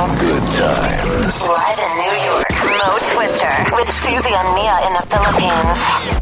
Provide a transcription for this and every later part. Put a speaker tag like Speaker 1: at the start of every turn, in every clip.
Speaker 1: Good times.
Speaker 2: Live in New York, Mo Twister with Susie and Mia in the Philippines.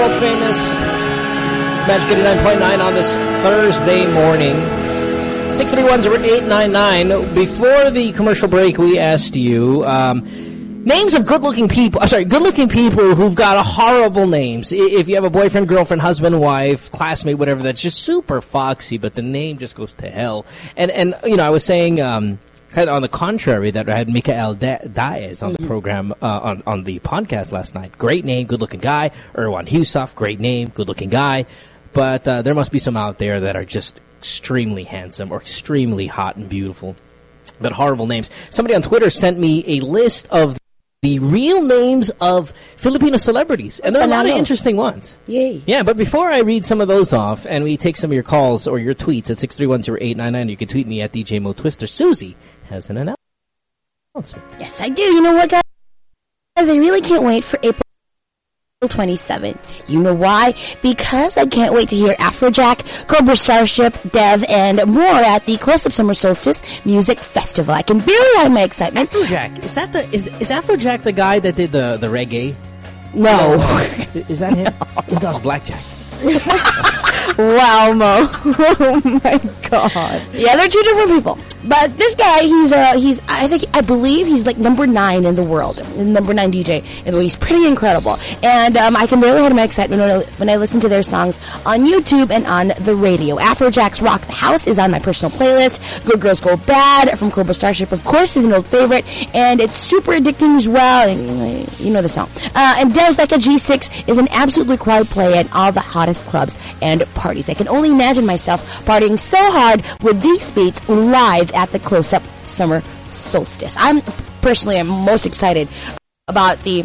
Speaker 3: World famous Magic 89.9 on this Thursday morning. 631-0899. Before the commercial break, we asked you um, names of good-looking people. I'm sorry, good-looking people who've got horrible names. If you have a boyfriend, girlfriend, husband, wife, classmate, whatever, that's just super foxy, but the name just goes to hell. And, and you know, I was saying... Um, kind of on the contrary, that I had Mikael Daez on the mm-hmm. program, uh, on, on the podcast last night. Great name, good-looking guy. Erwan Heussaff, great name, good-looking guy. But uh, there must be some out there that are just extremely handsome or extremely hot and beautiful. But horrible names. Somebody on Twitter sent me a list of the real names of Filipino celebrities. And there are a lot of interesting ones.
Speaker 4: Yay.
Speaker 3: Yeah, but before I read some of those off and we take some of your calls or your tweets at 6310899, you can tweet me at DJ Mo Twister. Susie has an announcement.
Speaker 4: Yes, I do. You know what, guys? I really can't wait for April 27th. You know why? Because I can't wait to hear Afrojack, Cobra Starship, Dev, and more at the Close Up Summer Solstice Music Festival. I can barely hide my excitement.
Speaker 3: Afrojack is that the is is Afrojack the guy that did the the reggae?
Speaker 4: No.
Speaker 3: Is that him? That was Blackjack.
Speaker 5: Wow, Mo. oh my god.
Speaker 4: Yeah, they're two different people. But this guy, he's uh, he's I think I believe he's like number nine in the world, number nine DJ world. He's pretty incredible, and um, I can barely hide my excitement when I, when I listen to their songs on YouTube and on the radio. Afrojack's "Rock the House" is on my personal playlist. "Good Girls Go Bad" from Cobra Starship, of course, is an old favorite, and it's super addicting as well. And you know the song. Uh, and Dev's like a G6 is an absolutely crowd play at all the hottest clubs and parties. I can only imagine myself partying so hard with these beats live at the Close Up Summer Solstice. I'm personally am most excited about the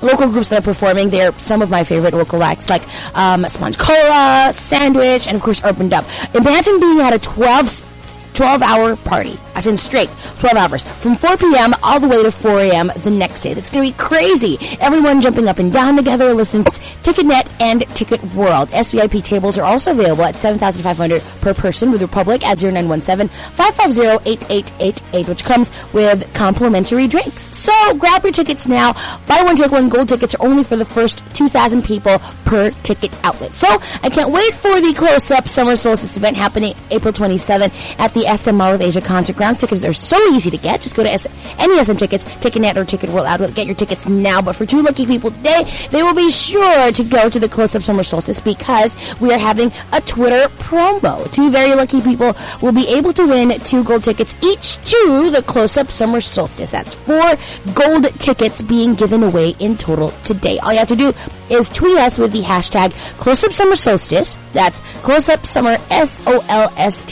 Speaker 4: local groups that are performing. They're some of my favorite local acts, like um, Sponge Cola, Sandwich, and of course Urban Dub. Imagine being at a 12 12 hour party, as in straight, 12 hours, from 4 p.m. all the way to 4 a.m. the next day. That's going to be crazy. Everyone jumping up and down together, listening to TicketNet and Ticket World. SVIP tables are also available at 7500 per person with Republiq at 0917-550-8888, which comes with complimentary drinks. So grab your tickets now. Buy one, take one. Gold tickets are only for the first 2,000 people per ticket outlet. So I can't wait for the close-up summer solstice event happening April 27 at the SM Mall of Asia Concert Tickets are so easy to get. Just go to S- any SM Tickets, TicketNet, or Ticket World Outlet. Get your tickets now. But for two lucky people today, they will be sure to go to the close-up summer solstice because we are having a Twitter promo. Two very lucky people will be able to win two gold tickets each to the close-up summer solstice. That's four gold tickets being given away in total today. All you have to do is tweet us with the hashtag close-up summer solstice. That's close-up summer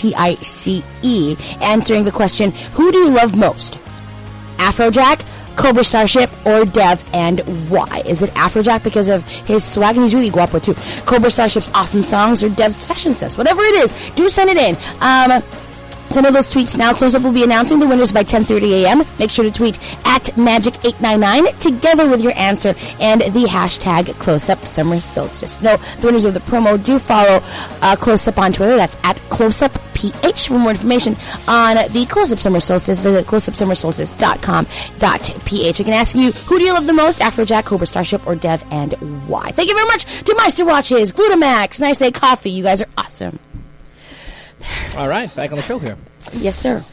Speaker 4: S-O-L-S-T-I-C-E. Answering the question, who do you love most? Afrojack, Cobra Starship, or Dev, and why? Is it Afrojack because of his swag and he's really guapo too? Cobra Starship's awesome songs or Dev's fashion sense? Whatever it is, do send it in. Um, Send in those tweets now. Close Up will be announcing the winners by 10.30 a.m. Make sure to tweet at Magic899 together with your answer and the hashtag Close Up Summer Solstice. No, the winners of the promo do follow uh, Close Up on Twitter. That's at Close Up PH. For more information on the Close Up Summer Solstice, visit closeupsummersolstice.com.ph. I can ask you, who do you love the most? Afrojack, Cobra Starship, or Dev, and why? Thank you very much to Meister Watches, Glutamax, Nice Day Coffee. You guys are awesome.
Speaker 3: All right, back on the show here.
Speaker 4: Yes, sir.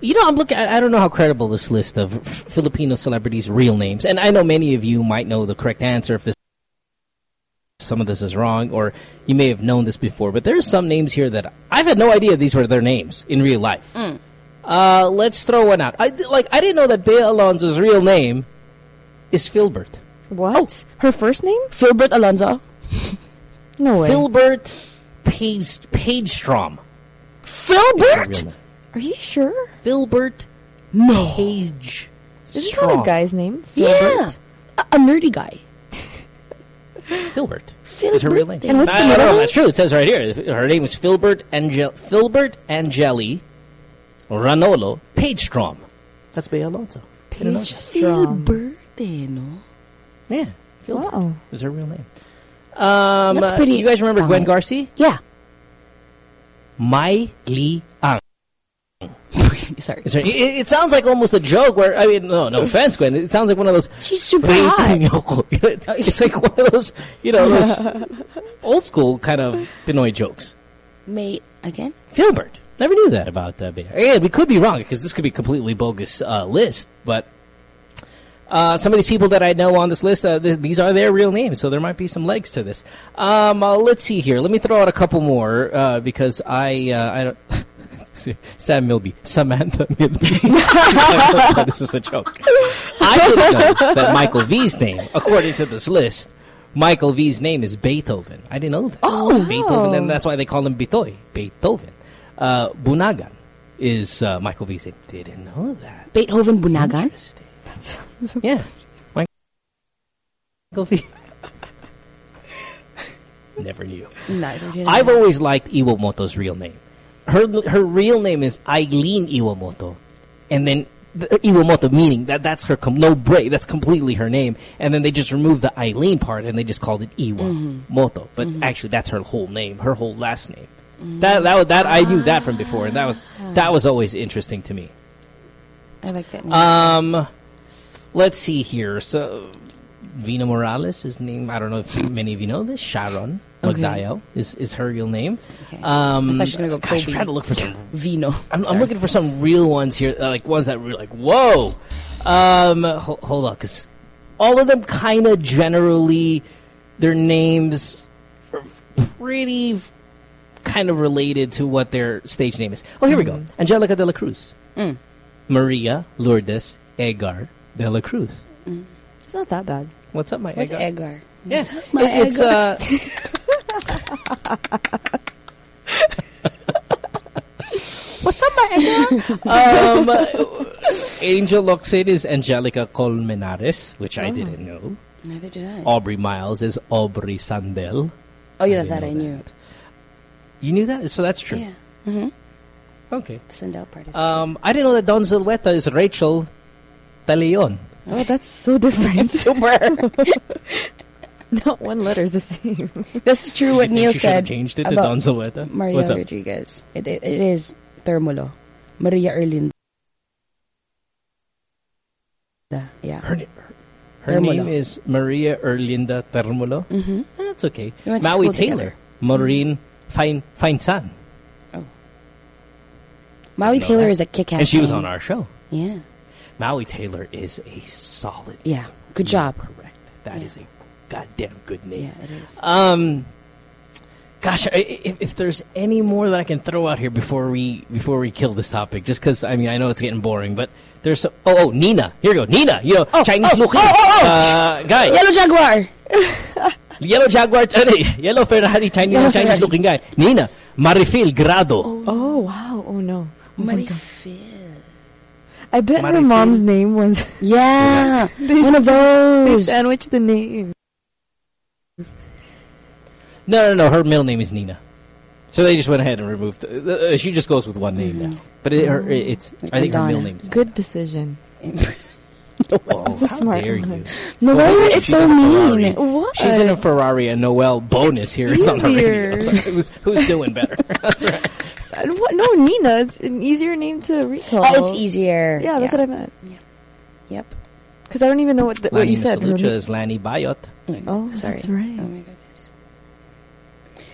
Speaker 3: You know, I'm looking. I I don't know how credible this list of Filipino celebrities' real names, and I know many of you might know the correct answer if this some of this is wrong, or you may have known this before. But there are some names here that I've had no idea these were their names in real life. Uh, let's throw one out. I like. I didn't know that Bea Alonzo's real name is Filbert.
Speaker 5: What? Her first name?
Speaker 4: Filbert Alonzo.
Speaker 5: No way.
Speaker 3: Filbert Page Pagestrom.
Speaker 4: Filbert?
Speaker 5: Are you sure?
Speaker 3: Filbert
Speaker 4: No.
Speaker 3: Page.
Speaker 5: Isn't that a guy's name?
Speaker 4: Yeah. A, a nerdy guy.
Speaker 3: Filbert. Is her real name?
Speaker 4: And what's the
Speaker 3: I, I
Speaker 4: middle
Speaker 3: don't know.
Speaker 4: name?
Speaker 3: That's true. It says right here. Her name is Filbert Angel Filbert Angeli Ranolo Pagestrom. That's Bea Alonzo.
Speaker 5: Page Strong.
Speaker 4: Filbert, eh, no?
Speaker 3: Yeah. Filbert
Speaker 5: Wow.
Speaker 3: is her real name. Um,
Speaker 4: That's
Speaker 3: uh,
Speaker 4: pretty-
Speaker 3: you guys remember Gwen Garcia?
Speaker 4: Yeah.
Speaker 3: Mai Li Ang.
Speaker 4: Sorry.
Speaker 3: It, it sounds like almost a joke. Where I mean, no, no offense, Gwen. It sounds like one of those.
Speaker 4: She's super hot.
Speaker 3: It's like one of those, you know, those old school kind of Pinoy jokes.
Speaker 4: Mate, again?
Speaker 3: Filbert. Never knew that about uh. Yeah, we could be wrong because this could be a completely bogus uh, list. But uh, some of these people that I know on this list, uh, th- these are their real names, so there might be some legs to this. Um, uh, let's see here. Let me throw out a couple more uh, because I uh, I don't. Sam Milby, Samantha Milby. this is a joke. I didn't know that Michael V's name, according to this list, Michael V's name is Beethoven. I didn't know that. Oh, Beethoven, and that's why they call him Bitoy, Beethoven. Uh, Bunagan is uh, Michael V's name. Didn't know that.
Speaker 4: Beethoven Bunagan?
Speaker 3: Interesting. Yeah, Michael V. Never knew.
Speaker 4: Neither did
Speaker 3: I've always liked Iwamoto's real name. Her her real name is Eileen Iwamoto, and then the, Iwamoto, meaning that that's her com- no break. That's completely her name, and then they just removed the Eileen part and they just called it Iwa Moto. But mm-hmm. actually, that's her whole name, her whole last name. Mm-hmm. That that that I knew that from before, and that was ah. that was always interesting to me.
Speaker 4: I like that name.
Speaker 3: Um, let's see here. So, Vina Morales is name. I don't know if many of you know this. Sharon
Speaker 4: Okay.
Speaker 3: Magdayao is is her real name.
Speaker 4: Okay.
Speaker 3: Um,
Speaker 4: I thought she was gonna go
Speaker 3: gosh, I'm trying to look for some.
Speaker 4: Vino.
Speaker 3: I'm, I'm looking for some real ones here, uh, like ones that were like, whoa. Um, ho- hold on, because all of them kind of generally, their names are pretty kind of related to what their stage name is. Oh, here we go. Angelica de la Cruz.
Speaker 4: Mm.
Speaker 3: Maria Lourdes Egar de la Cruz.
Speaker 5: It's not that bad.
Speaker 3: What's up, my
Speaker 4: What's
Speaker 3: Egar?
Speaker 4: Edgar?
Speaker 3: Yeah,
Speaker 4: my
Speaker 3: it- it's uh. What's up, my Edgar? um, Angel Locsin is Angelica Colmenares, which I didn't know.
Speaker 4: Neither did I.
Speaker 3: Aubrey Miles is Aubrey Sandel.
Speaker 4: oh, yeah,
Speaker 3: I
Speaker 4: that I knew.
Speaker 3: You knew that, so that's true.
Speaker 4: Yeah. Mm-hmm.
Speaker 3: Okay.
Speaker 4: The Sandel part. Is
Speaker 3: Um, I didn't know that Dawn Zulueta is Rachel Taleon.
Speaker 5: Oh, that's so different.
Speaker 4: super.
Speaker 5: Not one letter's the same.
Speaker 4: this is true what
Speaker 3: You
Speaker 4: Neil
Speaker 3: she
Speaker 4: said
Speaker 3: changed it to Dawn Zulueta.
Speaker 4: Maria
Speaker 3: What's?
Speaker 4: Rodriguez. It, it, it is Thermolo. Maria Erlinda. Yeah.
Speaker 3: Her, her, her name is Maria Erlinda Termulo.
Speaker 4: Mm-hmm.
Speaker 3: That's okay.
Speaker 4: We
Speaker 3: Maui Taylor.
Speaker 4: together.
Speaker 3: Maureen Fine Feinsan.
Speaker 4: Maui Taylor
Speaker 3: that.
Speaker 4: is a kick-ass
Speaker 3: And she was on our show.
Speaker 4: Yeah.
Speaker 3: Maui Taylor is a solid.
Speaker 4: Yeah. Good job.
Speaker 3: Correct. That
Speaker 4: Yeah.
Speaker 3: is a goddamn good name.
Speaker 4: Yeah, it is.
Speaker 3: Um, gosh, I- i- if, if there's any more that I can throw out here before we before we kill this topic, just because I mean I know it's getting boring, but there's some, oh oh Nina here you go Nina you know
Speaker 4: Oh,
Speaker 3: Chinese
Speaker 4: oh,
Speaker 3: looking
Speaker 4: oh, oh, oh.
Speaker 3: uh, guy
Speaker 4: Yellow Jaguar.
Speaker 3: yellow Jaguar ano, yellow Ferrari Chinese
Speaker 4: Yellow
Speaker 3: Chinese
Speaker 4: Ferrari.
Speaker 3: looking guy Nina Marifil Girado
Speaker 5: Oh, wow. Oh, no. Oh.
Speaker 4: Marifil.
Speaker 5: I bet her
Speaker 3: Marifil.
Speaker 5: mom's name was...
Speaker 4: Yeah.
Speaker 5: They-
Speaker 4: One of those.
Speaker 5: They
Speaker 4: those.
Speaker 5: sandwiched the name.
Speaker 3: no no no her middle name is Nina so they just went ahead and removed uh, she just goes with one name now but it, her, it's
Speaker 4: Like
Speaker 3: I think her middle name is
Speaker 5: Good decision.
Speaker 3: Oh,
Speaker 5: It's a
Speaker 3: how
Speaker 5: smart
Speaker 3: dare
Speaker 5: one.
Speaker 3: you
Speaker 4: No
Speaker 3: Well,
Speaker 4: it's so
Speaker 3: in a Ferrari.
Speaker 4: mean.
Speaker 5: What?
Speaker 3: She's in a Ferrari and Noel bonus here is on the radio. like, who's doing better? That's right.
Speaker 5: What? No, Nina. It's an easier name to recall.
Speaker 4: Oh, it's easier.
Speaker 5: Yeah, that's what I meant.
Speaker 4: Yep.
Speaker 5: Because I don't even know what the, what you said. Her
Speaker 3: Salucha
Speaker 5: name-
Speaker 3: is Lanny Bayot.
Speaker 5: Oh,
Speaker 4: Sorry.
Speaker 5: that's right.
Speaker 4: Oh my goodness.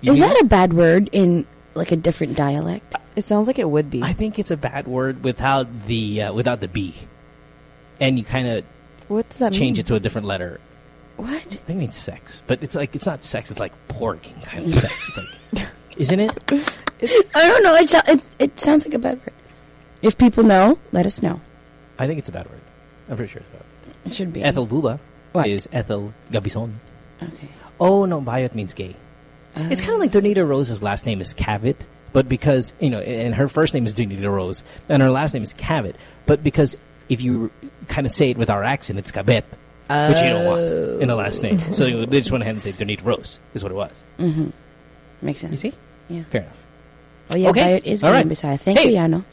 Speaker 3: You
Speaker 4: Is
Speaker 3: knew
Speaker 4: that a bad word in like a different dialect?
Speaker 5: It sounds like it would be.
Speaker 3: I think it's a bad word without the uh, without the B, and you kind of
Speaker 5: what does that mean?
Speaker 3: change it to a different letter.
Speaker 4: What?
Speaker 3: I think it means sex, but it's like it's not sex. It's like porking kind of sex. It's like, isn't it?
Speaker 5: It's,
Speaker 4: I don't know. It, it it sounds like a bad word. If people know, let us know.
Speaker 3: I think it's a bad word. I'm pretty sure it's a bad word.
Speaker 4: It should be.
Speaker 3: Ethel Booba
Speaker 4: What?
Speaker 3: is Ethel Gabison.
Speaker 4: Okay.
Speaker 3: Oh no, Bayot means gay. It's kind of like Donita Rose's last name is Cavett, but because you know, and her first name is Donita Rose, and her last name is Cavett, but because if you kind of say it with our accent, it's Cabet, which you don't want in a last name. So they just went ahead and said Donita Rose is what it was.
Speaker 4: Mm-hmm. Makes sense.
Speaker 3: You see?
Speaker 4: Yeah.
Speaker 3: Fair enough.
Speaker 4: Oh yeah,
Speaker 3: Okay.
Speaker 4: Bayot is
Speaker 3: All
Speaker 4: All
Speaker 3: right.
Speaker 4: Bisaya. Thank
Speaker 3: Hey.
Speaker 4: you, Yano.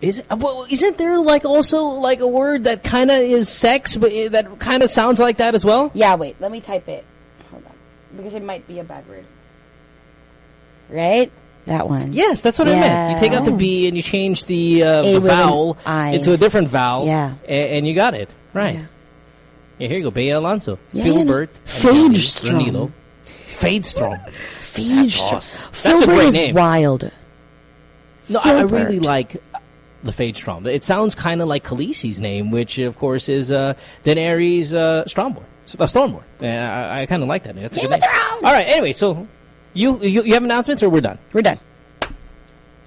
Speaker 3: Is it, well, isn't there like also like a word that kind of is sex, but it, that kind of sounds like that as well?
Speaker 4: Yeah, wait. Let me type it. Hold on, because it might be a bad word. Right? That one.
Speaker 3: Yes, that's what I meant. You take out the B and you change the, uh, the
Speaker 4: with an
Speaker 3: vowel
Speaker 4: I.
Speaker 3: into a different vowel.
Speaker 4: Yeah.
Speaker 3: a- And, you got it. Right.
Speaker 4: Yeah.
Speaker 3: Yeah, here you go. Bea Alonzo.
Speaker 4: Yeah,
Speaker 3: Filbert.
Speaker 4: yeah.
Speaker 3: Angeli,
Speaker 4: Fadestrom.
Speaker 3: Ranilo. Fadestrom. Awesome. That's a
Speaker 4: Filbert
Speaker 3: great
Speaker 4: is
Speaker 3: name.
Speaker 4: wild.
Speaker 3: No, I, I
Speaker 4: Filbert.
Speaker 3: really like the Fadestrom. It sounds kind of like Khaleesi's name, which, of course, is uh, Daenerys uh, Stromborn. Uh, Stormborn. Uh, I, I kind of like that name. That's a
Speaker 4: Game
Speaker 3: good
Speaker 4: of
Speaker 3: name.
Speaker 4: Thrones!
Speaker 3: All right, anyway, so you, you, you have announcements or we're done?
Speaker 4: We're done.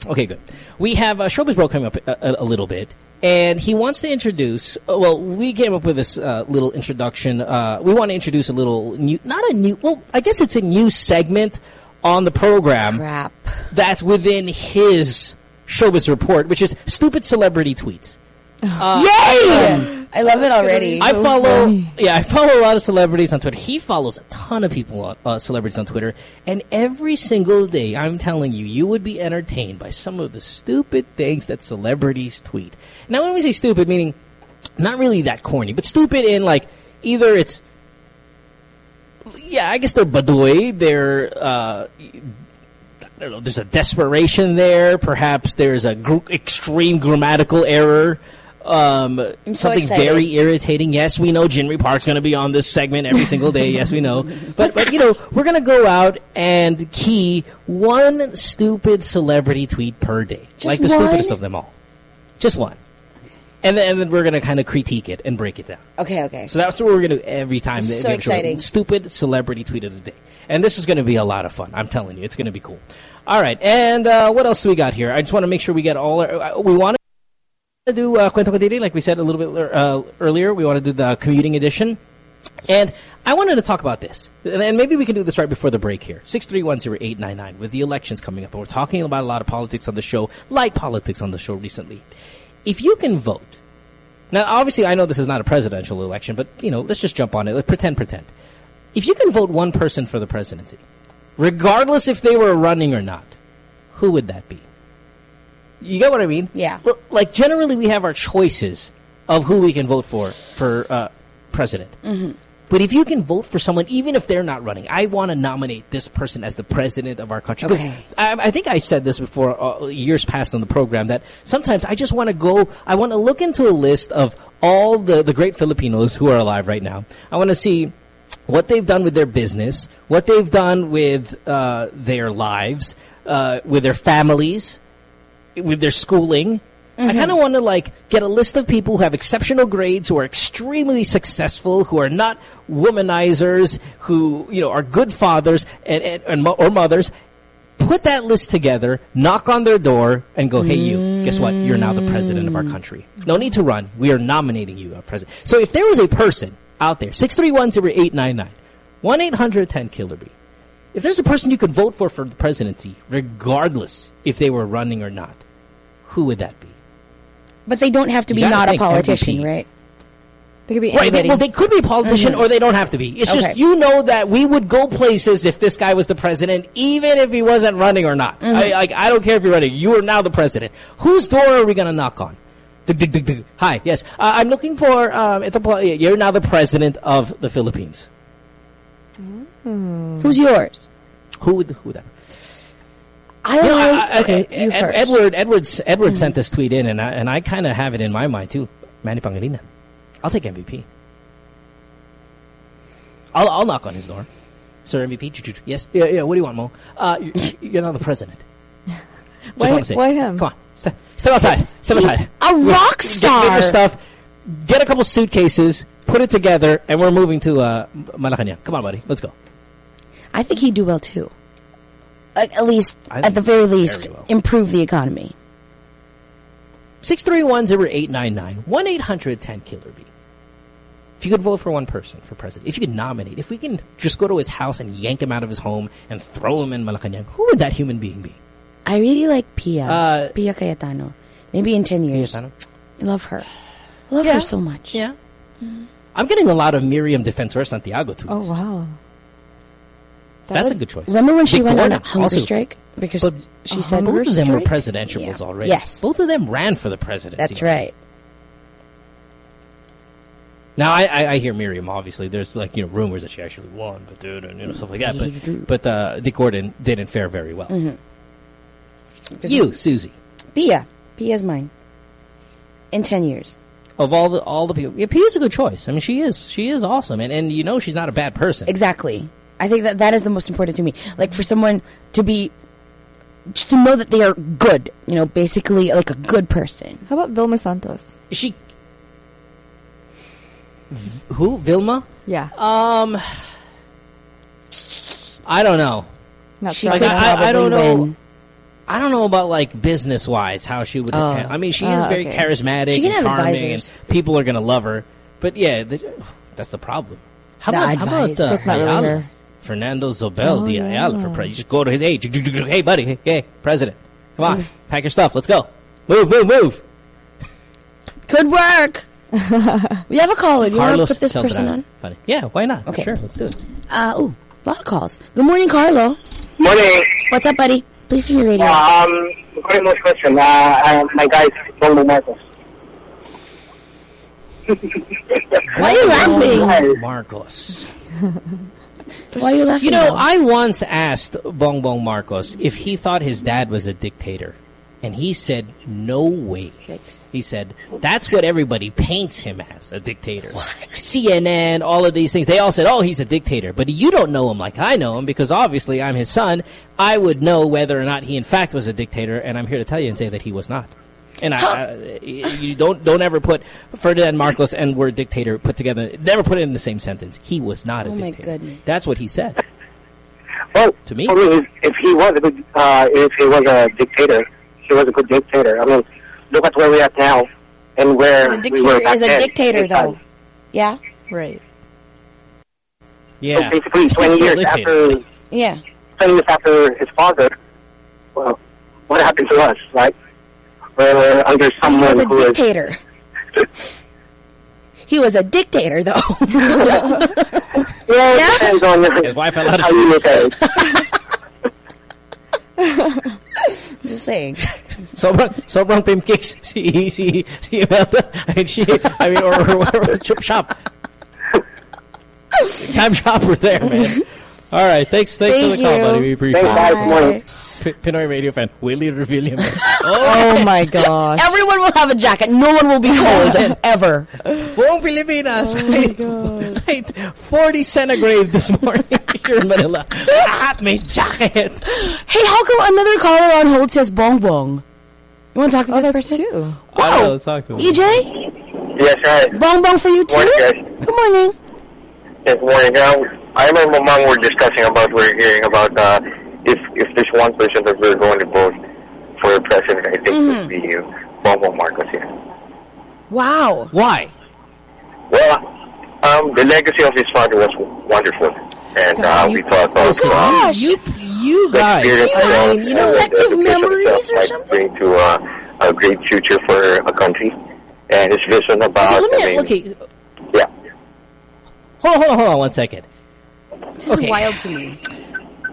Speaker 3: Okay, good. We have uh, Showbiz Bro coming up a, a, a little bit, and he wants to introduce. uh, Well, we came up with this uh, little introduction. Uh, we want to introduce a little new, not a new. Well, I guess it's a new segment on the program
Speaker 4: Crap.
Speaker 3: that's within his Showbiz report, which is stupid celebrity tweets. Uh,
Speaker 4: Yay! I love it already.
Speaker 3: I follow, yeah, I follow a lot of celebrities on Twitter. He follows a ton of people, on, uh, celebrities on Twitter, and every single day, I'm telling you, you would be entertained by some of the stupid things that celebrities tweet. Now, when we say stupid, meaning not really that corny, but stupid in like either it's, yeah, I guess they're badoy, they're, uh, I don't know, there's a desperation there. Perhaps there's a gr- extreme grammatical error. Um,
Speaker 4: so
Speaker 3: something
Speaker 4: excited.
Speaker 3: very irritating. Yes, we know Jinri Park's going to be on this segment every single day. Yes, we know. But, but you know, we're going to go out and key one stupid celebrity tweet per day.
Speaker 4: Just
Speaker 3: like the
Speaker 4: one?
Speaker 3: stupidest of them all. Just one. And then, and then we're going to kind of critique it and break it down.
Speaker 4: okay, okay.
Speaker 3: So that's what we're going to do every time.
Speaker 4: So
Speaker 3: that we have a
Speaker 4: exciting.
Speaker 3: Stupid celebrity tweet of the day. And this is going to be a lot of fun. I'm telling you, it's going to be cool. All right. And uh, what else do we got here? I just want to make sure we get all our, uh, we want to do uh, Kwento Kadiri, like we said a little bit uh, earlier. We want to do the commuting edition. And I wanted to talk about this. And and maybe we can do this right before the break here. 6310899 with the elections coming up. And we're talking about a lot of politics on the show, light politics on the show recently. If you can vote, now obviously I know this is not a presidential election, but you know, let's just jump on it. Let's pretend, pretend. If you can vote one person for the presidency, regardless if they were running or not, who would that be? You get what I mean?
Speaker 4: Yeah.
Speaker 3: Well, like generally we have our choices of who we can vote for for uh, president. Mm-hmm. But if you can vote for someone, even if they're not running, I want to nominate this person as the president of our country. 'Cause
Speaker 4: Okay.
Speaker 3: I, I think I said this before uh, years past on the program that sometimes I just want to go. I want to look into a list of all the the great Filipinos who are alive right now. I want to see what they've done with their business, what they've done with uh, their lives, uh, with their families, with their schooling. I mm-hmm. kind of want to like get a list of people who have exceptional grades, who are extremely successful, who are not womanizers, who you know are good fathers and, and, and or mothers. Put that list together, knock on their door, and go, "Hey, you! Guess what? You're now the president of our country. No need to run. We are nominating you, our president." So, if there was a person out there, six three one zero eight nine nine, one eight hundred ten Killer Bee. If there's a person you could vote for for the presidency, regardless if they were running or not, who would that be?
Speaker 4: But they don't have to
Speaker 3: You
Speaker 4: be not a politician,
Speaker 3: MVP.
Speaker 4: right?
Speaker 5: They could be
Speaker 3: Right. They,
Speaker 5: anybody.
Speaker 3: well, they could be a politician or they don't have to be. It's just you know that we would go places if this guy was the president, even if he wasn't running or not. I, like I don't care if you're running. You are now the president. Whose door are we going to knock on? Dig, dig, dig, dig. Hi. Yes. Uh, I'm looking for. Um, ito po, you're now the president of the Philippines.
Speaker 4: Who's yours?
Speaker 3: Who would? Who would that?
Speaker 4: I
Speaker 3: You know. I- I-
Speaker 4: okay,
Speaker 3: Ed-
Speaker 4: you
Speaker 3: Ed-
Speaker 4: first.
Speaker 3: Edward Edwards Edward sent this tweet in, and I, and I kind of have it in my mind too. Manny Pangilinan. I'll take MVP. I'll I'll knock on his door, sir. MVP. Yes. Yeah. Yeah. What do you want, Mo? Uh, you're, not the president.
Speaker 5: Why- why him?
Speaker 3: Come on. Step, step outside. Step
Speaker 4: He's
Speaker 3: outside.
Speaker 4: a rock
Speaker 3: Get, get
Speaker 4: star.
Speaker 3: your stuff. Get a couple suitcases. Put it together, and we're moving to uh, Malacanang. Come on, buddy. Let's go.
Speaker 4: I think he'd do well too. Like, at least, at the very
Speaker 3: very
Speaker 4: least,
Speaker 3: well.
Speaker 4: improve the economy.
Speaker 3: 631-0899. 1-800-10-KILLER-B. If you could vote for one person for president, if you could nominate, if we can just go to his house and yank him out of his home and throw him in Malacanang, who would that human being be?
Speaker 4: I really like Pia.
Speaker 3: Uh,
Speaker 4: Pia Cayetano. Maybe in 10 years.
Speaker 3: Cayetano?
Speaker 4: I love her. I love
Speaker 3: Yeah.
Speaker 4: her so much.
Speaker 3: Yeah. I'm getting a lot of Miriam Defensor Santiago tweets.
Speaker 5: oh wow.
Speaker 3: That's a good choice.
Speaker 4: Remember when she went on a hunger
Speaker 3: also-
Speaker 4: strike? Because
Speaker 3: But
Speaker 4: she said
Speaker 3: Both of them were
Speaker 5: strike?
Speaker 3: presidentials
Speaker 4: Yeah.
Speaker 3: already.
Speaker 4: Yes.
Speaker 3: Both of them ran for the presidency.
Speaker 4: That's right.
Speaker 3: Now I, I, I hear Miriam. Obviously, there's like you know rumors that she actually won, but dude, and you know stuff like that. But but uh, Dick Gordon didn't fare very well.
Speaker 4: Mm-hmm.
Speaker 3: You, Susie,
Speaker 4: Pia. Pia's mine. In 10 years.
Speaker 3: of all the all the people, yeah, P is a good choice. I mean, she is she is awesome, and and you know she's not a bad person.
Speaker 4: Exactly. I think that that is the most important to me. Like for someone to be, just to know that they are good. You know, basically like a good person.
Speaker 5: How about Vilma Santos?
Speaker 3: Is she V- who Vilma?
Speaker 5: Yeah.
Speaker 3: Um, I don't know.
Speaker 5: Not
Speaker 4: She
Speaker 5: sure.
Speaker 3: Like, I- I- I don't know.
Speaker 4: win.
Speaker 3: I don't know about like business wise how she would.
Speaker 4: Oh.
Speaker 3: I mean, she is
Speaker 5: Ah,
Speaker 3: very
Speaker 5: okay.
Speaker 3: charismatic
Speaker 4: She
Speaker 3: and charming,
Speaker 4: advisors.
Speaker 3: and people are gonna love her. But yeah, the, that's the problem. How
Speaker 4: The
Speaker 3: about how about
Speaker 4: advisor.
Speaker 3: uh,
Speaker 4: So
Speaker 5: it's not really her.
Speaker 3: Fernando Zobel
Speaker 5: Oh,
Speaker 3: de Ayala for president. You just go to his juk- hey buddy, hey, hey president, come on, pack your stuff, let's go, move, move, move.
Speaker 4: Could work. We have a caller. Do you want to put this person on?
Speaker 3: Funny. Yeah, why not?
Speaker 4: Okay.
Speaker 3: Sure, let's do it.
Speaker 4: Uh, ooh, a lot of calls. Good morning, Carlo.
Speaker 6: Morning.
Speaker 4: What's up, buddy? Please turn your radio.
Speaker 6: Um, very much question. Uh, uh, my guy, Bong Bong Marcos.
Speaker 4: Why are you laughing?
Speaker 3: Marcos.
Speaker 4: Why are you laughing?
Speaker 3: You know,
Speaker 4: though?
Speaker 3: I once asked Bong Bong Marcos if he thought his dad was a dictator. And he said, no way.
Speaker 4: Yikes.
Speaker 3: He said, that's what everybody paints him as, a dictator. CNN, all of these things, they all said, oh, he's a dictator. But you don't know him like I know him because obviously I'm his son. I would know whether or not he in fact was a dictator, and I'm here to tell you and say that he was not. And I, I, you don't don't ever put Ferdinand Marcos and word dictator put together. Never put it in the same sentence. He was not a
Speaker 4: Oh my
Speaker 3: dictator.
Speaker 4: goodness.
Speaker 3: That's what he said.
Speaker 6: Well,
Speaker 3: To me?
Speaker 6: for me, if, if he was a good, uh, if he was a dictator, he was a good dictator. I mean, look at where we're at now and where
Speaker 4: A
Speaker 6: we were
Speaker 4: dictator
Speaker 6: back
Speaker 4: is a
Speaker 6: then.
Speaker 4: dictator,
Speaker 6: Same time.
Speaker 4: though. Yeah?
Speaker 5: Right.
Speaker 3: Yeah.
Speaker 6: So basically, 20 years
Speaker 3: dictator.
Speaker 6: after,
Speaker 4: Yeah.
Speaker 6: 20 years after his father, well, what happened to us, right? We're under
Speaker 4: He
Speaker 6: someone
Speaker 4: was a
Speaker 6: who is
Speaker 4: dictator. he was a dictator, though.
Speaker 6: Yeah, it
Speaker 4: Yeah?
Speaker 6: depends on
Speaker 3: His wife had a lot of
Speaker 6: how you look at it.
Speaker 4: Just saying.
Speaker 3: Sobrang, sobrang pimp kicks si, si, si Imelda. I mean, she, I mean, or, or whatever, chip shop. Time shopper there, man. All right, thanks, thanks for
Speaker 4: Thank
Speaker 3: the call,
Speaker 4: you.
Speaker 3: buddy. We appreciate
Speaker 6: Thanks,
Speaker 3: it.
Speaker 6: guys. Good morning.
Speaker 3: P- Pinoy radio fan, Willie Revilla.
Speaker 5: Oh my gosh.
Speaker 4: Everyone will have a jacket. No one will be cold, ever.
Speaker 3: Buong Pilipinas.
Speaker 4: Oh
Speaker 3: Right, 40 centigrade this morning here in Manila. A hot made jacket.
Speaker 4: Hey, how come another caller on hold says bong bong? You want to talk to
Speaker 5: Oh,
Speaker 4: this
Speaker 5: that's
Speaker 4: person?
Speaker 5: two.
Speaker 3: I don't know, let's talk to him.
Speaker 4: EJ?
Speaker 6: Yes, right.
Speaker 4: Bong bong for you too?
Speaker 6: Morning, guys.
Speaker 4: Good morning.
Speaker 6: Yes, morning. Um, I and my mom were discussing about, we're hearing about uh, if if there's one person that we're going to vote for president, I think
Speaker 4: Mm-hmm.
Speaker 6: it's the uh, Bong Bong Marcos here.
Speaker 4: Wow.
Speaker 3: Why?
Speaker 6: Well, um, the legacy of his father was wonderful, and uh, we thought of uh,
Speaker 4: Gosh.
Speaker 3: You, you
Speaker 6: the
Speaker 3: guys.
Speaker 6: experience
Speaker 4: you
Speaker 6: of
Speaker 4: have
Speaker 6: and
Speaker 4: selective memories or
Speaker 6: might
Speaker 4: something?
Speaker 6: bring to uh, a great future for a country, and his vision about.
Speaker 3: Let
Speaker 6: I
Speaker 3: me,
Speaker 6: mean,
Speaker 3: okay,
Speaker 6: yeah.
Speaker 3: hold on, hold on, hold on one second.
Speaker 4: This
Speaker 3: Okay.
Speaker 4: is wild to me.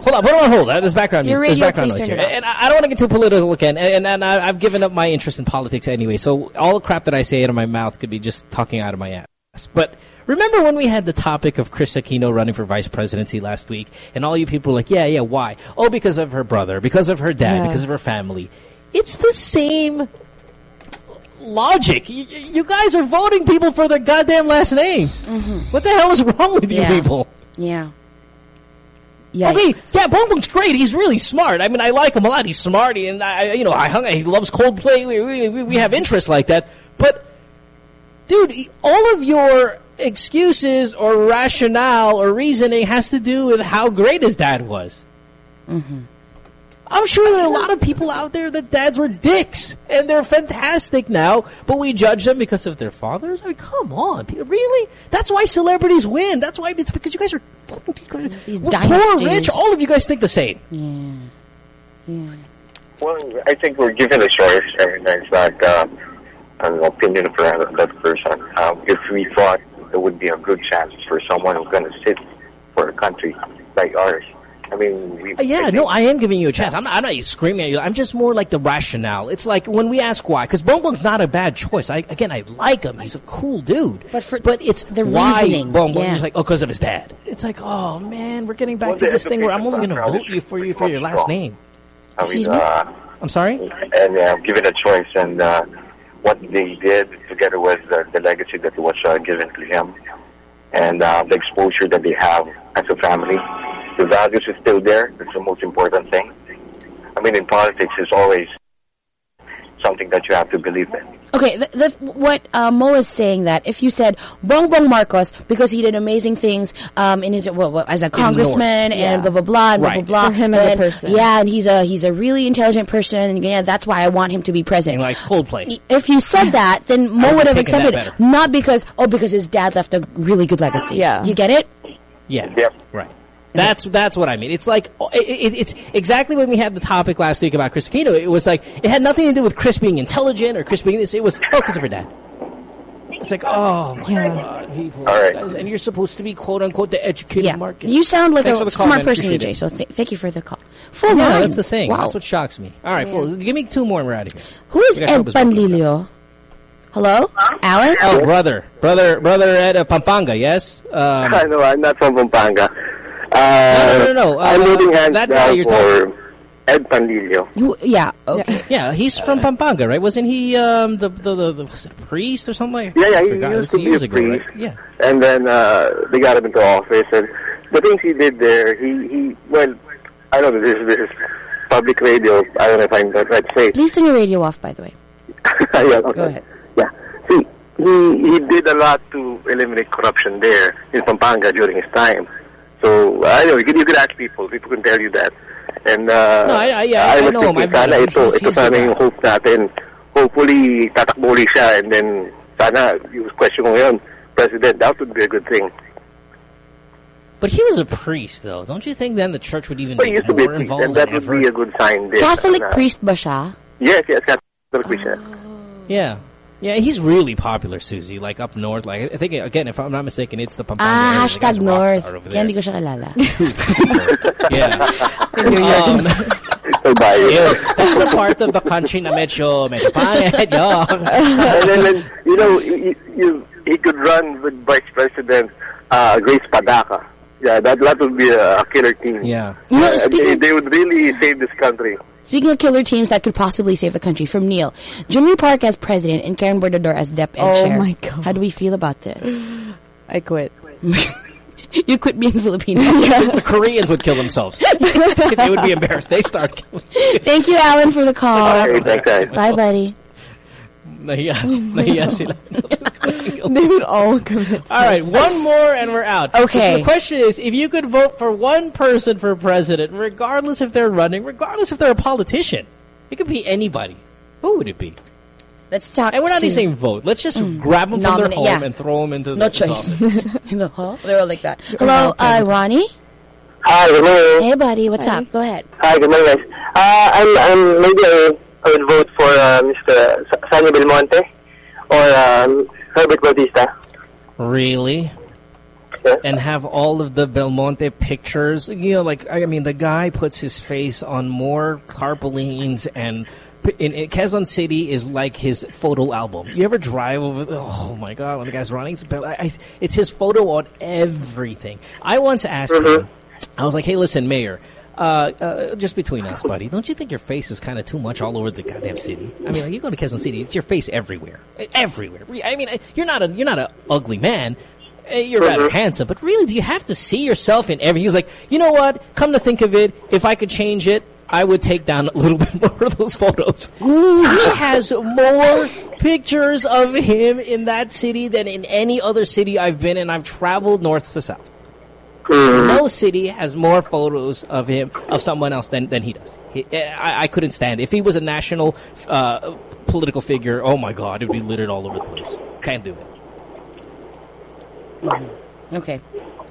Speaker 3: Hold on, put it on hold. On, there's background
Speaker 4: Your
Speaker 3: music. There's background noise here. And I don't want to get too political again. And, and I, I've given up my interest in politics anyway. So all the crap that I say out of my mouth could be just talking out of my ass. But remember when we had the topic of Kris Aquino running for vice presidency last week, and all you people were like, "Yeah, yeah, why? Oh, because of her brother, because of her dad,
Speaker 5: Yeah.
Speaker 3: because of her family." It's the same logic. You, you guys are voting people for their goddamn last names. What the hell is wrong with you.
Speaker 4: Yeah.
Speaker 3: people?
Speaker 4: Yeah.
Speaker 3: Okay, yeah, Bong Bong's great. He's really smart. I mean, I like him a lot. He's smart, and I, you know, I hung. He loves Coldplay. We, we, we- we have interests like that. But, dude, all of your excuses or rationale or reasoning has to do with how great his dad was. Mm-hmm. I'm sure there are a lot of people out there that dads were dicks, and they're fantastic now, but we judge them because of their fathers? I mean, come on. Really? That's why celebrities win. That's why it's because you guys are
Speaker 4: These
Speaker 3: poor, rich, all of you guys think the same. Yeah. yeah.
Speaker 6: Well, I think we're given a choice, and it's not uh, an opinion for that person. Um, if we thought there would be a good chance for someone who's going to sit for a country like ours, I mean, we.
Speaker 3: Uh, yeah, no, I am giving you a chance. I'm not, I'm not screaming at you. I'm just more like the rationale. It's like when we ask why, because Bong Bong's not a bad choice. I, again, I like him. He's a cool dude.
Speaker 4: But for- but
Speaker 3: it's
Speaker 4: the
Speaker 3: why
Speaker 4: reasoning,
Speaker 3: Bong Bong.
Speaker 4: yeah.
Speaker 3: He's like, oh, because of his dad. It's like, oh man, we're getting back
Speaker 6: Well,
Speaker 3: to this thing where I'm only going to vote you for you for your last
Speaker 6: strong.
Speaker 3: name.
Speaker 6: I
Speaker 4: Excuse
Speaker 6: mean,
Speaker 4: me?
Speaker 6: uh,
Speaker 3: I'm sorry.
Speaker 6: and uh, given a choice, and uh, what they did together with uh, the legacy that was uh, given to him, and uh, the exposure that they have as a family, the values are still there. That's the most important thing. I mean, in politics, it's always something that you have to believe in.
Speaker 4: Okay, th- th- what uh, Mo is saying that if you said Bong Bong Marcos because he did amazing things um, in his well, well, as a congressman
Speaker 5: Yeah.
Speaker 4: and blah blah blah and
Speaker 3: Right.
Speaker 4: blah blah blah
Speaker 5: For him as a person.
Speaker 4: yeah, and he's a he's a really intelligent person, and yeah, that's why I want him to be
Speaker 3: He
Speaker 4: president.
Speaker 3: likes Coldplay.
Speaker 4: if you said that, then Mo
Speaker 3: would've
Speaker 4: would have
Speaker 3: taken that
Speaker 4: accepted it, not because oh because his dad left a really good legacy.
Speaker 5: Yeah.
Speaker 4: you get it?
Speaker 3: Yeah.
Speaker 6: Yep.
Speaker 3: Right. That's that's what I mean. It's like it, it, it's exactly when we had the topic last week about Kris Aquino. It was like it had nothing to do with Kris being intelligent or Kris being this. It was oh, because of her dad. It's like, oh my god, people.
Speaker 6: All right.
Speaker 3: Guys, and you're supposed to be quote unquote the educated
Speaker 4: Yeah,
Speaker 3: market.
Speaker 4: you sound like
Speaker 3: Thanks
Speaker 4: a
Speaker 3: call,
Speaker 4: smart
Speaker 3: man.
Speaker 4: person,
Speaker 3: Appreciate
Speaker 4: EJ. So th- thank you for the call. Full
Speaker 3: yeah,
Speaker 4: line.
Speaker 3: that's the thing.
Speaker 4: Wow.
Speaker 3: That's what shocks me. All right, full. Give me two more and we're out of here.
Speaker 4: Who is
Speaker 3: We
Speaker 4: Ed
Speaker 3: Showbiz Break.
Speaker 4: Panlilio? Hello, Alan.
Speaker 3: Oh, brother, brother, brother at uh, Pampanga, yes. Um,
Speaker 6: I know, I'm not from Pampanga. Uh,
Speaker 3: No, no, no, no.
Speaker 6: I'm
Speaker 3: Uh,
Speaker 6: leading hands
Speaker 3: that guy
Speaker 6: now
Speaker 3: you're
Speaker 6: for Ed Panlilio.
Speaker 4: You, yeah. Okay.
Speaker 3: yeah, he's from Pampanga, right? Wasn't he um, the, the the the was it a priest or something? like
Speaker 6: Yeah, yeah,
Speaker 3: I
Speaker 6: he
Speaker 3: forgot. It
Speaker 6: used
Speaker 3: was
Speaker 6: to be a
Speaker 3: ago,
Speaker 6: priest.
Speaker 3: right? Yeah.
Speaker 6: And then uh, they got him into office, and the things he did there, he, he well, I don't know, this, this is public radio. I don't know if I'm right to say.
Speaker 4: Please turn your radio off, by the way.
Speaker 6: yeah, okay.
Speaker 4: Go ahead.
Speaker 6: Yeah. See, he he did a lot to eliminate corruption there in Pampanga during his time. So I know you could, you could ask people. People can tell you that. And uh,
Speaker 3: No, I- I- yeah, I
Speaker 6: was
Speaker 3: know him.
Speaker 6: thinking
Speaker 3: I've met
Speaker 6: sana
Speaker 3: him.
Speaker 6: ito,
Speaker 3: He's-
Speaker 6: ito
Speaker 3: he's
Speaker 6: sana yung hope natin. Hopefully, tatakbo ulit siya and then sana, yung question ko ngayon, President, that would be a good thing.
Speaker 3: But he was a priest, though. Don't you think then the church would even
Speaker 6: But
Speaker 3: be
Speaker 6: used to be a
Speaker 3: more
Speaker 6: priest,
Speaker 3: involved
Speaker 6: and that
Speaker 3: than
Speaker 6: would
Speaker 3: ever?
Speaker 6: be a good sign there.
Speaker 4: Catholic
Speaker 6: Na-
Speaker 4: priest ba siya?
Speaker 6: Yes, yes, Catholic priest siya.
Speaker 3: Yeah. Yeah, he's really popular, Susie. Like up north, like I think again, if I'm not mistaken, it's the Pampanga.
Speaker 4: Ah, hashtag
Speaker 3: guy's a rock
Speaker 4: North.
Speaker 3: star over
Speaker 4: Kaya hindi ko siya kilala.
Speaker 3: Yeah.
Speaker 5: New
Speaker 3: Um, Ew, that's the part of the country na medyo, medyo pangit, yo.
Speaker 6: and then, then, you know, you, you, he could run with Vice President uh, Grace Padaca. Yeah, that that would be a, a killer team.
Speaker 3: Yeah.
Speaker 4: You know,
Speaker 6: Uh, they, they would really save this country.
Speaker 4: Speaking of killer teams that could possibly save the country, from Neil, Jinri Park as president and Karen Bordador as dep and
Speaker 5: Oh
Speaker 4: chair.
Speaker 5: my God.
Speaker 4: How do we feel about this?
Speaker 5: I quit.
Speaker 4: you quit being Filipino.
Speaker 3: The Koreans would kill themselves. they would be embarrassed. They start killing.
Speaker 4: Thank you, Alan, for the call.
Speaker 6: Okay, thanks, guys.
Speaker 4: Bye, buddy.
Speaker 3: Nahiya, nahiya sila.
Speaker 5: They would all commit.
Speaker 3: All right, one more and we're out.
Speaker 4: Okay.
Speaker 3: The question is, if you could vote for one person for president, regardless if they're running, regardless if they're a politician, it could be anybody. Who would it be?
Speaker 4: Let's talk.
Speaker 3: And we're not even saying vote. Let's just grab them from their
Speaker 4: Nominate-
Speaker 3: home
Speaker 4: yeah.
Speaker 3: and throw them into
Speaker 4: No
Speaker 3: the
Speaker 4: choice. In the hall? They were like that. Hello, uh, Ronnie.
Speaker 6: Hi, good morning.
Speaker 4: Hey, buddy. What's up? Go ahead.
Speaker 6: Hi, good morning, guys. Uh, I'm, I'm maybe I, I would vote for uh, Mr. Sonny Belmonte or um, Herbert Bautista.
Speaker 3: Really?
Speaker 6: Yeah.
Speaker 3: And have all of the Belmonte pictures. You know, like, I mean, the guy puts his face on more carpolines and in, in Quezon City is like his photo album. You ever drive over? Oh my god, when the guy's running, it's, I, I, it's his photo on everything. I once asked him, I was like, "Hey, listen, Mayor, uh, uh, just between us, buddy, don't you think your face is kind of too much all over the goddamn city? I mean, like, you go to Quezon City, it's your face everywhere, everywhere. I mean, uh, you're not a you're not a ugly man." Uh, You're rather handsome, but really, do you have to see yourself in every? He's like, you know what? Come to think of it, if I could change it, I would take down a little bit more of those photos. he has more pictures of him in that city than in any other city I've been in. I've traveled north to south. No city has more photos of him, of someone else than, than he does. He, I, I couldn't stand it. If he was a national uh, political figure, oh my god, it would be littered all over the place. Can't do it.
Speaker 4: Okay.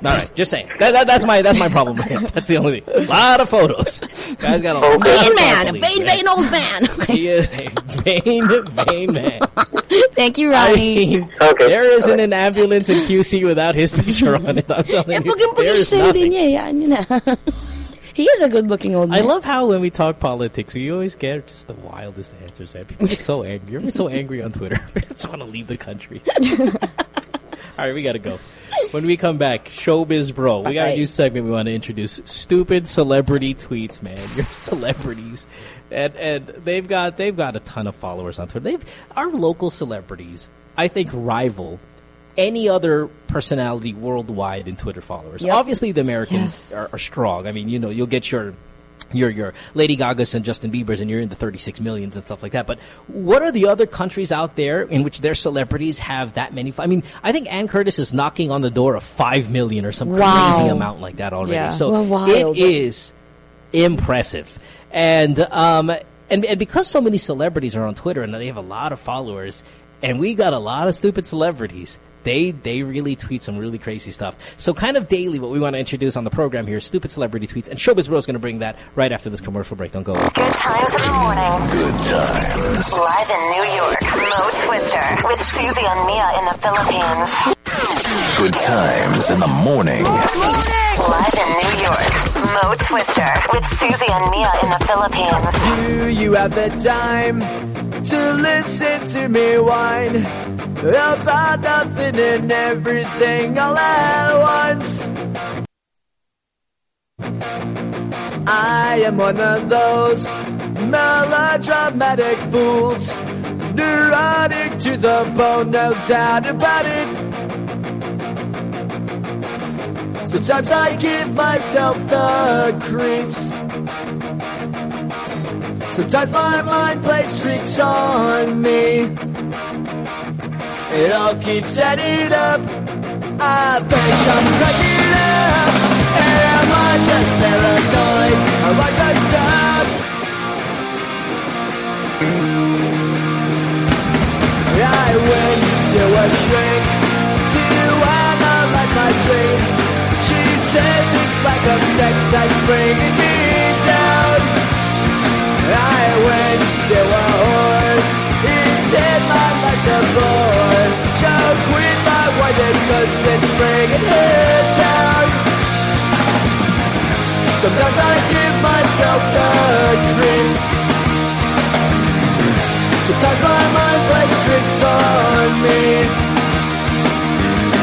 Speaker 3: All right, just saying. That, that, that's my that's my problem Man. That's the only thing. A lot of photos. Guy's got a lot
Speaker 4: Vain
Speaker 3: of
Speaker 4: man. A vain,
Speaker 3: man.
Speaker 4: vain old man.
Speaker 3: He is a vain, vain man.
Speaker 4: Thank you,
Speaker 3: I
Speaker 4: Ronnie.
Speaker 3: mean,
Speaker 6: Okay.
Speaker 3: there isn't an ambulance in QC without his picture on it. I'm telling you, there is nothing.
Speaker 4: niya. Yan, yun na. He is a good-looking old man.
Speaker 3: I love how when we talk politics, we always get just the wildest answers. Man. People get so angry. You're so angry on Twitter. I just want to leave the country. All right, we got to go. When we come back, Showbiz Bro. We got a new segment we want to introduce. Stupid celebrity tweets, man. You're celebrities. And and they've got they've got a ton of followers on Twitter. They've our local celebrities, I think rival any other personality worldwide in Twitter followers.
Speaker 4: Yep.
Speaker 3: Obviously the Americans
Speaker 4: Yes.
Speaker 3: are, are strong. I mean, you know, you'll get your your your Lady Gaga's and Justin Bieber's and you're in the 36 millions and stuff like that. But what are the other countries out there in which their celebrities have that many? I mean, I think Anne Curtis is knocking on the door of 5 million or some
Speaker 4: Wow.
Speaker 3: crazy amount like that already.
Speaker 5: Yeah.
Speaker 3: So
Speaker 4: Well, wild.
Speaker 3: it is impressive. And um and and because so many celebrities are on Twitter and they have a lot of followers and we got a lot of stupid celebrities. They they really tweet some really crazy stuff. So kind of daily what we want to introduce on the program here is stupid celebrity tweets and Showbiz Bro is going to bring that right after this commercial break. Don't go.
Speaker 7: Good times in the morning. Good times. Live in New York. Mo Twister with Susie and Mia in the Philippines.
Speaker 1: Good times in the morning.
Speaker 7: Live in New York. Mo Twister with Susie and Mia in the Philippines.
Speaker 2: Do you have the time to listen to me whine about nothing and everything all at once? I am one of those melodramatic fools, neurotic to the bone, no doubt about it. Sometimes I give myself the creeps. Sometimes my mind plays tricks on me. It all keeps adding up. I think I'm cracking up. Am I just paranoid? Am I just up? I went to a shrink to my dreams. She says it's like a sex that's bringing me down. I went to a whore. He said my life's a bore. She'll quit my wedding cause it's bringing her down. Sometimes I give myself the creeps. Sometimes my mind plays tricks on me.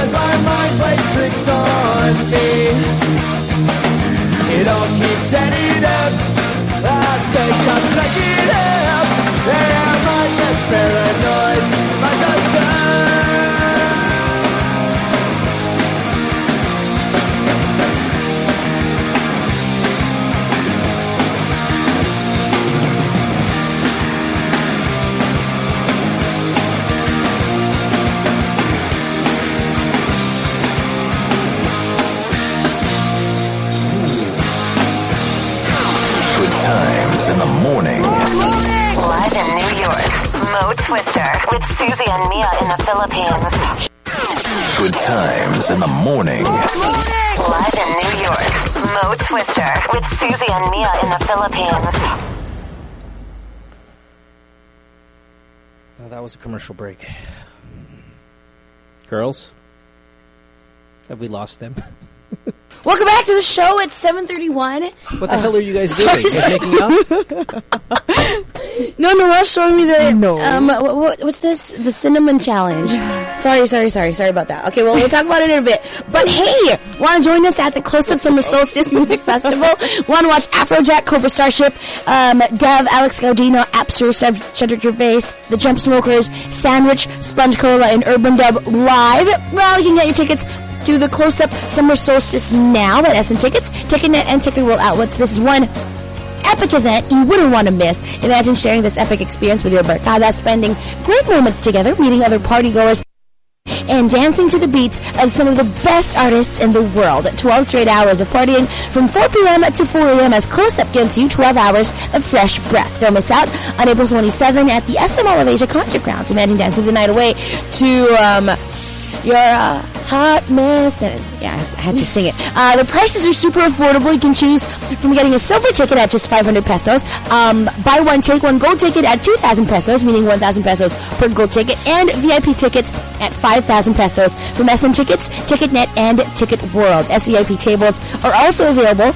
Speaker 2: Sometimes my mind plays tricks on me. It all keeps adding up. I think I'm cracking up. Am I just paranoid?
Speaker 1: Times in the morning.
Speaker 7: Live in New York. Mo Twister with Susie and Mia in the Philippines.
Speaker 1: Good times in the morning.
Speaker 7: Live in New York. Mo Twister with Susie and Mia in the Philippines.
Speaker 3: Oh, that was a commercial break. Girls, have we lost them?
Speaker 4: Welcome back to the show. It's 7:31.
Speaker 3: What the hell are you guys doing? You're taking up?
Speaker 4: No, Noel's showing me the
Speaker 5: No.
Speaker 4: um what, what, what's this? The cinnamon challenge. Sorry, sorry, sorry, sorry about that. Okay, well we'll talk about it in a bit. But hey, want to join us at the Close Up Summer Solstice Music Festival? Want to watch Afrojack, Cobra Starship, um, Dev, Alex Gaudino, Apster, Sev- Cedric Gervais, The Jump Smokers, Sandwich, Sponge Cola, and Urban Dub live? Well, you can get your tickets the Close Up Summer Solstice now at SM Tickets, TicketNet, and Ticket World Outlets. This is one epic event you wouldn't want to miss. Imagine sharing this epic experience with your barkada, spending great moments together, meeting other partygoers, and dancing to the beats of some of the best artists in the world. 12 straight hours of partying from 4 p.m. to 4 a.m. as Close Up gives you 12 hours of fresh breath. Don't miss out on April 27 at the SM of Asia Concert Grounds. Imagine dancing the night away to um, your uh, hot mess. And yeah, I had to sing it. Uh, the prices are super affordable. You can choose from getting a silver ticket at just 500 pesos, um, buy one take one gold ticket at 2,000 pesos, meaning 1,000 pesos per gold ticket, and VIP tickets at 5,000 pesos from SM Tickets, TicketNet, and Ticket World. SVIP tables are also available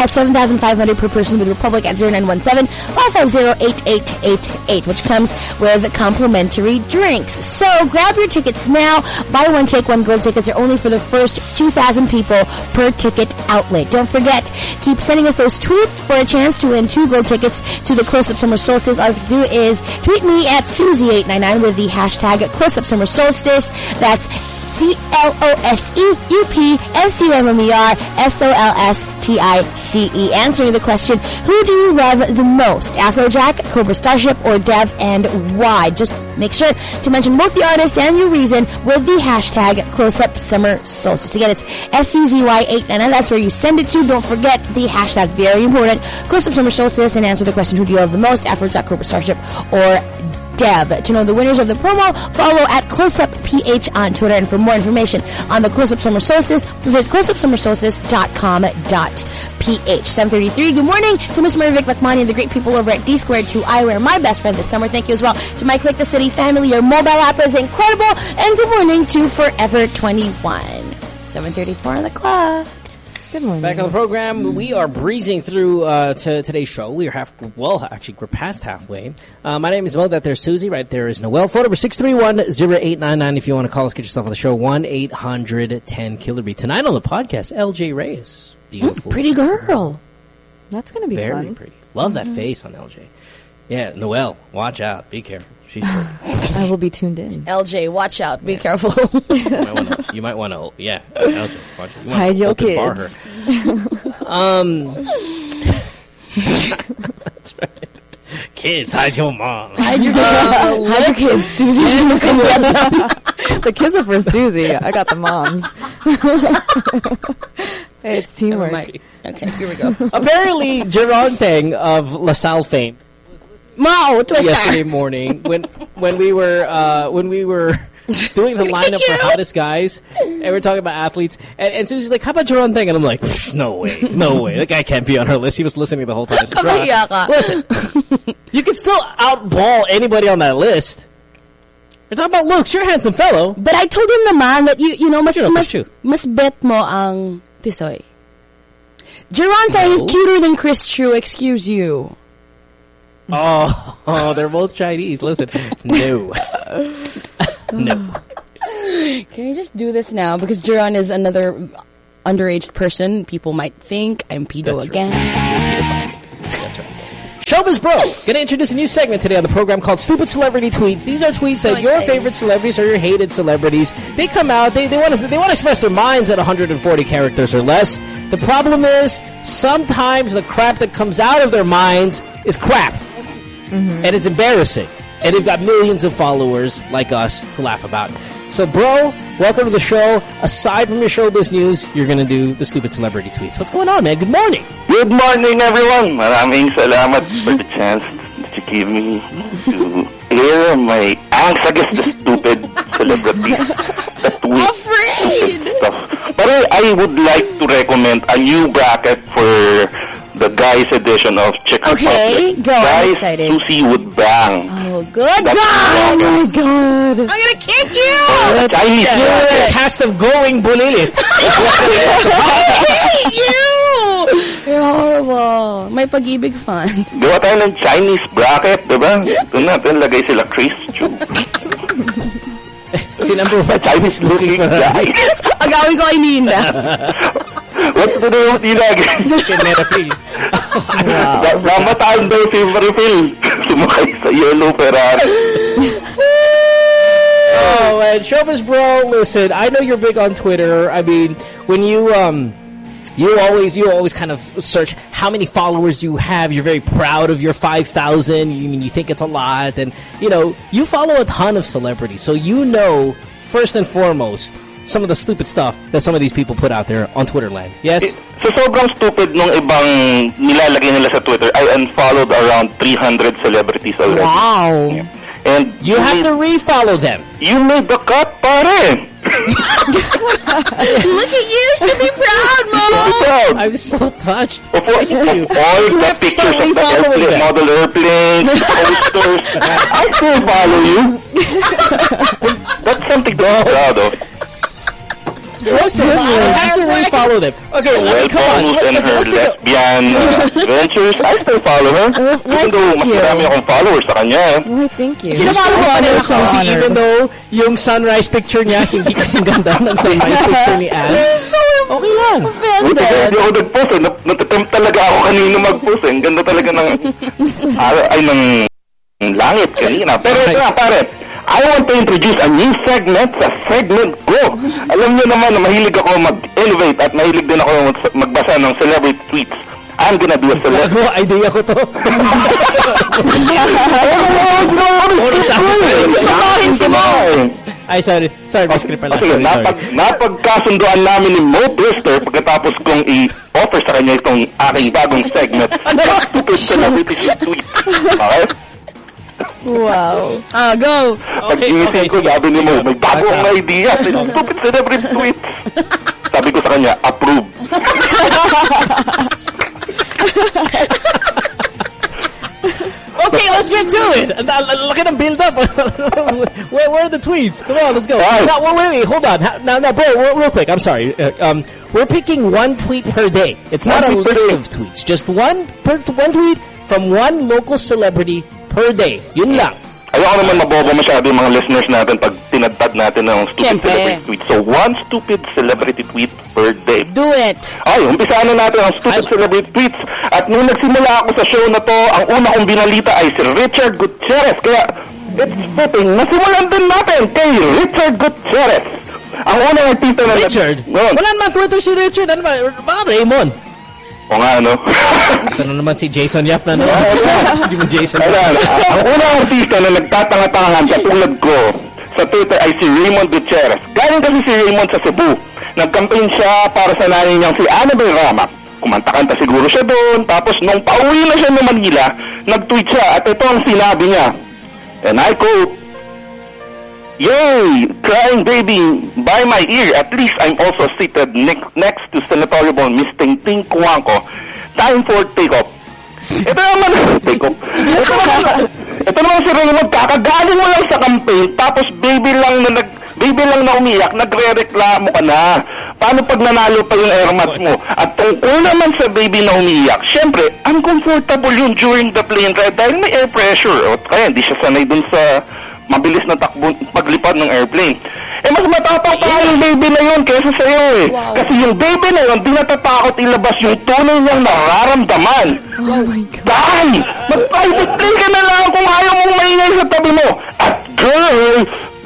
Speaker 4: at 7,500 per person with Republiq at 0917-550-8888, which comes with complimentary drinks. So grab your tickets now. Buy one, take one. Gold tickets are only for the first 2,000 people per ticket outlet. Don't forget, keep sending us those tweets for a chance to win two gold tickets to the Close Up Summer Solstice. All you have to do is tweet me at Susie899 with the hashtag Close Up Summer Solstice. That's C-L-O-S-E-U-P-S-U-M-M-E-R-S-O-L-S-T-I-C-E. Answering the question, who do you love the most? Afrojack, Cobra Starship, or Dev, and why? Just make sure to mention both the artist and your reason with the hashtag Close Up Summer Solstice. Again, it's S-U-Z-Y-899. That's where you send it to. Don't forget the hashtag, very important, Close Up Summer Solstice, and answer the question, who do you love the most? Afrojack, Cobra Starship, or Dev. To know the winners of the promo, follow at CloseUpPH on Twitter. And for more information on the Close Up Summer Solstice, visit closeupsummersolstice.com.ph. 733, good morning to Miss Marie Vic Lakmani and the great people over at D Squared 2 Eyewear, my best friend this summer. Thank you as well to my Click the City family. Your mobile app is incredible. And good morning to Forever 21. 734 on the clock.
Speaker 5: Good morning.
Speaker 3: Back on the program, we are breezing through uh, to today's show. We are half, well, actually, we're past halfway. Uh, my name is Mo. That there's Susie. Right there is Noel. Phone number 631-0899 if you want to call us, get yourself on the show. 1-800-10-KILLER Tonight on the podcast, LJ Reyes. Beautiful.
Speaker 4: Pretty girl.
Speaker 5: That's going to be
Speaker 3: Very
Speaker 5: fun.
Speaker 3: pretty. Love that face on LJ. Yeah, Noel, watch out. Be careful. She's pretty.
Speaker 5: I will be tuned in.
Speaker 4: LJ, watch out. Be careful.
Speaker 3: you might want to, you might want to, yeah. LJ, watch out. You
Speaker 5: Hide your
Speaker 3: open bar
Speaker 5: kids.
Speaker 3: her. Um, that's right. Kids, hide your mom.
Speaker 4: Hide your kids. Hide your kids. Susie's going to come get
Speaker 5: the kids are for Susie. I got the moms. hey, it's teamwork.
Speaker 4: Okay, here we go.
Speaker 3: Apparently, Jerron Teng of LaSalle fame
Speaker 4: Mo,
Speaker 3: yesterday morning when when we were uh, when we were doing the lineup for hottest guys and we are talking about athletes and, and Susie's like, "How about Jerron Teng?" And I'm like, "No way, no way, that guy can't be on her list." He was listening the whole time. Said,
Speaker 4: Kamahiya
Speaker 3: "Jerron,
Speaker 4: ka."
Speaker 3: Listen, you can still outball anybody on that list. We're talking about looks. You're a handsome fellow.
Speaker 4: But I told him naman that you, you know, mas, mas, mas bet mo ang Tisoy. Jerron Teng
Speaker 3: is
Speaker 4: cuter than Chris Tiu, excuse you.
Speaker 3: Oh, oh, they're both Chinese. Listen, no, no.
Speaker 4: Can we just do this now? Because Jerron is another underage person. People might think I'm pedo
Speaker 3: That's right.
Speaker 4: again.
Speaker 3: That's right. Showbiz Bro, gonna introduce a new segment today on the program called Stupid Celebrity Tweets. These are tweets
Speaker 4: So
Speaker 3: that your favorite celebrities or your hated celebrities, they come out, they, they want to they want to express their minds at 140 characters or less. The problem is, sometimes the crap that comes out of their minds is crap. Mm-hmm. And it's embarrassing. And they've got millions of followers like us to laugh about. So, bro, welcome to the show. Aside from your showbiz news, you're going to do the stupid celebrity tweets. What's going on, man? Good morning.
Speaker 8: Good morning, everyone. Maraming salamat for the chance that you give me to air my angst against the stupid celebrity that
Speaker 4: Afraid!
Speaker 8: stuff. But I, I would like to recommend a new bracket for the guys edition of Czech
Speaker 4: Okay,
Speaker 8: Republic.
Speaker 4: go. I'm
Speaker 8: Guys
Speaker 4: excited.
Speaker 8: Susie would bang.
Speaker 4: Oh, good
Speaker 8: That's
Speaker 4: God!
Speaker 5: Oh my god.
Speaker 4: I'm gonna kick you!
Speaker 8: Chinese
Speaker 3: Yeah,
Speaker 8: bracket.
Speaker 3: the cast of Goin' Bulilit.
Speaker 4: I hate you! You're horrible. May pag-ibig fund.
Speaker 8: Gawa tayo ng Chinese bracket, di ba? Doon natin lagay sila Chris Tiu.
Speaker 3: si number one
Speaker 8: Chinese looking guy.
Speaker 4: Agawin ko kay Nina.
Speaker 8: What's the name of the again?
Speaker 3: kay Merafil.
Speaker 8: Na- Namataan daw si Marifil. Sumakay sa yellow Ferrari.
Speaker 3: Oh, man. Showbiz Bro, listen, I know you're big on Twitter. I mean, when you, um, you always, you always kind of search how many followers you have. You're very proud of your 5,000. You mean, you think it's a lot. And, you know, you follow a ton of celebrities. So you know, first and foremost, some of the stupid stuff that some of these people put out there on Twitter land. Yes?
Speaker 8: Eh, So sobrang stupid nung ibang nilalagay nila sa Twitter. I unfollowed around 300 celebrities already.
Speaker 4: Wow.
Speaker 8: And
Speaker 3: You have to refollow them.
Speaker 8: You made the cut, pare!
Speaker 4: Look at you. Should be proud, Mom.
Speaker 8: Proud.
Speaker 3: I'm so touched.
Speaker 8: Of all,
Speaker 3: you.
Speaker 8: all
Speaker 3: You
Speaker 8: the
Speaker 3: to
Speaker 8: pictures
Speaker 3: start
Speaker 8: of the airplane,
Speaker 3: them.
Speaker 8: model airplanes, posters. I still follow you. That's something to be proud of.
Speaker 3: Listen, I have to re-follow them. Okay, I
Speaker 8: Well,
Speaker 3: mean, come on.
Speaker 8: bonus and
Speaker 3: Look,
Speaker 8: her
Speaker 3: listen
Speaker 8: lesbian uh, ventures, I still follow her. Even though mas
Speaker 5: you.
Speaker 8: marami akong followers sa kanya. eh.
Speaker 5: Why, thank you.
Speaker 3: Kinapalo ko ano, Susie,
Speaker 4: honor.
Speaker 3: even though yung sunrise picture niya, hindi kasing ganda ng sunrise picture ni Anne. Okay lang.
Speaker 8: Kaya hindi ako nag-post eh. Nat- Natatempt talaga ako kanina mag-post eh. Ang ganda talaga ng, araw, ay, ng langit kanina. Pero ito na, pare. I want to introduce a new segment sa segment ko. Alam niyo naman na mahilig ako mag-elevate at mahilig din ako magbasa ng celebrity tweets. I'm gonna be a celebrity.
Speaker 3: Gago, idea ko to.
Speaker 4: Si Mo.
Speaker 3: Ay, sorry. Sorry, Miss Creeper lang.
Speaker 8: Kasi
Speaker 3: Sorry,
Speaker 8: napag,
Speaker 3: sorry.
Speaker 8: napagkasunduan namin ni Mo Twister pagkatapos kong i-offer sa kanya itong aking bagong segment. Stupid celebrity tweet. Okay?
Speaker 5: Wow.
Speaker 4: Ah, go.
Speaker 8: Pag-iisip ko, sabi ni Mo, may bago akong idea. Stupid celebrity tweets. Sabi ko sa kanya, approve.
Speaker 3: Okay, let's get to it. And, Look at them build up. where, where are the tweets? Come on, let's go.
Speaker 8: Right.
Speaker 3: Now, wait, wait, wait, hold on. Ha- Now, now, bro, real, real quick. I'm sorry. Uh, um, we're picking one tweet per day. It's not
Speaker 8: One
Speaker 3: a
Speaker 8: tweet per
Speaker 3: list
Speaker 8: day.
Speaker 3: of tweets. Just one per one tweet from one local celebrity per day. Yun lang.
Speaker 8: Ayoko naman mabobo masyado yung mga listeners natin pag tinadtad natin ng stupid
Speaker 4: Siyempre.
Speaker 8: celebrity tweet. So, one stupid celebrity tweet per day.
Speaker 4: Do it.
Speaker 8: Ay, umpisaan na natin ang stupid
Speaker 3: Ay-
Speaker 8: celebrity tweets. At nung nagsimula ako sa show na to, ang una kong binalita ay si Richard Gutierrez. Kaya, it's fitting na simulan din natin kay Richard Gutierrez. Ang unang artista na...
Speaker 3: Richard?
Speaker 8: Ngayon.
Speaker 3: Wala naman Twitter si Richard. Ano ba? Baka Raymond.
Speaker 8: O nga, ano?
Speaker 3: Ito na naman si Jason Yap na no? Hindi mo Jason Yap.
Speaker 8: Ayan, ang unang artista na nagtatanga-tangahan katulad ko sa Twitter ay si Raymond Gutierrez. Galing kasi si Raymond sa Cebu. Nag-campaign siya para sa nanay niyang si Annabel Rama. Kumanta-kanta siguro siya doon. Tapos nung pauwi na siya ng Manila, nag-tweet siya at ito ang sinabi niya. And I quote, Yay! Crying baby by my ear. At least I'm also seated ne- next to senatorial Miss Ting Ting Kuangko. Time for take-off. Ito naman, take off. Ito naman, ito naman si Raymond, kakagaling mo lang sa campaign, tapos baby lang na nag, baby lang na umiyak, nagre-reklamo ka na. Paano pag nanalo pa yung airmat mo? At tungkol naman sa baby na umiyak, syempre, uncomfortable yun during the plane ride dahil may air pressure. O, kaya hindi siya sanay dun sa mabilis na takbo, paglipad ng airplane. Eh, mas matapang pa yung baby na yun kaysa sa'yo eh. Kasi yung baby na yun, di natatakot ilabas yung tunay niyang nararamdaman.
Speaker 5: Oh my God.
Speaker 8: Dahil, mag-private plane ka na lang kung ayaw mong maingay sa tabi mo. At girl,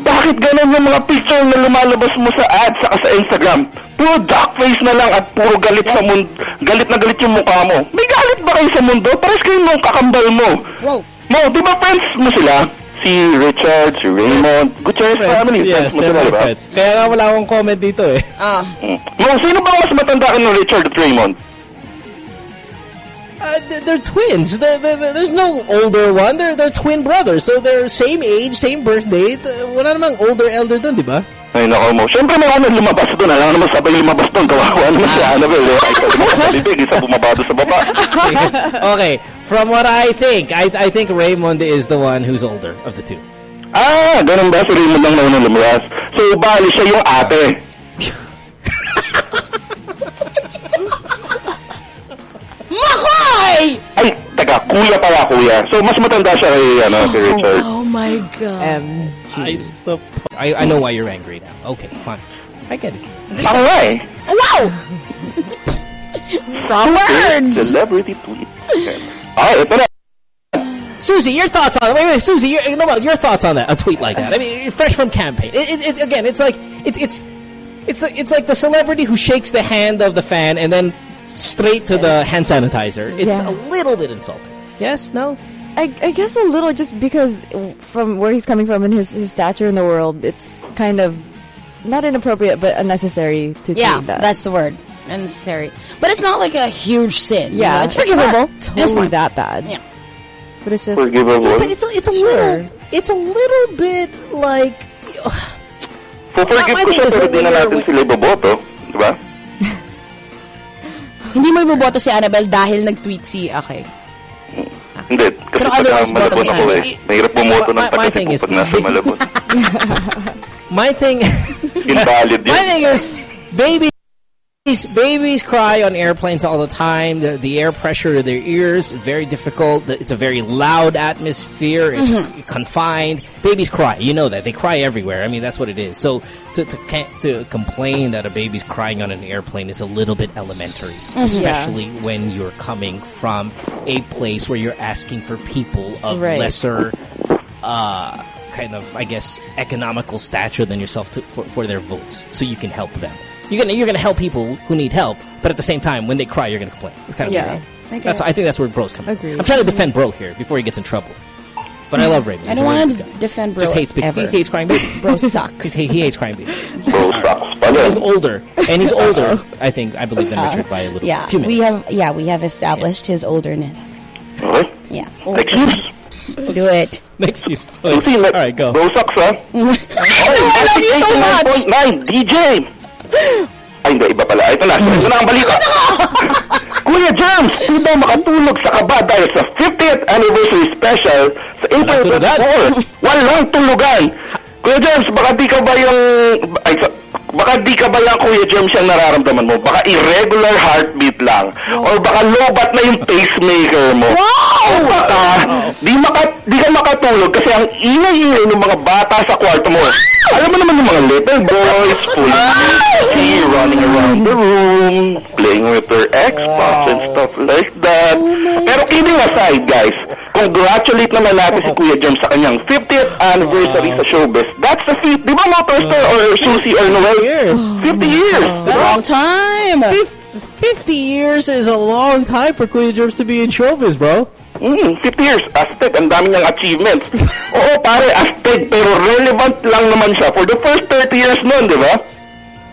Speaker 8: bakit ganun yung mga picture na lumalabas mo sa ads saka sa Instagram? Puro dark face na lang at puro galit sa mundo. Galit na galit yung mukha mo. May galit ba kayo sa mundo? Pares kayo nung kakambal mo.
Speaker 4: Wow.
Speaker 8: Mo, di ba friends mo sila? Si Richard, si Raymond, Gutierrez family.
Speaker 3: Yes,
Speaker 8: mo
Speaker 3: they're
Speaker 8: sila,
Speaker 3: my friends. Kaya nga wala akong comment dito eh.
Speaker 4: Ah.
Speaker 8: Mm. Mo, sino ba mas matanda ka ng Richard at Raymond?
Speaker 3: Uh, th- they're twins. They're, they're, they're- there's no older one. They're they're twin brothers. So they're same age, same birth date. Uh, wala namang older elder dun, di ba?
Speaker 8: Ay, nako mo. Siyempre, may unang lumabas doon. Alam naman sabay lumabas doon. Kawawa naman si Annabelle. Eh. Ay, sabi mo, sa bibig, isa bumaba doon sa baba.
Speaker 3: okay, from what I think, I I think Raymond is the one who's older of the two.
Speaker 8: Ah, ganun ba? Si Raymond lang naunang lumabas. So, bali siya yung ate.
Speaker 4: Makoy!
Speaker 8: Ay, taga, kuya pala, kuya. So, mas matanda siya kay, ano, kay Richard.
Speaker 4: Oh my God.
Speaker 5: Um,
Speaker 3: I suppose. I, I know why you're angry now. Okay, fine. I get it.
Speaker 8: Ako nga eh.
Speaker 4: Wow! Strong words!
Speaker 8: Celebrity tweet. Okay. Ah, ito na.
Speaker 3: Susie, your thoughts on wait, wait, Susie, your, you know your thoughts on that, a tweet like that. I mean, fresh from campaign. It, it, it, again, it's like it, it's it's like, it's like the celebrity who shakes the hand of the fan and then straight to the hand sanitizer. It's
Speaker 5: Yeah.
Speaker 3: a little bit insulting. Yes? No?
Speaker 5: I, I guess a little just because from where he's coming from and his, his stature in the world, it's kind of not inappropriate but unnecessary to
Speaker 4: Yeah,
Speaker 5: tweet that.
Speaker 4: that's the word. Unnecessary. But it's not like a huge sin. you
Speaker 5: yeah,
Speaker 4: know? it's forgivable.
Speaker 5: not
Speaker 4: It's
Speaker 5: totally
Speaker 4: fine.
Speaker 5: that bad.
Speaker 4: Yeah.
Speaker 5: But it's just
Speaker 8: Forgivable.
Speaker 3: But it's a, it's a
Speaker 5: Sure.
Speaker 3: little it's a little bit like
Speaker 8: For-forgive
Speaker 3: My
Speaker 8: ko
Speaker 3: thing
Speaker 8: siya,
Speaker 3: is
Speaker 8: pero
Speaker 3: when
Speaker 8: di na natin sila iboboto. Diba?
Speaker 4: Hindi mo iboboto si Annabelle dahil nag-tweet si okay.
Speaker 8: Hindi. Kasi
Speaker 4: Pero
Speaker 8: pag
Speaker 4: otherwise,
Speaker 8: malabon ako eh. Mahirap bumoto ng
Speaker 3: thing is-
Speaker 8: pag nasa malabon.
Speaker 3: my thing
Speaker 8: Invalid yun.
Speaker 3: My thing is, babies babies cry on airplanes all the time. The, the air pressure in their ears is very difficult. It's a very loud atmosphere. It's confined. Babies cry. You know that. They cry everywhere. I mean, that's what it is. So to, to, to complain that a baby's crying on an airplane is a little bit elementary, especially when you're coming from a place where you're asking for people of
Speaker 5: Right.
Speaker 3: lesser uh, kind of, I guess, economical stature than yourself to, for, for their votes, so you can help them. You're gonna you're gonna help people who need help, but at the same time, when they cry, you're gonna complain. It's kind of
Speaker 5: Yeah.
Speaker 3: weird.
Speaker 4: Okay.
Speaker 3: That's I think that's where Bro's coming.
Speaker 5: Agreed.
Speaker 3: from. I'm trying to defend Bro here before he gets in trouble, but I love Raymond.
Speaker 4: I
Speaker 3: He's
Speaker 4: don't want to defend bro
Speaker 3: Just hates big,
Speaker 4: ever.
Speaker 3: he hates crying babies.
Speaker 4: Bro sucks.
Speaker 3: He, he hates crying babies.
Speaker 8: Bro sucks pa
Speaker 3: He's older, and he's older. I think I believe than Richard by a little.
Speaker 4: yeah,
Speaker 3: few
Speaker 4: we have yeah we have established his olderness.
Speaker 8: Okay?
Speaker 4: Yeah,
Speaker 8: Next news.
Speaker 4: do it.
Speaker 3: next year. All right, go.
Speaker 8: Bro sucks, ha?
Speaker 4: I love you so much.
Speaker 8: 89.9, DJ! Ay, hindi, iba pala. Ito na, ito na ang balita. Kuya Germs, di ba makatulog sa kaba dahil sa 50th anniversary special sa April
Speaker 3: tulugan.
Speaker 8: 24? Walang tulugan. Kuya Germs, baka di ka ba yung... Ay, sa, baka di ka ba yung Kuya Germs yung nararamdaman mo? Baka irregular heartbeat lang. Or baka lobat na yung pacemaker mo. Wow! Baka di, maka, di ka makatulog kasi ang ingay-ingay ng mga bata sa kwarto mo. Alam mo naman yung mga little boys, of running around the room, playing with their Xbox and stuff like that. Pero kidding aside, guys, congratulate naman natin si Kuya Jom sa kanyang 50th anniversary sa showbiz. That's the feat. Di ba Motorstar or Susie or Noel?
Speaker 3: Years.
Speaker 8: 50 years.
Speaker 4: Long time.
Speaker 3: 50 years is a long time for Kuya Germs to be in showbiz, bro.
Speaker 8: Mm, 50 years. Aztec, ang dami niyang achievements. Oo, pare, Aztec, pero relevant lang naman siya for the first 30 years noon, di ba?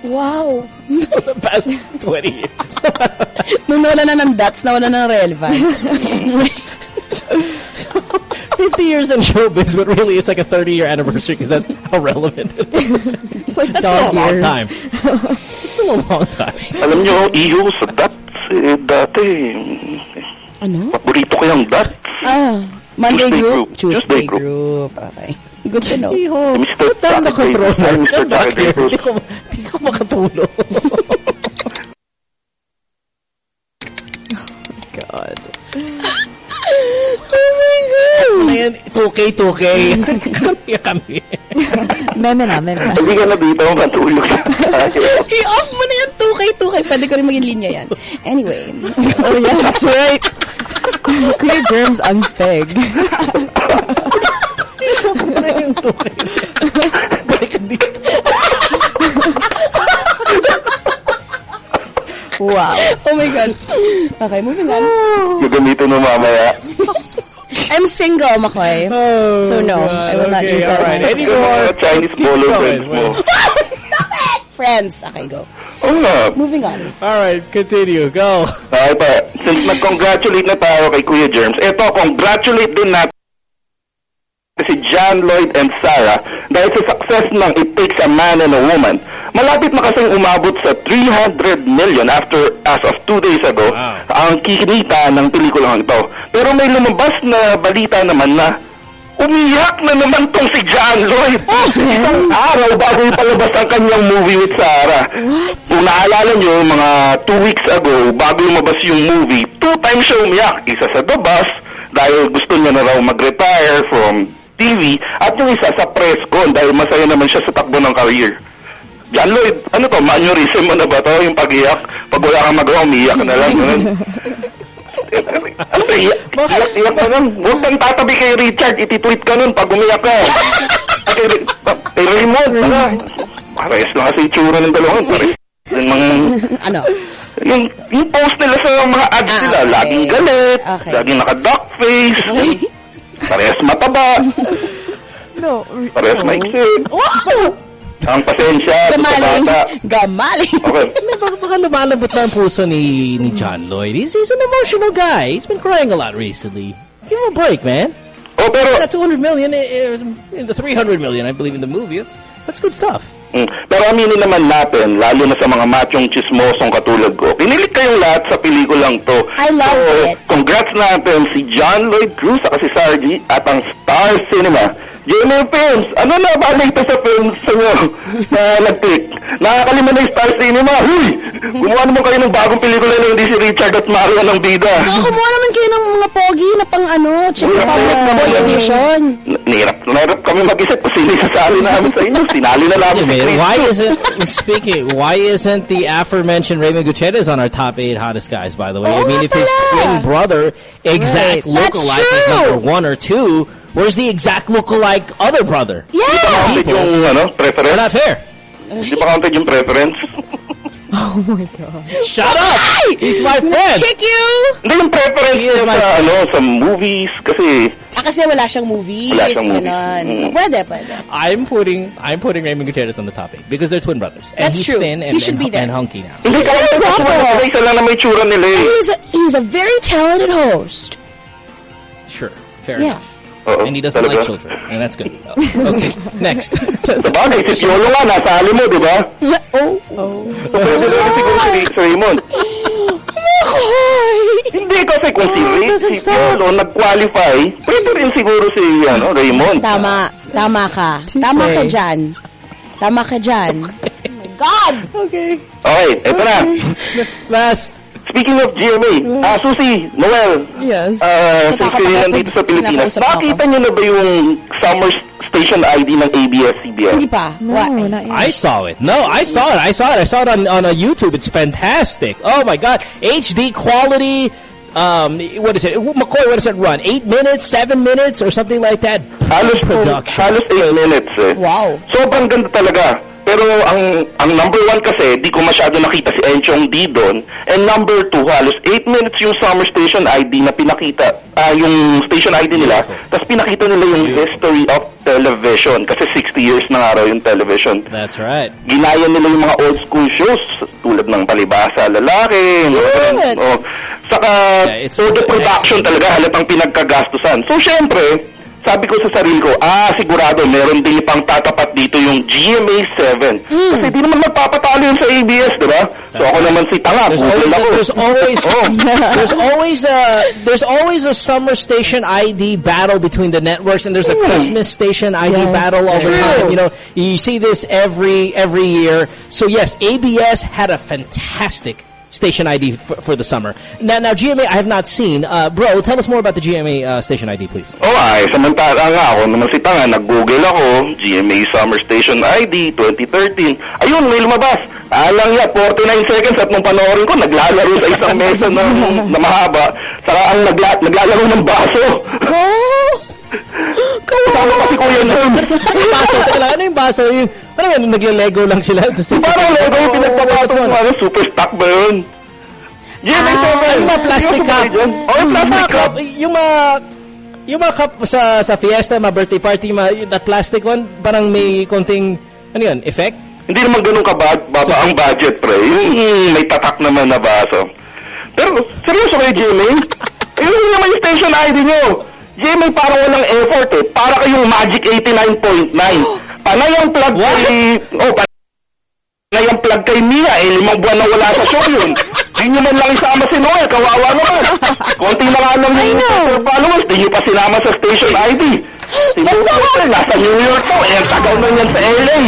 Speaker 4: Wow.
Speaker 3: the past 20 years.
Speaker 4: Nung nawala na ng dots, nawala na ng relevance.
Speaker 3: 50 years in showbiz, but really it's like a 30 year anniversary because that's how relevant it is.
Speaker 5: It's like
Speaker 3: That's still a long
Speaker 5: years.
Speaker 3: time. It's still a long time.
Speaker 8: Alam niyo, iyo sa dots, eh, dati,
Speaker 4: ano?
Speaker 8: paborito ko yung dots.
Speaker 4: Ah, Monday
Speaker 8: Tuesday
Speaker 4: group?
Speaker 8: group.
Speaker 4: Tuesday
Speaker 8: Tuesday group.
Speaker 4: group. Okay. Good to know.
Speaker 3: Iho,
Speaker 8: Mr.
Speaker 3: put down the
Speaker 8: Saturday.
Speaker 3: controller.
Speaker 8: Ay, Mr.
Speaker 3: Come back here.
Speaker 8: Bruce.
Speaker 3: Ko, di ko makatulog.
Speaker 5: God.
Speaker 3: Yan? 2K, 2K. Kami kami.
Speaker 5: Meme na, meme na.
Speaker 8: Hindi ka na dito matulog sa.
Speaker 4: I-off mo na yan, 2K, 2K. Pwede ko rin maging linya yan. Anyway.
Speaker 5: Oh yeah, that's right. Kuya Germs unpeg.
Speaker 3: Ano yung 2K? Balik dito.
Speaker 5: Wow.
Speaker 4: Oh my God. Okay, moving on.
Speaker 8: Gagamitin mo mamaya.
Speaker 4: I'm single, Makoy.
Speaker 3: Oh,
Speaker 4: So, no, I will not use that
Speaker 3: alright.
Speaker 4: one.
Speaker 3: Any
Speaker 8: Yung
Speaker 3: more?
Speaker 8: mga Chinese polo
Speaker 3: going,
Speaker 8: friends mo.
Speaker 4: Friends. Okay, go.
Speaker 8: Oh, Oo nga.
Speaker 4: Moving on.
Speaker 3: Alright, continue. Go.
Speaker 8: Okay pa, since nag-congratulate na tayo kay Kuya Germs, eto, congratulate din natin si John Lloyd and Sarah dahil sa success ng It Takes a Man and a Woman. Malapit na kasing umabot sa 300 million after as of two days ago
Speaker 3: Wow.
Speaker 8: ang kikinita ng pelikulang ito. Pero may lumabas na balita naman na umiyak na naman tong si John Lloyd. Isang araw bago ipalabas ang kanyang movie with Sarah. Kung naalala nyo, mga two weeks ago, bago lumabas yung movie, two times siya umiyak. Isa sa The Bus, dahil gusto niya na raw mag-retire from TV, at yung isa sa press con, dahil masaya naman siya sa takbo ng career. John Lloyd, ano to, mannerism mo na ba to, yung pag-iyak? Pag wala kang magawa, umiyak ka na lang. ano to, iyak, iyak, iyak ka nun. Huwag kang tatabi kay Richard, ititweet ka nun pag umiyak ka. Kay, kay Raymond, para, parehas lang kasi itsura ng dalawa. Parehas yung mga,
Speaker 4: Ano?
Speaker 8: yung, yung post nila sa mga ads
Speaker 4: Ah,
Speaker 8: nila,
Speaker 4: okay.
Speaker 8: laging galit,
Speaker 4: Okay.
Speaker 8: laging naka-duck face,
Speaker 4: Okay.
Speaker 8: Parehas mataba,
Speaker 5: No.
Speaker 8: parehas maiksi.
Speaker 4: Wow!
Speaker 8: Ang pasensya, sa
Speaker 4: Gamaling.
Speaker 8: bata.
Speaker 4: Gamaling.
Speaker 8: Okay.
Speaker 3: Baka, baka lumalabot na ang puso ni, ni John Lloyd. He's, he's an emotional guy. He's been crying a lot recently. Give him a break, man.
Speaker 8: Oh, pero,
Speaker 3: That 200 million, eh, eh, in the 300 million, I believe in the movie. That's, that's good stuff.
Speaker 8: Mm. Pero aminin naman natin, lalo na sa mga machong chismosong katulad ko, pinilit kayong lahat sa pelikulang to.
Speaker 4: I love
Speaker 8: so,
Speaker 4: it.
Speaker 8: congrats natin si John Lloyd Cruz at si Sargi at ang Star Cinema GMA Films, ano na ba ito sa films nyo na nag-click? Nakakalima na yung Star Cinema. Huy! Gumawa naman kayo ng bagong pelikula na hindi si Richard at Mario ng bida.
Speaker 4: Saka kumuha naman kayo ng mga pogi na pang ano, Czech Republic Boy Edition.
Speaker 8: Nahirap, nahirap kami mag-isip kung sino yung sasali namin sa inyo. Sinali na namin si Chris.
Speaker 3: why isn't speaking? Why isn't the aforementioned Raymond Gutierrez on our top eight hottest guys? By the way, I
Speaker 4: Oh,
Speaker 3: mean, if his twin brother, exact
Speaker 4: Right.
Speaker 3: Lookalike, is number one or two, where's the exact lookalike other brother?
Speaker 4: Yeah!
Speaker 8: Counted yung ano,
Speaker 3: They're not fair.
Speaker 8: Di ba counted yung preference?
Speaker 3: Shut up! He's my friend.
Speaker 4: Kick you!
Speaker 8: Hindi yung preference
Speaker 3: He is
Speaker 8: niya
Speaker 3: my-
Speaker 8: sa, ano, sa movies. Kasi,
Speaker 4: Ah, kasi wala siyang movies.
Speaker 8: Wala siyang movies.
Speaker 4: ganon.
Speaker 8: Mm.
Speaker 4: Pwede, pwede.
Speaker 3: I'm putting I'm putting Raymond Gutierrez on the top eight because they're twin brothers, and
Speaker 4: That's
Speaker 3: he's
Speaker 4: true.
Speaker 3: thin and,
Speaker 4: He should
Speaker 3: and,
Speaker 4: be there.
Speaker 3: and hunky now.
Speaker 8: hindi ka lang
Speaker 4: guwapo.
Speaker 8: isa lang na may tsura nila eh.
Speaker 4: He's a, he's a very talented host.
Speaker 3: Sure, fair
Speaker 4: Yeah.
Speaker 3: enough.
Speaker 8: Oo,
Speaker 3: And he doesn't
Speaker 8: talaga.
Speaker 3: like children, and that's good. Okay, next.
Speaker 8: Sabagay, si Piolo nga, nasali mo, di ba?
Speaker 4: Oh.
Speaker 8: So, pwede na rin siguro si Rick Raymond. Hindi kasi kung si Rick, si Piolo nag-qualify, pwede rin siguro si ano, Raymond.
Speaker 4: Tama. Tama ka. Tama ka dyan. Tama ka dyan. Oh my God!
Speaker 3: okay.
Speaker 8: Okay, eto na.
Speaker 3: Last.
Speaker 8: Speaking of GMA, ah, Susie, Noel,
Speaker 5: Yes.
Speaker 8: ah,
Speaker 4: Nakakapagod.
Speaker 8: since kayo nandito sa Pilipinas,
Speaker 4: Kinakausap ako.
Speaker 8: nakita niyo na ba yung summer station ID ng ABS-CBN?
Speaker 4: Hindi pa.
Speaker 5: No, not yet.
Speaker 3: I saw it. No, I saw it. I saw it. I saw it on on a YouTube. It's fantastic. Oh my god, HD quality. Um, what is it? McCoy, what does it run? Eight minutes, seven minutes, or something like that.
Speaker 8: Halos
Speaker 3: production.
Speaker 8: Halos 8 minutes eh.
Speaker 4: Wow.
Speaker 8: Sobrang ganda talaga. Pero ang ang number one kasi, di ko masyado nakita si Enchong D doon. And number two, halos 8 minutes yung Summer Station ID na pinakita, ah yung station ID nila. Tapos pinakita nila yung history of television. Kasi 60 years na nga raw yung television.
Speaker 3: That's right.
Speaker 8: Ginaya nila yung mga old school shows tulad ng Palibasa Lalaki.
Speaker 4: Cute.
Speaker 8: Oh. Saka,
Speaker 3: Yeah, it's-
Speaker 8: so the production talaga halatang pinagkagastusan. So, syempre, sabi ko sa sarili ko, ah, sigurado, meron din pang tatapat dito yung GMA7.
Speaker 3: Hmm.
Speaker 8: Kasi di naman magpapatalo yun sa ABS, di ba? So, ako naman si Tanga,
Speaker 3: There's always,
Speaker 8: ako.
Speaker 3: there's always,
Speaker 8: Oh.
Speaker 3: there's always a, there's always a summer station ID battle between the networks, and there's a Christmas station ID
Speaker 5: Yes.
Speaker 3: battle all the time. You know, you see this every every year. So yes, ABS had a fantastic station ID for, for the summer. Now, now GMA, I have not seen. Uh, bro, tell us more about the GMA uh, station ID, please.
Speaker 8: Oh, ay, samantala nga ako naman si Tanga, nag-google ako, GMA Summer Station ID 2013. Ayun, may lumabas. Alang ya, 49 seconds at nung panoorin ko, naglalaro sa isang mesa na, na mahaba. Saka ang nagla, naglalaro ng baso.
Speaker 4: Oh!
Speaker 8: Kasama pa si Kuya Norm.
Speaker 3: Yung baso, teka lang, ano yung baso? Yung, ano yan, nagle-lego lang sila.
Speaker 8: Parang Lego yung pinagpapato ng ano, super stock ba yun? GMA
Speaker 4: Ah.
Speaker 3: Yung mga plastic cup.
Speaker 8: Oh, yung plastic
Speaker 3: mga
Speaker 8: cup.
Speaker 3: yung mga yung mga cup sa sa fiesta, mga birthday party, mga, that plastic one, parang may konting, ano yun, effect?
Speaker 8: Hindi naman ganun ka ba, baba ang budget, pre. Yung mm, may tatak naman na baso. Pero, seryoso kayo, Jimmy? Ayun yun naman yung station ID nyo. Jimmy, parang walang effort eh. Para kayong Magic 89.9. Panay ang plug
Speaker 3: What?
Speaker 8: kay... Oh, panay ang plug kay Mia. Eh, limang buwan na wala sa show yun. Di nyo man lang isama si Noel. Kawawa naman. Konti na nga lang yung followers. Di nyo pa sinama sa station ID. Si Noel, nasa New York po. Eh, tagal na yan sa LA.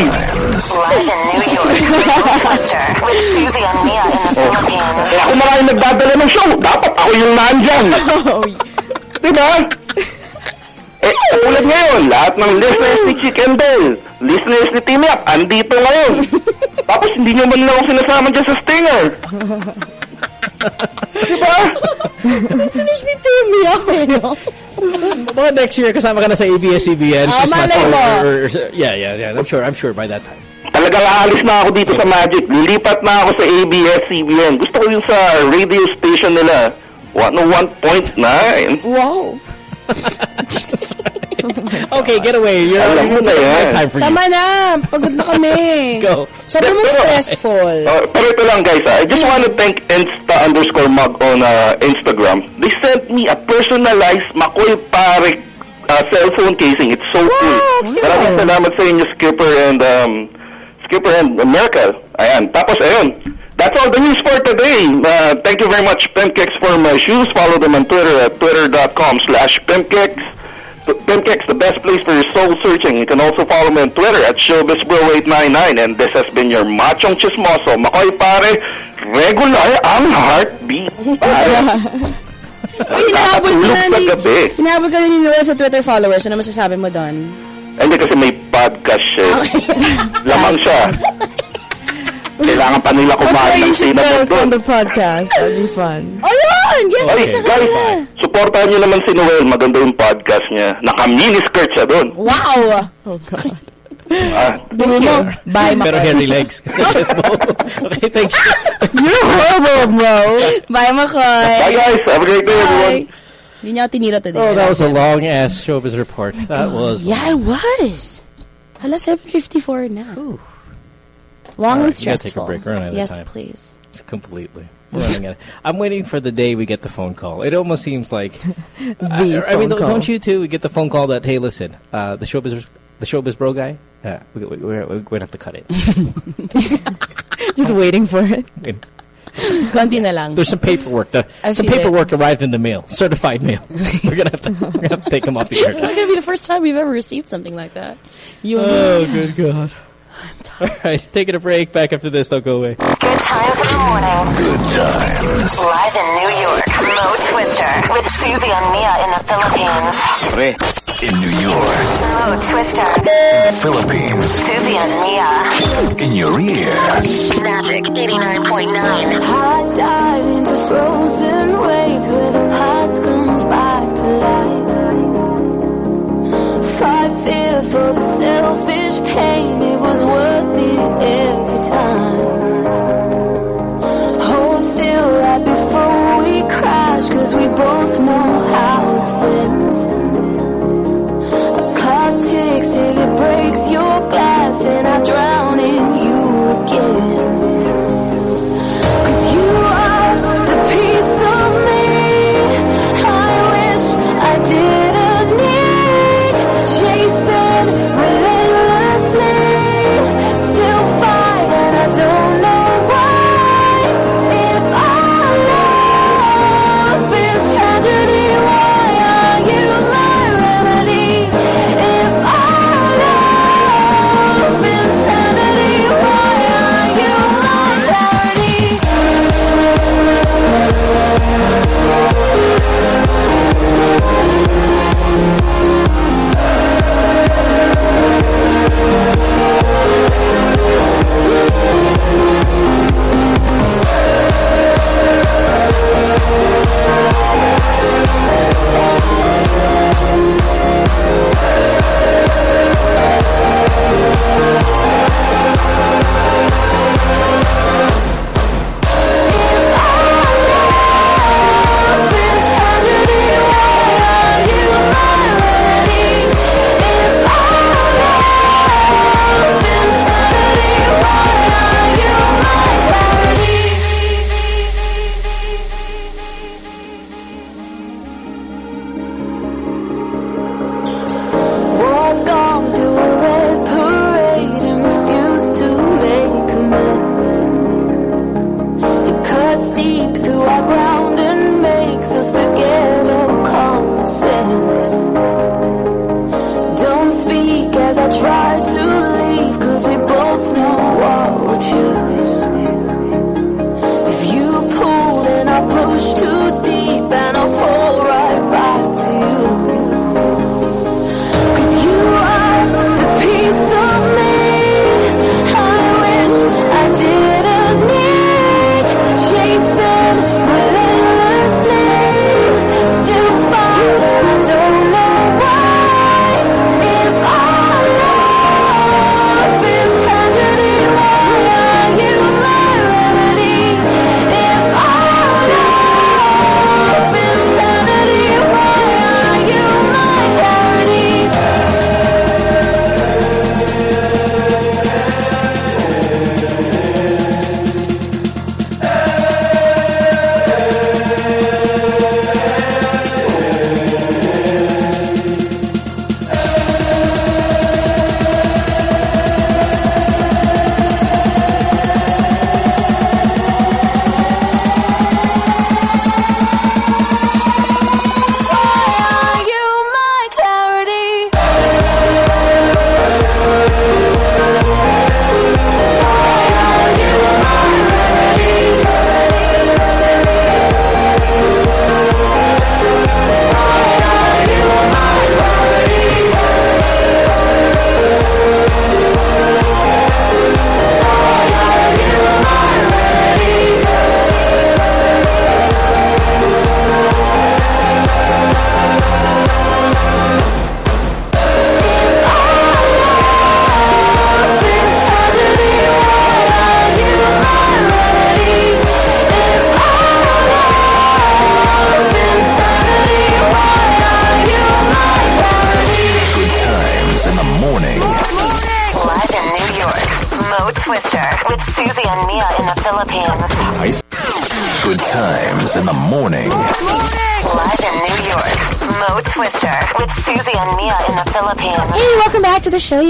Speaker 7: Live in New York, Twister with Susie and Mia in the Philippines.
Speaker 8: Eh, ako na nga yung nagdadala ng show. Dapat ako yung nandyan. diba? Eh, katulad ngayon, lahat ng listeners ni Chicken Bell, listeners ni Team Up, andito ngayon. Tapos hindi nyo man lang ako sinasama dyan sa Stinger. diba?
Speaker 4: Finish ni Timmy ako, eh, no?
Speaker 3: Mga next year, kasama ka na sa ABS-CBN.
Speaker 4: Ah, malay mo.
Speaker 3: or, or, or- yeah, yeah, yeah. I'm sure, I'm sure by that time.
Speaker 8: Talagang aalis na ako dito sa Magic. Lilipat na ako sa ABS-CBN. Gusto ko yung sa radio station nila. 101.9.
Speaker 4: Wow.
Speaker 3: Okay, get away. You're,
Speaker 8: Alam mo na yan.
Speaker 3: time for you.
Speaker 4: Tama na. Pagod na kami.
Speaker 3: Go.
Speaker 4: Sabi mo
Speaker 8: Pero-
Speaker 4: stressful.
Speaker 8: Uh, pero ito lang guys, ah. I just want to thank Insta underscore mug on uh, Instagram. They sent me a personalized Makoy Pare uh, cell phone casing. It's so cool. Maraming salamat sa inyo, Skipper and um, Skipper and Merkel. Ayan. Tapos, ayun. That's all the news for today. Uh, thank you very much, Pimkicks, for my shoes. Follow them on Twitter at twitter.com slash Pimkicks. Pimkex, the best place for your soul searching. You can also follow me on Twitter at ShowbizBro899. And this has been your machong chismoso. Makoy pare, regular ang heartbeat. Pare.
Speaker 4: Uy, hinahabol ka
Speaker 8: Nakatulog
Speaker 4: na
Speaker 8: sa
Speaker 4: ni...
Speaker 8: gabi.
Speaker 4: Hinahabol ka na ni Noel sa Twitter followers. Ano masasabi mo doon?
Speaker 8: Hindi kasi may podcast siya. Lamang siya. Kailangan pa nila kumain ng cinnamon doon.
Speaker 5: on the podcast. That'd be fun.
Speaker 4: Oh, yun! Yes,
Speaker 8: Ay,
Speaker 4: isa ka
Speaker 8: guys,
Speaker 4: na.
Speaker 8: supportahan niyo naman si Noel. Maganda yung podcast niya. Naka-miniskirt siya doon.
Speaker 4: Wow!
Speaker 5: Oh, God.
Speaker 8: Ah,
Speaker 4: Dumi mo. Bye,
Speaker 3: Pero
Speaker 4: Makoy.
Speaker 3: hairy legs. okay, thanks.
Speaker 5: You're horrible, bro.
Speaker 4: Bye, Makoy.
Speaker 8: bye guys. Have a great day, everyone.
Speaker 4: Hindi niya ako tinira today.
Speaker 3: Oh, that was a long ass showbiz report. That was.
Speaker 4: Yeah, it was. Hala, 7.54 na. Long
Speaker 3: All
Speaker 4: and
Speaker 3: right, you gotta take a
Speaker 4: stressful.
Speaker 3: break. We're running out of
Speaker 4: yes,
Speaker 3: time.
Speaker 4: please.
Speaker 3: Completely. We're running out. I'm waiting for the day we get the phone call. It almost seems like
Speaker 5: The
Speaker 3: I, I mean,
Speaker 5: phone call.
Speaker 3: don't you too? We get the phone call that hey, listen, uh, the showbiz, the showbiz bro guy. Uh, we, we, we're, we're gonna have to cut it.
Speaker 5: Just waiting for it.
Speaker 4: Konti na lang.
Speaker 3: There's some paperwork. The, some
Speaker 4: seen it.
Speaker 3: paperwork arrived in the mail, certified mail. we're gonna have to, we're gonna have to take them off the
Speaker 4: It's
Speaker 3: air.
Speaker 4: not going to be the first time we've ever received something like that. You and
Speaker 3: Oh, good God! All right, taking a break. Back after this, don't go away.
Speaker 7: Good times in the morning.
Speaker 1: Good times.
Speaker 7: Live in New York, Mo Twister with Susie and Mia in the Philippines.
Speaker 1: In New York.
Speaker 7: Mo Twister, the
Speaker 1: Philippines.
Speaker 7: Susie and Mia.
Speaker 1: In your ear.
Speaker 7: Magic 89.9.
Speaker 9: Hot dive into frozen waves where the past both know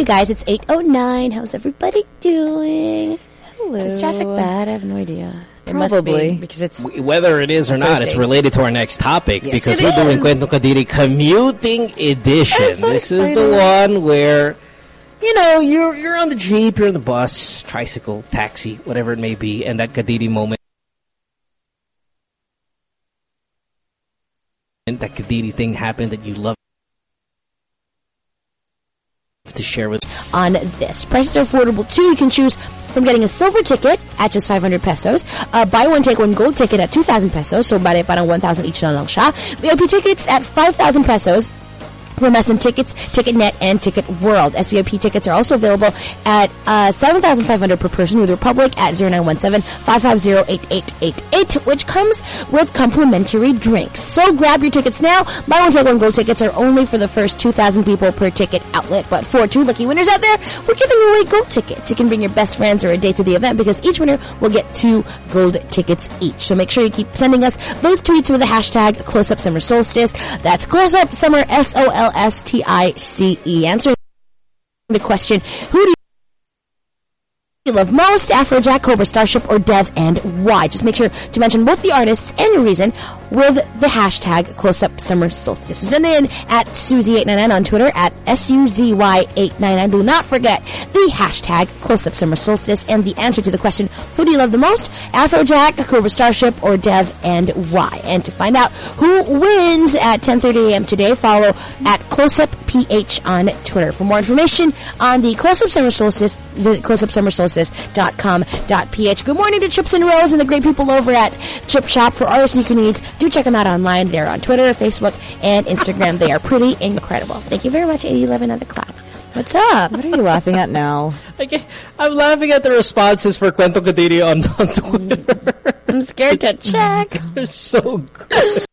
Speaker 9: you
Speaker 4: guys. It's 8.09. How's everybody doing?
Speaker 5: Hello.
Speaker 4: Is traffic bad? I have no idea. It must
Speaker 5: Probably.
Speaker 4: be because it's
Speaker 3: Whether it is or not, it's related to our next topic because we're doing
Speaker 4: is.
Speaker 3: Kwento Kadiri commuting edition.
Speaker 4: So
Speaker 3: this is the one where you know you're you're on the jeep, you're on the bus, tricycle, taxi, whatever it may be, and that Kadiri moment. And that Kadiri thing happened that you love to share with
Speaker 4: on this. Prices are affordable too. You can choose from getting a silver ticket at just 500 pesos, uh, buy one take one gold ticket at 2,000 pesos, so bale parang 1,000 each na lang siya. VIP tickets at 5,000 pesos. From SM Tickets, TicketNet, and Ticket World. SVIP tickets are also available at uh, 7500 per person with Republiq at 0917-550-8888, which comes with complimentary drinks. So grab your tickets now. Buy one, take one gold tickets are only for the first 2,000 people per ticket outlet. But for two lucky winners out there, we're giving away gold tickets. You can bring your best friends or a date to the event because each winner will get two gold tickets each. So make sure you keep sending us those tweets with the hashtag Close Up Summer Solstice. That's Close Up Summer S O L S T I C E. Answering the question, who do you love most, Afrojack, Cobra Starship, or Dev, and why? Just make sure to mention both the artists and your reason with the hashtag Close Up Summer Solstice. Send in at Suzy899 on Twitter at S-U-Z-Y899. Do not forget the hashtag Close Up Summer Solstice and the answer to the question, who do you love the most, Afrojack, Cobra Starship, or Dev, and why? And to find out who wins at 10.30 a.m. today, follow at Close Up PH on Twitter. For more information on the Close Up Summer Solstice, visit closeupsummersolstice.com.ph. Good morning to Chips and Rose and the great people over at Chip Shop for all your sneaker needs. Do check them out online. They're on Twitter, Facebook, and Instagram. they are pretty incredible. Thank you very much, 811 on the clock. What's up?
Speaker 5: What are you laughing at now?
Speaker 3: Okay, I'm laughing at the responses for Cuento Kadiri on, on Twitter.
Speaker 4: I'm scared to check.
Speaker 3: They're so good.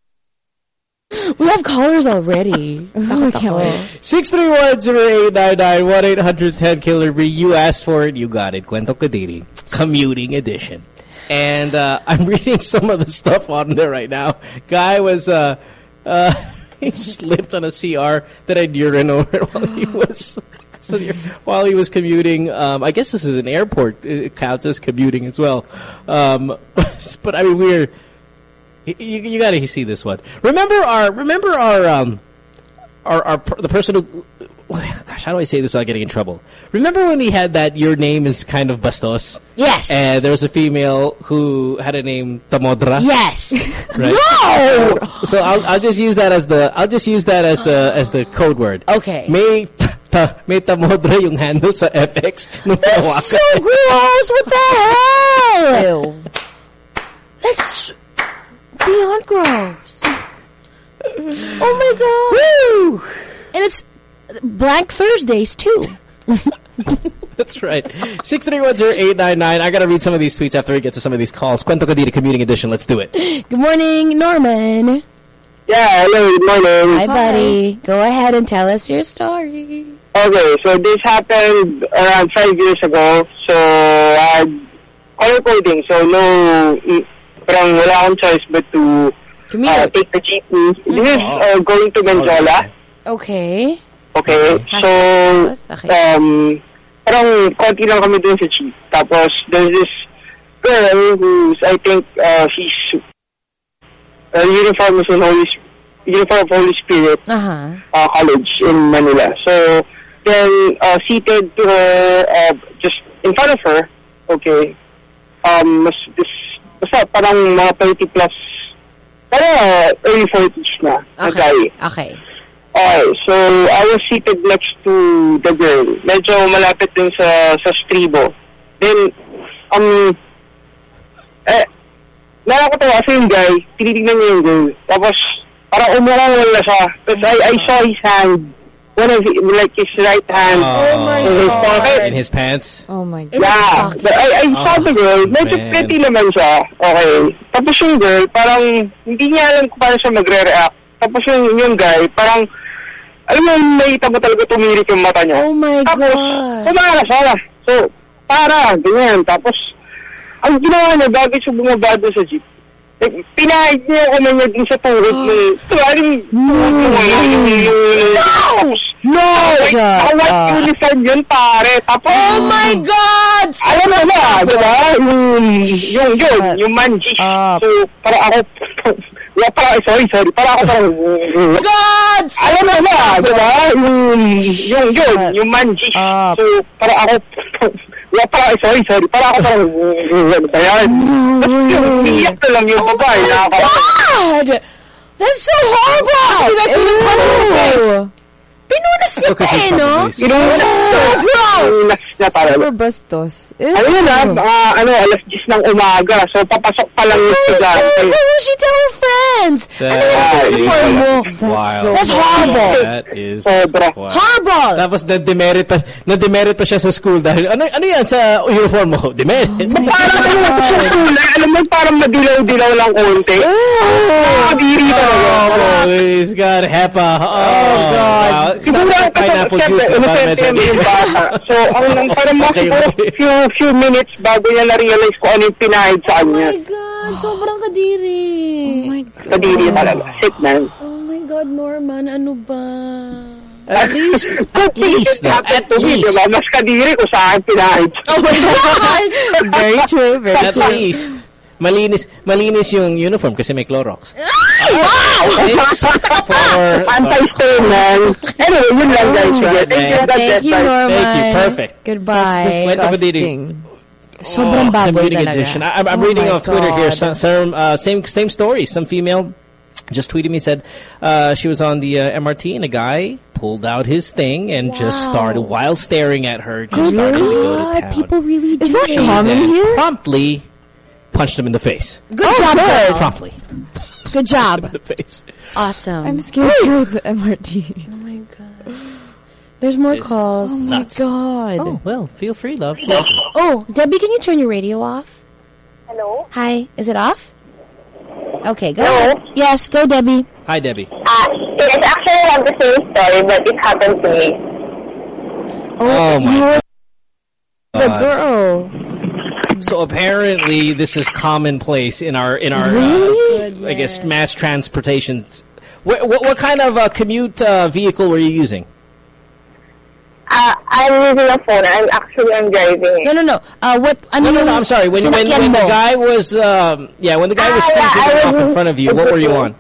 Speaker 4: We have callers already.
Speaker 5: Oh, I can't wait.
Speaker 3: 631-0899, 1-800-10-KILLER-B. You asked for it, you got it. Cuento Kadiri, commuting edition. And uh, I'm reading some of the stuff on there right now. Guy was, uh, uh, he slipped on a CR that had urine over while he was... While he was commuting, um, I guess this is an airport. It counts as commuting as well. Um, but I mean, we're you, you got to see this one. Remember our remember our um our our the person who gosh how do I say this without getting in trouble? Remember when we had that your name is kind of bastos?
Speaker 4: Yes.
Speaker 3: And there was a female who had a name Tamodra.
Speaker 4: yes.
Speaker 3: Right.
Speaker 4: No!
Speaker 3: So I'll I'll just use that as the I'll just use that as the as the code word.
Speaker 4: Okay.
Speaker 3: May ta, may Tamodra yung handle sa FX
Speaker 4: That's so gross! What the hell?
Speaker 5: Ew.
Speaker 4: That's beyond gross. Oh my god! Woo! And it's Blank Thursdays too.
Speaker 3: That's right. 6310899. I got to read some of these tweets after we get to some of these calls. Cuento Kadiri Commuting Edition. Let's do it.
Speaker 4: Good morning, Norman.
Speaker 10: Yeah, hello, good morning.
Speaker 4: Hi, buddy. Go ahead and tell us your story.
Speaker 10: Okay, so this happened around five years ago. So, I had color coding, so no, parang wala akong choice but to uh, take the jeepney. This is uh, going to Mendiola.
Speaker 4: Okay.
Speaker 10: Okay, so,
Speaker 4: Okay.
Speaker 10: um, parang konti lang kami dun sa jeep. Tapos, there's this girl who's, I think, uh, she's, uh, uniform is in Holy, uniform of Holy Spirit.
Speaker 4: Uh-huh.
Speaker 10: uh, college in Manila. So then uh, seated to her, uh, just in front of her, okay, um, mas, this, basta parang mga 30 plus, parang uh, early 40s na, na guy.
Speaker 4: Okay. Okay.
Speaker 10: So I was seated next to the girl. Medyo malapit din sa, sa stribo. Then, um, eh, nakakatawa kasi yung guy, tinitignan niya yung girl. Tapos, parang umuungol na siya. Tapos I, I saw his hand. One of, the- like his right hand.
Speaker 3: Oh my
Speaker 10: in his pocket.
Speaker 3: In his pants.
Speaker 5: Oh my god.
Speaker 10: Yeah. But I, I saw
Speaker 3: Oh,
Speaker 10: the girl. Medyo
Speaker 3: man.
Speaker 10: pretty naman siya. Okay. Tapos yung girl, parang hindi niya alam kung paano siya magre-react. Tapos yung, yung guy, parang, alam mo, nakita mo talaga tumirik yung mata niya.
Speaker 4: Oh my
Speaker 10: Tapos,
Speaker 4: God.
Speaker 10: kumara siya. So, para, ganyan. Tapos, ang ginawa niya, bago siya bumaba doon sa jeep, like, pinahid niya yung kamay niya din sa tuhod mo. Tuwaring, no! No! White uniform yun, pare. Tapos,
Speaker 4: Oh my God!
Speaker 10: alam mo na, di ba? Yung, yung, yun, yung manji. So, para ako, yeah, para, sorry, sorry, para ako parang,
Speaker 4: God!
Speaker 10: alam mo na, di ba? Yung, yung, yun, yung manji. So, para ako, yeah, para, sorry, sorry, para ako parang, ano ba yan? Umiiyak na lang yung babae, nakaka-
Speaker 4: God! That's so horrible! You guys see Pinunas niya pa eh, no?
Speaker 10: Pinunas.
Speaker 4: So gross!
Speaker 10: Pinunas niya para.
Speaker 5: Super bastos.
Speaker 10: Ano yun ah, mga, ano, alas 10 ng umaga. So, papasok pa lang yung estudyante.
Speaker 4: Why won't she tell her friends? Ano yung sa uniform mo?
Speaker 3: Wild.
Speaker 4: That's horrible.
Speaker 3: That is
Speaker 10: Sobra.
Speaker 3: wild.
Speaker 4: Horrible!
Speaker 3: Tapos na-demerit pa, na-demerit pa siya sa school dahil, ano, ano yan sa uniform mo? Demerit.
Speaker 10: Parang ano, sa kulay, alam mo, parang madilaw-dilaw lang konti. Nakakadiri talaga.
Speaker 3: Oh, he's got HEPA. Oh, God.
Speaker 10: Siguro, kasi,
Speaker 3: pineapple juice. na
Speaker 10: inosente
Speaker 3: parang
Speaker 10: yung bata. So, ang nang parang mga
Speaker 3: Okay,
Speaker 10: siguro
Speaker 3: okay.
Speaker 10: few, few minutes bago niya na-realize kung ano yung pinahid sa
Speaker 4: Oh
Speaker 10: kanya.
Speaker 4: my God, sobrang kadiri. Oh my
Speaker 10: Kadiri talaga. Shit, man.
Speaker 4: Oh my God, Norman, ano ba?
Speaker 3: At least, at least,
Speaker 10: happened to me,
Speaker 3: least.
Speaker 10: diba? Mas kadiri kung saan pinahid.
Speaker 4: Oh my God!
Speaker 5: Very true, very
Speaker 3: At
Speaker 5: true.
Speaker 3: least. Malinis, malinis yung uniform kasi may Clorox.
Speaker 10: Wow!
Speaker 3: It's for...
Speaker 10: Anti-stain, man. Anyway, yun lang, guys.
Speaker 3: That's right,
Speaker 10: Thank you. That's
Speaker 4: Thank
Speaker 10: it,
Speaker 4: you,
Speaker 10: bye.
Speaker 4: Norman.
Speaker 3: Thank you. Perfect.
Speaker 5: Goodbye.
Speaker 3: Kwento ko,
Speaker 5: Disgusting.
Speaker 4: Sobrang
Speaker 3: Oh, some
Speaker 4: baboy talaga.
Speaker 3: edition. I, I'm, I'm
Speaker 5: Oh
Speaker 3: reading
Speaker 5: my
Speaker 3: off Twitter here. Some, some uh, same same story. Some female just tweeted me said uh, she was on the uh, MRT and a guy pulled out his thing and just started while staring at her. Just started to go to
Speaker 4: God,
Speaker 3: town.
Speaker 4: people really do
Speaker 5: Is that common here?
Speaker 3: Promptly punched him in the face.
Speaker 4: Good job, girl.
Speaker 3: Promptly
Speaker 4: Good job.
Speaker 3: in the face.
Speaker 4: Awesome.
Speaker 5: I'm scared to ride the MRT.
Speaker 4: oh my God. There's more
Speaker 3: This
Speaker 4: calls.
Speaker 3: Oh nuts.
Speaker 5: God.
Speaker 3: Oh well, feel free, love.
Speaker 4: Oh, Debbie, can you turn your radio off?
Speaker 11: Hello?
Speaker 4: Hi, is it off? Okay, go.
Speaker 11: Hello?
Speaker 4: ahead. Yes, go, Debbie.
Speaker 3: Hi, Debbie.
Speaker 11: Uh, it's actually not the same story, but it happened to me.
Speaker 3: Oh my
Speaker 5: You're the
Speaker 3: God.
Speaker 5: girl.
Speaker 3: So apparently, this is commonplace in our in our
Speaker 4: Really?
Speaker 3: uh, I guess mass transportation. What, what, what kind of uh, commute uh, vehicle were you using?
Speaker 11: Uh, I'm using a phone. I'm actually I'm driving.
Speaker 4: No, no, no. Uh, what? Ano
Speaker 3: No, no, no. I'm sorry. When when, when the guy was um, yeah, when the guy was
Speaker 11: Ah, yeah,
Speaker 3: squeezing
Speaker 11: I
Speaker 3: off in
Speaker 11: in-
Speaker 3: front of you, what were you on?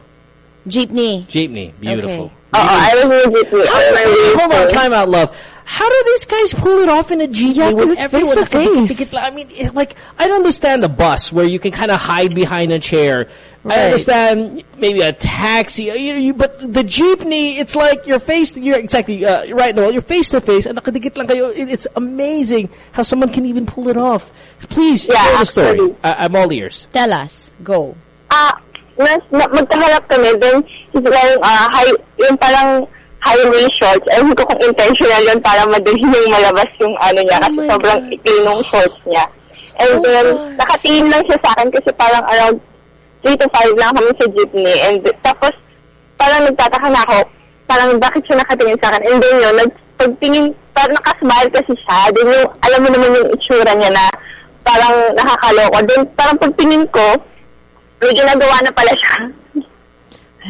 Speaker 4: Jeepney.
Speaker 3: Jeepney. Beautiful.
Speaker 4: Okay.
Speaker 11: Oh, I was in a jeepney.
Speaker 3: How
Speaker 11: on
Speaker 3: does-
Speaker 11: my way
Speaker 3: hold on, time out, love. How do these guys pull it off in a jeepney?
Speaker 5: Yeah, 'cause
Speaker 3: when
Speaker 5: it's face to face.
Speaker 3: I mean, it- like I don't understand a bus where you can kind of hide behind a chair. I understand maybe a taxi, uh, you know, you, but the jeepney, it's like you're face. You're exactly uh, you're right. No, you're face to face, and nakadikit lang kayo. It's amazing how someone can even pull it off. Please
Speaker 11: Yeah,
Speaker 3: share the story. I, I'm all ears.
Speaker 4: Tell us. Go.
Speaker 11: Ah, mas, na, magkaharap kami. Then, he's wearing uh, high, yung parang highway shorts. Ewan ko kung intentional yun para madali yung malabas yung ano niya. Kasi
Speaker 4: Oh
Speaker 11: sobrang
Speaker 4: God.
Speaker 11: ikli nung shorts niya. And
Speaker 4: Oh
Speaker 11: then,
Speaker 4: God.
Speaker 11: nakatingin lang siya sa akin kasi parang around 3 to 5 lang kami sa jeepney. And tapos, parang nagtataka na ako, parang bakit siya nakatingin sa akin. And then yun, nag, pagtingin, parang nakasmile kasi siya. Then yung, alam mo naman yung itsura niya na parang nakakaloko. Then parang pagtingin ko, may ginagawa na pala siya.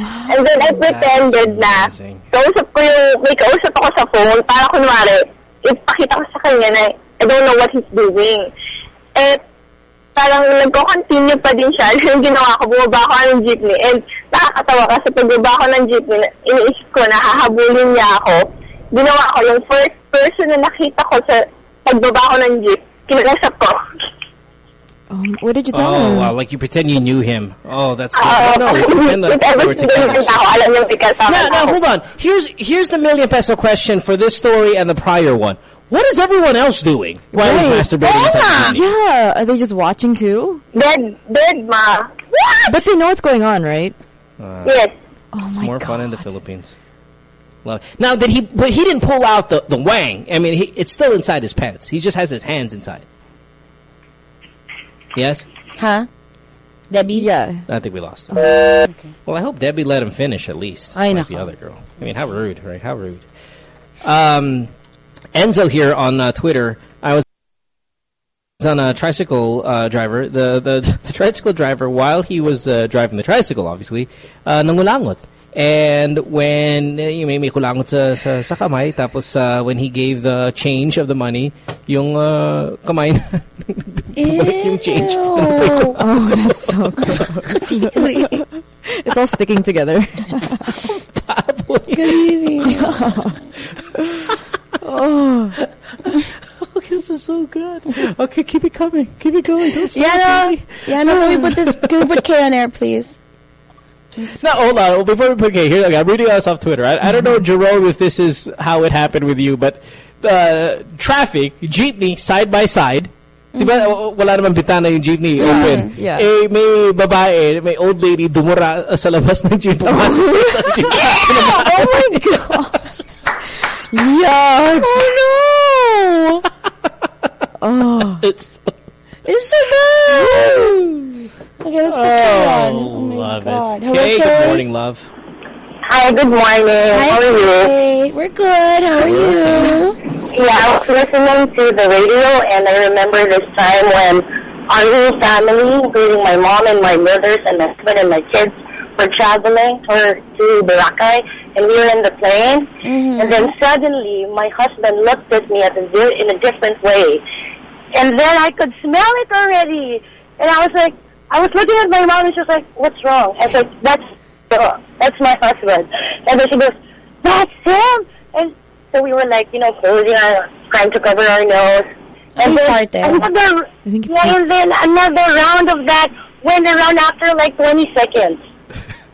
Speaker 11: And then I pretended na, kausap ko yung, may kausap ako sa phone, para kunwari, ipakita ko sa kanya na I don't know what he's doing. Eh, parang nagko-continue pa din siya. Yung ginawa ko, bumaba ako ng jeepney. And nakakatawa kasi pagbaba ko ng jeepney, iniisip ko na hahabulin niya ako. Ginawa ko yung first person na nakita ko sa pagbaba ko ng jeep, kinasap ko.
Speaker 5: Um, what did you tell
Speaker 3: Oh
Speaker 5: him?
Speaker 3: wow! Like you pretend you knew him. Oh, that's good.
Speaker 11: Oo.
Speaker 3: no, you pretend that
Speaker 11: If
Speaker 3: were together.
Speaker 11: na ako, alam niyo may kasama
Speaker 3: Now, now, hold on. Here's here's the million peso question for this story and the prior one. What is everyone else doing while he's
Speaker 5: Right.
Speaker 3: masturbating? inside the jeep?
Speaker 5: Yeah, are they just watching too?
Speaker 11: Dead, dead, ma.
Speaker 5: But they know what's going on, right?
Speaker 11: Yes.
Speaker 5: Oh
Speaker 3: It's
Speaker 5: my
Speaker 3: more
Speaker 5: god.
Speaker 3: fun in the Philippines. Love. Now, that he? But he didn't pull out the the wang. I mean, he, it's still inside his pants. He just has his hands inside. Yes,
Speaker 4: Huh? Debbie?
Speaker 5: Yeah.
Speaker 3: I think we lost. Him.
Speaker 4: Okay.
Speaker 3: Well, I hope Debbie let him finish at least.
Speaker 4: I
Speaker 3: like
Speaker 4: nako.
Speaker 3: the other girl. I mean, how rude, right? How rude. Um, Enzo here on uh, Twitter. I was on a tricycle uh, driver. The, the the tricycle driver, while he was uh, driving the tricycle, obviously, uh, nangulangot. And when uh, yung may, may kulangot sa, sa, sa kamay, tapos uh, when he gave the change of the money, yung uh, kamay na yung change.
Speaker 5: Oh, that's so gross. it's all sticking together.
Speaker 3: oh. this is so good. Okay, keep it coming. Keep it going. Don't stop.
Speaker 4: Yeah, no, yeah, no. Can we put this? Can we put K on air, please?
Speaker 3: No, hold on. Before we put okay, here, okay, I'm reading this off Twitter. I, I don't know, Jerome, if this is how it happened with you, but uh, traffic, jeepney, side by side. Di ba, wala naman bitana yung jeepney open.
Speaker 5: Yeah.
Speaker 3: Eh, may babae, may old lady dumura uh, sa labas ng jeep. Pumasok sa isang jeep.
Speaker 5: oh my god. Yuck.
Speaker 4: Oh no!
Speaker 5: Oh.
Speaker 3: It's
Speaker 4: It's so bad. Okay, let's put K oh, on. Oh my
Speaker 3: love
Speaker 4: god.
Speaker 3: it.
Speaker 4: Hello,
Speaker 3: Kay,
Speaker 4: Kay.
Speaker 3: good morning, love.
Speaker 11: Hi, good morning.
Speaker 4: Hi,
Speaker 11: How are you?
Speaker 4: Kay. We're good. How are you?
Speaker 11: Yeah, I was listening to the radio, and I remember this time when our whole family, including my mom and my brothers and my husband and my kids, were traveling to, to Boracay, and we were in the plane. Mm-hmm. And then suddenly, my husband looked at me at a, in a different way, and then I could smell it already. And I was like, I was looking at my mom, and she was like, "What's wrong?" I was like, "That's uh, that's my husband." And then she goes, "That's him." And so we were like, you know, closing our, trying to cover our nose. And
Speaker 4: He
Speaker 11: then another, yeah, and then another round of that went around after like 20 seconds.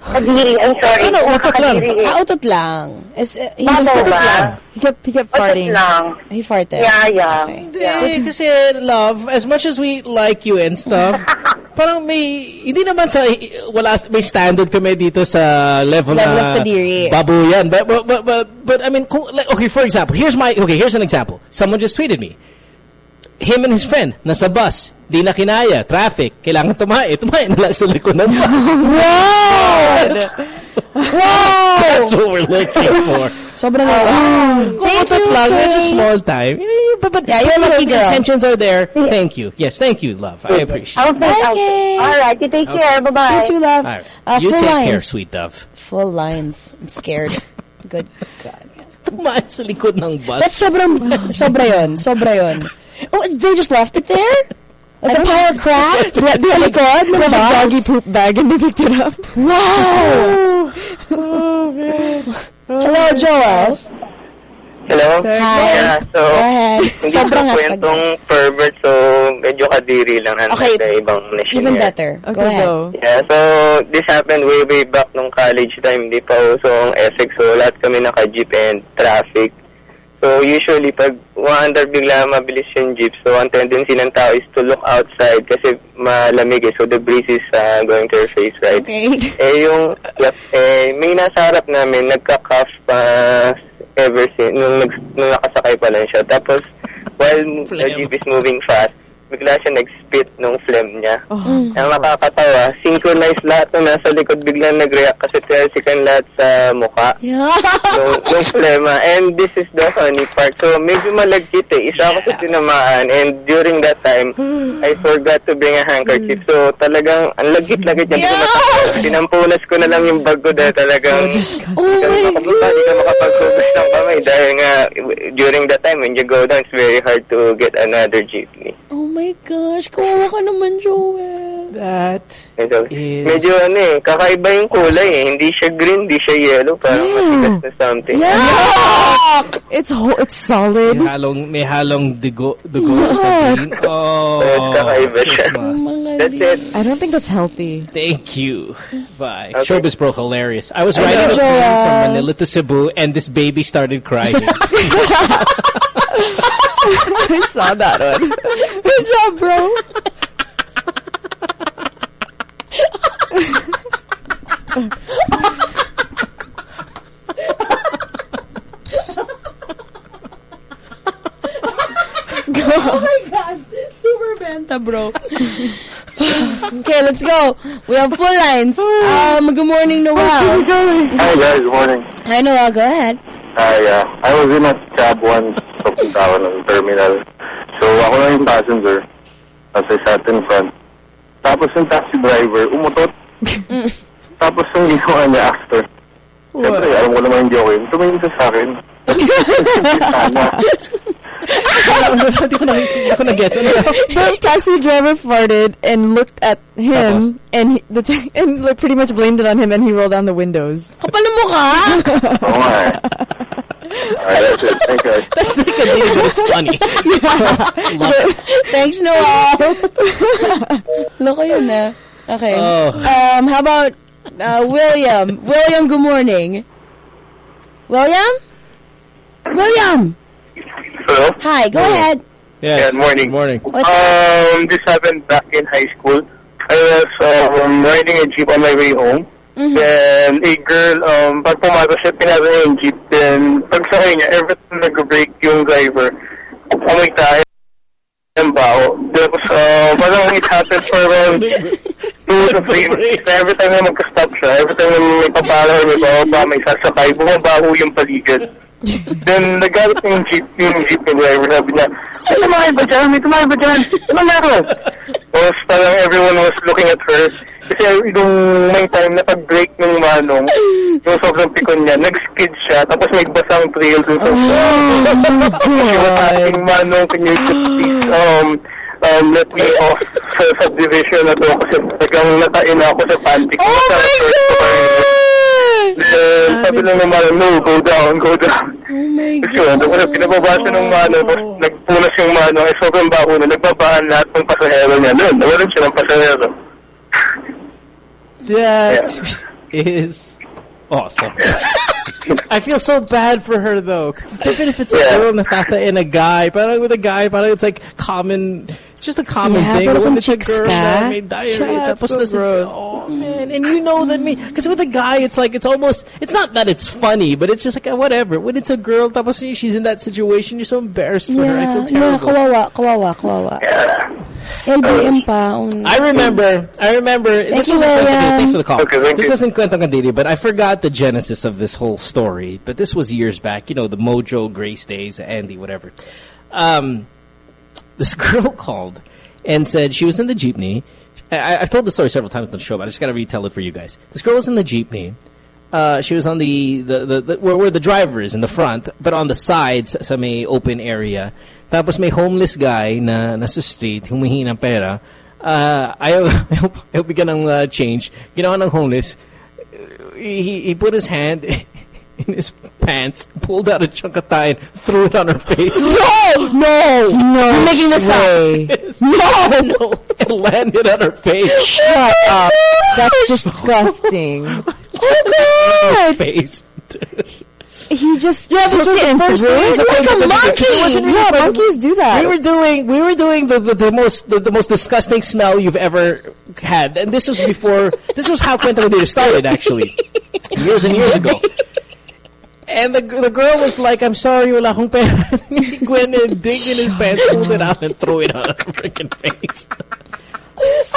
Speaker 11: Kadiri, I'm sorry.
Speaker 4: Ano, utot lang.
Speaker 11: Nakakadiri.
Speaker 4: Ah, utot lang. Is, uh, he
Speaker 11: Babaw
Speaker 4: just utot
Speaker 11: ba?
Speaker 4: lang.
Speaker 5: He kept, he kept
Speaker 11: Utot
Speaker 5: farting.
Speaker 11: lang.
Speaker 4: He farted.
Speaker 11: Yeah, yeah.
Speaker 3: Hindi, kasi love, as much as we like you and stuff, parang may, hindi naman sa, wala, may standard kami dito sa level,
Speaker 4: Level
Speaker 3: na
Speaker 4: of kadiri.
Speaker 3: babuyan. But, but, but, but, but I mean, kung, like, okay, for example, here's my, okay, here's an example. Someone just tweeted me. Him and his friend, nasa bus, di na kinaya, traffic, kailangan tumae, tumae na lang sa likod ng bus.
Speaker 4: Wow! wow!
Speaker 3: That's what we're looking for.
Speaker 4: Sobrang wow.
Speaker 3: Kung utot lang, medyo small time. But, but,
Speaker 4: Yeah, you're lucky girl.
Speaker 3: intentions are there. Thank you. Yes, thank you, love. I appreciate.
Speaker 11: Okay, okay.
Speaker 4: Okay.
Speaker 11: All right, you take care. Bye-bye.
Speaker 4: You too, love.
Speaker 3: All right.
Speaker 4: Uh,
Speaker 3: you take
Speaker 4: lines.
Speaker 3: care, sweet dove.
Speaker 4: Full lines. I'm scared. Good God.
Speaker 3: Tumaan sa likod ng bus.
Speaker 4: That's sobrang, sobra yun. Sobra yun. Oh, they just left it there? Like a pile of crap? Sa likod
Speaker 5: From a doggy poop bag and they picked it up.
Speaker 4: Wow! Hello, Joel.
Speaker 12: Hello?
Speaker 4: Hi.
Speaker 12: Yeah, so,
Speaker 4: Go ahead.
Speaker 12: hindi
Speaker 4: Sobrang
Speaker 12: sa kwentong pervert, so medyo kadiri lang. Ano,
Speaker 4: Okay.
Speaker 12: sa ibang nation
Speaker 4: Even better. Go
Speaker 5: Okay,
Speaker 4: ahead.
Speaker 5: go.
Speaker 12: Yeah, so this happened way, way back nung college time. Hindi pa uso ang Essex, so lahat kami naka-jeep and traffic. So usually, pag umaandar bigla mabilis yung jeep, so ang tendency ng tao is to look outside kasi malamig eh. So the breeze is uh, going to your face, right?
Speaker 4: Okay.
Speaker 12: Eh, yung, yep, eh, may nasa harap namin, nagka-cough pa ever since, nung, nung nakasakay pa lang siya. Tapos, while the jeep is moving fast, bigla siya nag-spit nung phlegm niya.
Speaker 5: Oh.
Speaker 12: Ang nakakatawa, synchronized lahat na nasa likod biglang nag-react kasi tersikan lahat sa mukha.
Speaker 4: Yeah.
Speaker 12: So, yung phlegma. And this is the funny part. So, medyo malagkit eh. Isa ako sa tinamaan. And during that time, I forgot to bring a handkerchief. So, talagang, ang lagkit-lagkit niya. Hindi ko matakot. Sinampunas ko na lang yung bag ko dahil talagang,
Speaker 4: Oh
Speaker 12: hindi ka makapunta, hindi ka makapaghugas ng kamay. Dahil nga, during that time, when you go down, it's very hard to get another jeepney.
Speaker 4: Oh my gosh. Kawawa ka naman, Joel.
Speaker 3: That
Speaker 12: Medyo,
Speaker 3: is...
Speaker 12: medyo ano eh, kakaiba yung kulay eh. Hindi siya green, hindi siya yellow. Parang matigas na something.
Speaker 4: Yuck!
Speaker 5: It's ho- it's solid.
Speaker 3: May halong, may halong dugo, dugo sa green. Oh,
Speaker 12: Yes, kakaiba siya. That's it.
Speaker 5: I don't think that's healthy.
Speaker 3: Thank you. Bye.
Speaker 12: Okay.
Speaker 3: Showbiz bro, hilarious. I was
Speaker 4: Hello,
Speaker 3: riding a plane from Manila to Cebu and this baby started crying.
Speaker 5: I saw that one.
Speaker 4: Good job, bro. oh my god. Super benta, bro. okay, let's go. We have full lines. Um, good morning, Noel.
Speaker 12: Hi guys, good morning.
Speaker 4: Hi, Noel. Go ahead.
Speaker 12: Hi, uh, I was in a cab once papunta ako ng terminal. So ako lang yung passenger.
Speaker 6: as I sat in front. Tapos yung taxi driver, umutot. Tapos yung ginawa niya after. Siyempre, alam ko naman hindi ako yun. Tumingin siya sa akin. Sana.
Speaker 3: Hindi ko na, hindi ko na-get. Ano
Speaker 5: the taxi driver farted and looked at him and he, the ta- and like pretty much blamed it on him and he rolled down the windows.
Speaker 4: Kapal na mukha!
Speaker 6: Oo nga eh. Alright, that's it. Thank you.
Speaker 3: That's like a dating, but it's funny.
Speaker 4: Thanks, Noah. Look yun na. Okay.
Speaker 3: Oh.
Speaker 4: Um, how about uh, William? William, good morning. William? William!
Speaker 6: Hello?
Speaker 4: Hi, go ahead.
Speaker 6: Yeah, good morning.
Speaker 3: morning.
Speaker 6: Um, this happened back in high school. I was um, riding a jeep on my way home. Then a girl, um, pag pumato siya, pinasa niya yung jeep. Then pag sakay niya, every time nag-break yung driver, amoy tayo ng bao. Uh, parang it happened for around two to three minutes. Every time na magka-stop siya, every time na may papala or may bababa, may sasakay, bumabaho yung paligid. Then, nagalit yung jeep, yung jeep ng driver, sabi niya, may tumakay ba dyan? May tumakay ba dyan? Ano meron? Tapos parang everyone was looking at her. Kasi yung may time na pag-break ng manong, yung sobrang pikon niya, nag-skid siya, tapos may basang trail dun sa was asking manong, can you just please um, um, let me off sa subdivision na to kasi talagang natain ako sa panty ko. Oh my God! Then, sabi lang ng manong, no, go down, go down.
Speaker 4: Oh my
Speaker 6: Kasi yun, tapos pinababa siya ng mano, tapos nagpunas yung mano, ay sobrang baho na, nagbabaan lahat ng pasahero niya. Noon, nawalan siya ng pasahero.
Speaker 3: That is awesome. I feel so bad for her though. 'cause it's different if it's a girl and a guy. But with a guy, parang it's like common, just a common
Speaker 5: Yeah,
Speaker 3: thing.
Speaker 5: pero
Speaker 3: But when
Speaker 5: kung
Speaker 3: it's a
Speaker 5: chicks
Speaker 3: girl
Speaker 5: ka,
Speaker 3: na may diarrhea,
Speaker 5: yeah,
Speaker 3: tapos
Speaker 5: so
Speaker 3: nasa-
Speaker 5: gross.
Speaker 3: oh man, and you know that me because with a guy, it's like it's almost it's not that it's funny, but it's just like uh, whatever. When it's a girl, tapos she's in that situation, you're so embarrassed for her. I feel
Speaker 4: Yeah,
Speaker 3: terrible.
Speaker 4: kawawa, kawawa, kawawa. LBM pa. oh,
Speaker 3: I remember. I remember. this
Speaker 4: you,
Speaker 3: wasn't Kwentang
Speaker 4: William.
Speaker 3: Kadiri. Thanks for the call.
Speaker 6: Okay,
Speaker 3: this wasn't Kwentang Kadiri, but I forgot the genesis of this whole story. But this was years back. You know, the Mojo, Grace Days, Andy, whatever. Um, this girl called and said she was in the jeepney. I, I've told the story several times on the show, but I just got to retell it for you guys. This girl was in the jeepney. Uh, she was on the, the, the, the where, where the driver is in the front, but on the sides may open area. Tapos may homeless guy na nasa street, humihingi ng pera. Uh, ayaw, ayaw, ayaw bigyan ng uh, change. Ginawa ng homeless. He, he put his hand in his pants, pulled out a chunk of thigh and threw it on her face.
Speaker 4: No! No! No! You're making this
Speaker 5: way.
Speaker 4: up. No!
Speaker 3: no! It landed on her face.
Speaker 5: Shut up. That's disgusting.
Speaker 4: Oh God!
Speaker 3: face.
Speaker 5: He just
Speaker 3: Yeah, this was the first thing.
Speaker 5: it.
Speaker 4: Like a
Speaker 3: It
Speaker 4: monkey!
Speaker 3: wasn't
Speaker 5: Yeah, monkeys do that.
Speaker 3: We were doing we were doing the, the, the most the, the most disgusting smell you've ever had, and this was before this was how Rodeo started actually, years and years ago. And the the girl was like, "I'm sorry, wala akong pera." he went and digged in his pants, pulled it out, and threw it on her freaking face.
Speaker 5: Was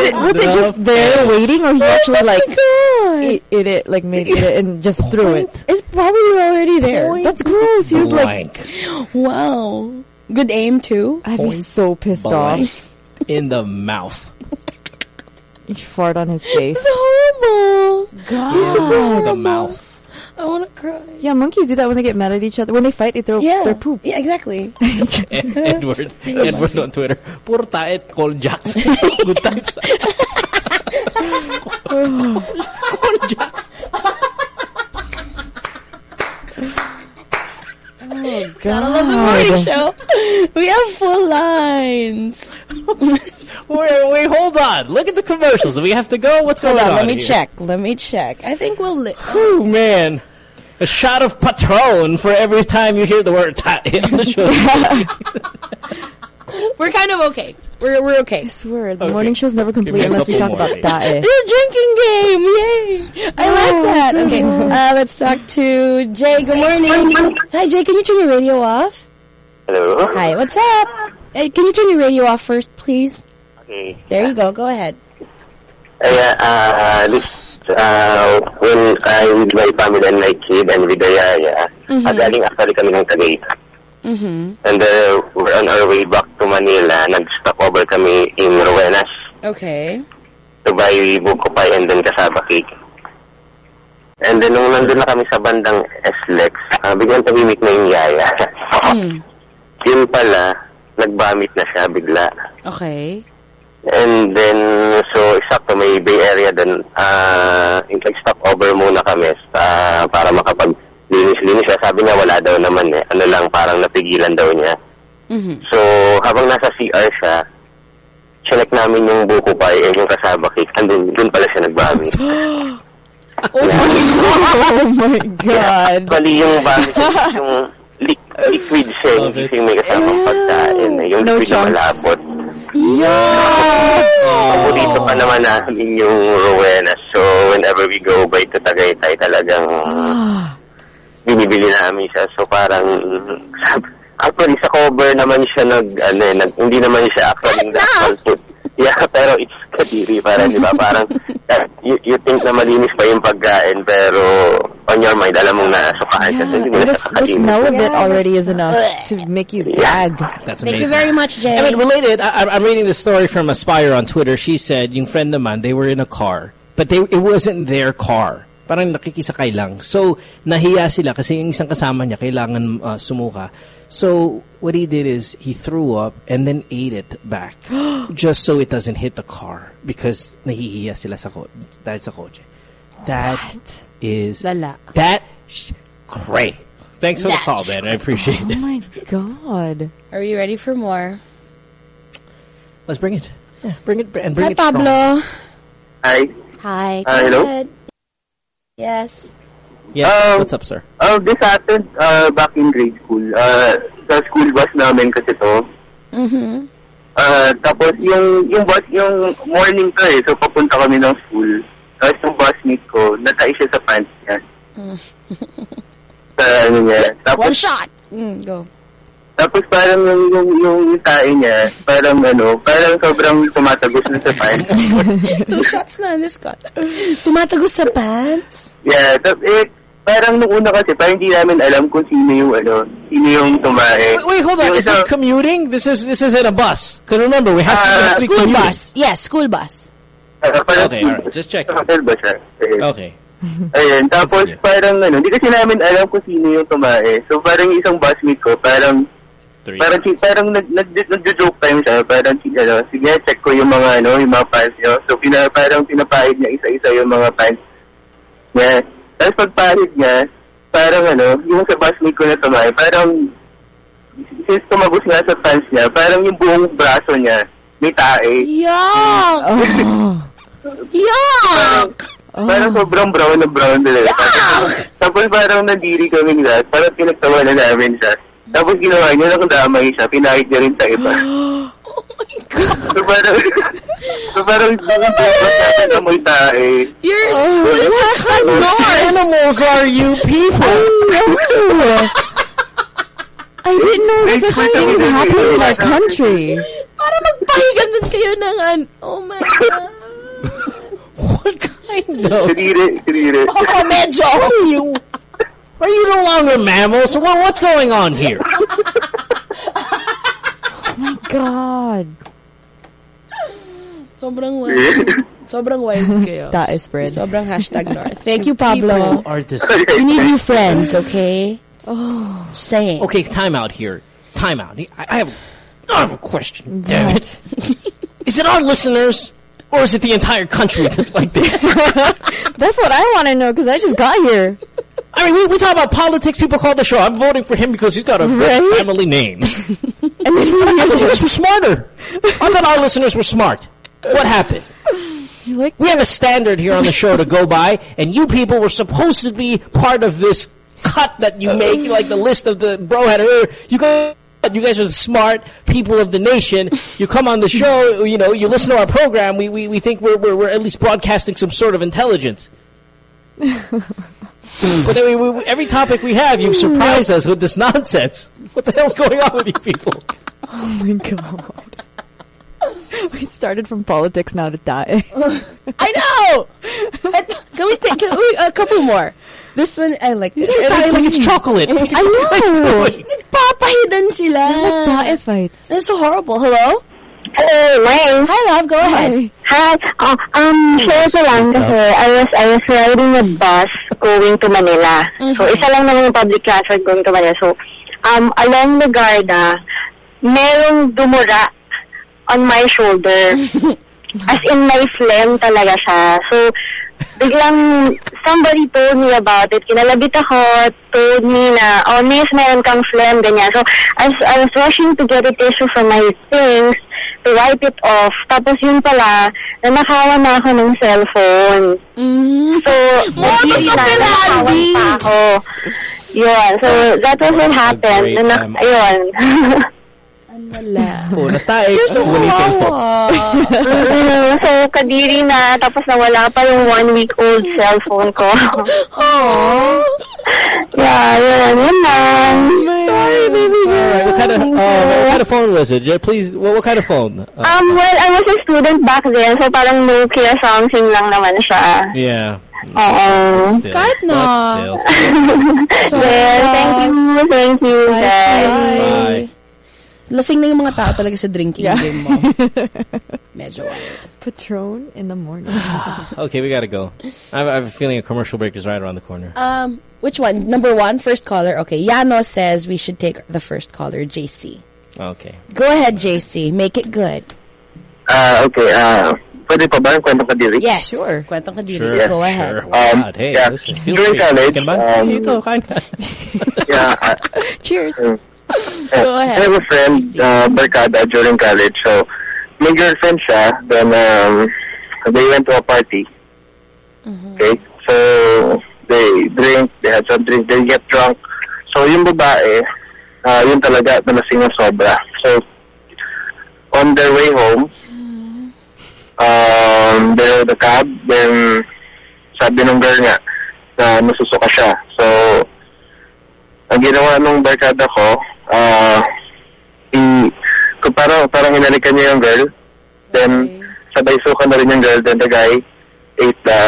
Speaker 5: it, was it just there waiting, or he oh actually like ate, ate it, like made it and just threw it?
Speaker 4: It's probably already there.
Speaker 5: That's gross. He was like,
Speaker 4: Wow. Good aim, too.
Speaker 5: I'd be so pissed
Speaker 3: blank
Speaker 5: off.
Speaker 3: in the mouth.
Speaker 5: You fart on his face.
Speaker 4: It's horrible.
Speaker 5: God.
Speaker 3: The mouth.
Speaker 4: I want to cry.
Speaker 5: Yeah, monkeys do that when they get mad at each other. When they fight, they throw
Speaker 4: Yeah.
Speaker 5: their poop.
Speaker 4: Yeah, exactly.
Speaker 3: Edward, Edward on Twitter. Puro taet, call Jackson. Good times. call Jackson.
Speaker 5: Oh
Speaker 4: Gotta love the morning show. We have full lines.
Speaker 3: Wait, wait, hold on. Look at the commercials. Do we have to go? What's going
Speaker 4: Hold on,
Speaker 3: on?
Speaker 4: let me
Speaker 3: here?
Speaker 4: check. Let me check. I think we'll. Li-
Speaker 3: Oh man, a shot of Patron for every time you hear the word taet on the show.
Speaker 4: We're kind of okay. We're we're okay.
Speaker 5: I swear, the
Speaker 3: Okay.
Speaker 5: morning show's never complete unless we talk
Speaker 3: more,
Speaker 5: about that.
Speaker 4: It's a drinking game. Yay! I like that. Okay, uh, let's talk to Jay. Good morning. Hi, Jay. Can you turn your radio off?
Speaker 6: Hello?
Speaker 4: Hi. What's up? Hey, can you turn your radio off first, please?
Speaker 6: Okay.
Speaker 4: There you go. Go ahead.
Speaker 6: Yeah, uh, this, uh, when I with my family and my kid and with the yaya,
Speaker 4: Mhm.
Speaker 6: uh, galing actually kami ng Tagaytay.
Speaker 4: Mm-hmm.
Speaker 13: And then we're on our way back to Manila. Nag-stop over kami in Rowenas
Speaker 4: Okay.
Speaker 13: to buy buko pie and then kasaba cake. And then nung nandun na kami sa bandang SLEX, uh, biglang tabimik na yung yaya.
Speaker 4: Hmm.
Speaker 13: Yun pala, nagbamit na siya bigla.
Speaker 4: Okay.
Speaker 13: And then, so, eksakto may Bay Area din. Ah, uh, nag-stop over muna kami ah, para makapag-linis-linis siya. Sabi niya, wala daw naman eh. Ano lang, parang napigilan daw niya.
Speaker 4: Mm-hmm.
Speaker 13: So, habang nasa CR siya, chinek namin yung buko pie and yung kasaba cake. Andun, dun pala siya nagbamit.
Speaker 4: Oh
Speaker 5: my God.
Speaker 13: Bali yung vomit, yung li- liquid siya, hindi siya yung may kasamang pagkain. eh. Yung
Speaker 5: No
Speaker 13: liquid na malabot.
Speaker 4: Yeah!
Speaker 13: Paborito pa naman namin yung Rowena. So, whenever we go by to Tagaytay, talagang binibili namin siya. So, parang, actually, sa cover naman siya nag, ano eh, nag, hindi naman siya actually actual food. Yeah, pero it's kadiri para, di ba? Parang, uh, you, you think na malinis pa yung pagkain, pero on your mind, alam mong nasukahan siya. So, na
Speaker 5: the
Speaker 13: kakalimutan.
Speaker 5: smell of it already is enough to make you gag.
Speaker 3: That's
Speaker 4: Thank you
Speaker 3: amazing.
Speaker 4: very much, Jay.
Speaker 3: I mean, related, I, I'm reading the story from Aspire on Twitter. She said, yung friend naman, they were in a car, but they it wasn't their car. Parang nakikisakay lang. So, nahiya sila kasi yung isang kasama niya kailangan uh, sumuka. So, what he did is he threw up and then ate it back just so it doesn't hit the car because nahihiya sila sa ko dahil sa kotse. That is
Speaker 4: Lala.
Speaker 3: that sh- cray. Thanks for the call, man. I appreciate
Speaker 5: Oh
Speaker 3: it.
Speaker 5: Oh my God.
Speaker 4: Are you ready for more?
Speaker 3: Let's bring it. Yeah, bring it and bring
Speaker 4: Hi,
Speaker 3: it strong.
Speaker 4: Pablo.
Speaker 13: Hi.
Speaker 4: Hi.
Speaker 13: Ah,
Speaker 4: go
Speaker 13: hello?
Speaker 4: Yes.
Speaker 3: Yes,
Speaker 13: Um,
Speaker 3: what's up, sir?
Speaker 13: Uh, this happened uh, back in grade school. Uh, sa school bus namin kasi to.
Speaker 4: Mm-hmm.
Speaker 13: Uh, tapos yung yung bus, yung morning to eh. So papunta kami ng school. Tapos yung busmate ko, natay siya sa pants niya. Sa ano niya. Tapos,
Speaker 4: One shot. Mm, go.
Speaker 13: Tapos parang yung, yung, yung, yung tae niya, parang ano, parang sobrang tumatagos na sa pants.
Speaker 4: Two shots na, this got. Tumatagos sa pants?
Speaker 13: yeah, tap, eh, parang nung una kasi, parang hindi namin alam kung sino yung ano, sino yung tumae.
Speaker 3: Wait, wait, hold on.
Speaker 13: Yung
Speaker 3: Is
Speaker 13: isa-
Speaker 3: this commuting? This is this is in a bus. Because remember, we have have to be
Speaker 4: School
Speaker 3: commuting.
Speaker 4: bus. Yes, school bus.
Speaker 13: Uh, parang
Speaker 3: Okay, alright. Just check.
Speaker 13: Hotel? Eh,
Speaker 3: Okay.
Speaker 13: Ayun, tapos parang ano, hindi kasi namin alam kung sino yung tumae. So parang isang busmate ko, parang
Speaker 3: Three.
Speaker 13: parang si parang nag nag nagjo-joke time siya, parang si ano, sige, check ko yung mga ano, yung mga pants niyo. So pina, parang pinapahid niya isa-isa yung mga pants niya. Tapos pagpahid niya, parang ano, yung sa busmate ko na tumae, parang since tumagos nga sa pants niya, parang yung buong braso niya may tae.
Speaker 4: Yuck!
Speaker 5: Oh.
Speaker 4: Yuck!
Speaker 13: Parang sobrang brown na brown talaga. Tapos, tapos parang nandiri kami lahat. Parang pinagtawa na namin siya. Tapos ginawa niya, nakadamay siya. Pinahit niya rin sa iba. so parang, so parang buong bukas natin amoy tae.
Speaker 4: Your school is hashtag
Speaker 3: What animals are you people?
Speaker 5: I didn't know such things happen in our country.
Speaker 4: Para magpahigan din kayo ng an... Oh my God.
Speaker 3: What kind of?
Speaker 13: Kadiri, kadiri.
Speaker 4: Oh, medyo.
Speaker 3: Are you? No longer mammals? So what, what's going on here?
Speaker 5: oh My god.
Speaker 4: Sobrang wild. Sobrang wild kayo.
Speaker 5: That is spread.
Speaker 4: Sobrang hashtag north. Thank you, Pablo.
Speaker 3: People are dis-
Speaker 4: You need new friends, okay? Oh, saying.
Speaker 3: Okay, time out here. Time out. I, I have, I have a question. Damn it. Is it our listeners or is it the entire country that's like this?
Speaker 5: That's what I want to know because I just got here.
Speaker 3: I mean, we, we talk about politics. People call the show. I'm voting for him because he's got a good
Speaker 5: Right?
Speaker 3: family name.
Speaker 5: And then
Speaker 3: I thought you guys were smarter. I thought our listeners were smart. What happened?
Speaker 5: like,
Speaker 3: We have a standard here on the show to go by, and you people were supposed to be part of this cut that you make, like the list of the bro had earlier. Uh, you guys, you guys are the smart people of the nation. You come on the show, you know, you listen to our program. We we, we think we're, we're we're at least broadcasting some sort of intelligence. Hmm. but then we, we, we- every topic we have, you surprise hmm. us with this nonsense. What the hell's going on with you people?
Speaker 5: oh my God. We started from politics now to die.
Speaker 4: I know! Can we take can we, a couple more? This one, I like this.
Speaker 3: It's like it's chocolate.
Speaker 5: I know.
Speaker 4: Papa Nagpapahidan sila.
Speaker 5: Nagtae fights.
Speaker 4: That's so horrible. Hello?
Speaker 11: Hello, Mike.
Speaker 4: Hi, love. Go ahead.
Speaker 11: Hi. Uh, um, share ko lang kasi I was, I was riding a bus going to Manila. So, isa lang naman yung public transport going to Manila. So, um, along the Garda, merong dumura on my shoulder. As in, may phlegm talaga siya. So, biglang somebody told me about it. Kinalabit ako, told me na, oh, miss, meron kang phlegm, ganyan. So, I was, I was rushing to get a tissue for my things to wipe it off. Tapos yun pala, nanakawan na ako ng cellphone. So,
Speaker 4: that's so
Speaker 11: na, nanakawan
Speaker 4: handy.
Speaker 11: pa ako. Yun. So, that was what happened.
Speaker 3: great
Speaker 11: Nanak-
Speaker 3: time.
Speaker 11: ayun.
Speaker 3: Punas tayo.
Speaker 4: You're so
Speaker 3: Kunin cellphone.
Speaker 11: Mm, so, kadiri na, tapos nawala pa yung one-week-old cellphone ko.
Speaker 4: Aww.
Speaker 11: Yeah, yun, yun.
Speaker 4: Sorry, baby girl.
Speaker 3: Alright, what kind of uh, what kind of phone was it? Yeah, please, what, what kind of phone? Uh,
Speaker 11: Um, well, I was a student back then, so parang Nokia something lang naman siya.
Speaker 3: yeah.
Speaker 11: Oo.
Speaker 3: Still,
Speaker 4: Kahit na.
Speaker 3: but still.
Speaker 11: well, thank you, thank you, guys.
Speaker 3: Bye.
Speaker 4: Lasing na yung mga tao talaga sa drinking game mo. Medyo wild.
Speaker 5: Patron in the morning.
Speaker 3: Okay, we gotta go. I have, I have a feeling a commercial break is right around the corner.
Speaker 4: Um, which one? Number one, first caller. Okay, Yano says we should take the first caller, JC.
Speaker 3: Okay.
Speaker 4: Go ahead, JC. Make it good.
Speaker 6: Ah, okay. Ah, pwede pa ba yung kwento ka diri?
Speaker 4: Yes. Sure. Kwentong kadiri.
Speaker 3: Sure.
Speaker 4: Go ahead.
Speaker 3: Sure.
Speaker 6: Um,
Speaker 3: God, hey,
Speaker 6: yeah.
Speaker 3: listen, feel
Speaker 6: During
Speaker 3: free.
Speaker 6: college, um,
Speaker 3: ito, kain ka.
Speaker 6: Yeah. ah,
Speaker 5: Cheers.
Speaker 4: Go ahead.
Speaker 6: I have a friend, uh, Barkada, during college. So, may girlfriend siya. Then, um, they went to a party. Okay? So, they drink, they had some drink, they get drunk. So, yung babae, uh, yun talaga, nalasing ng sobra. So, on their way home, um, they rode the cab, then, sabi ng girl nga, na nasusuka siya. So, ang ginawa nung barkada ko, ah, i, kung parang, parang hinalikan niya yung girl, then, sabay suka na rin yung girl, then the guy ate the,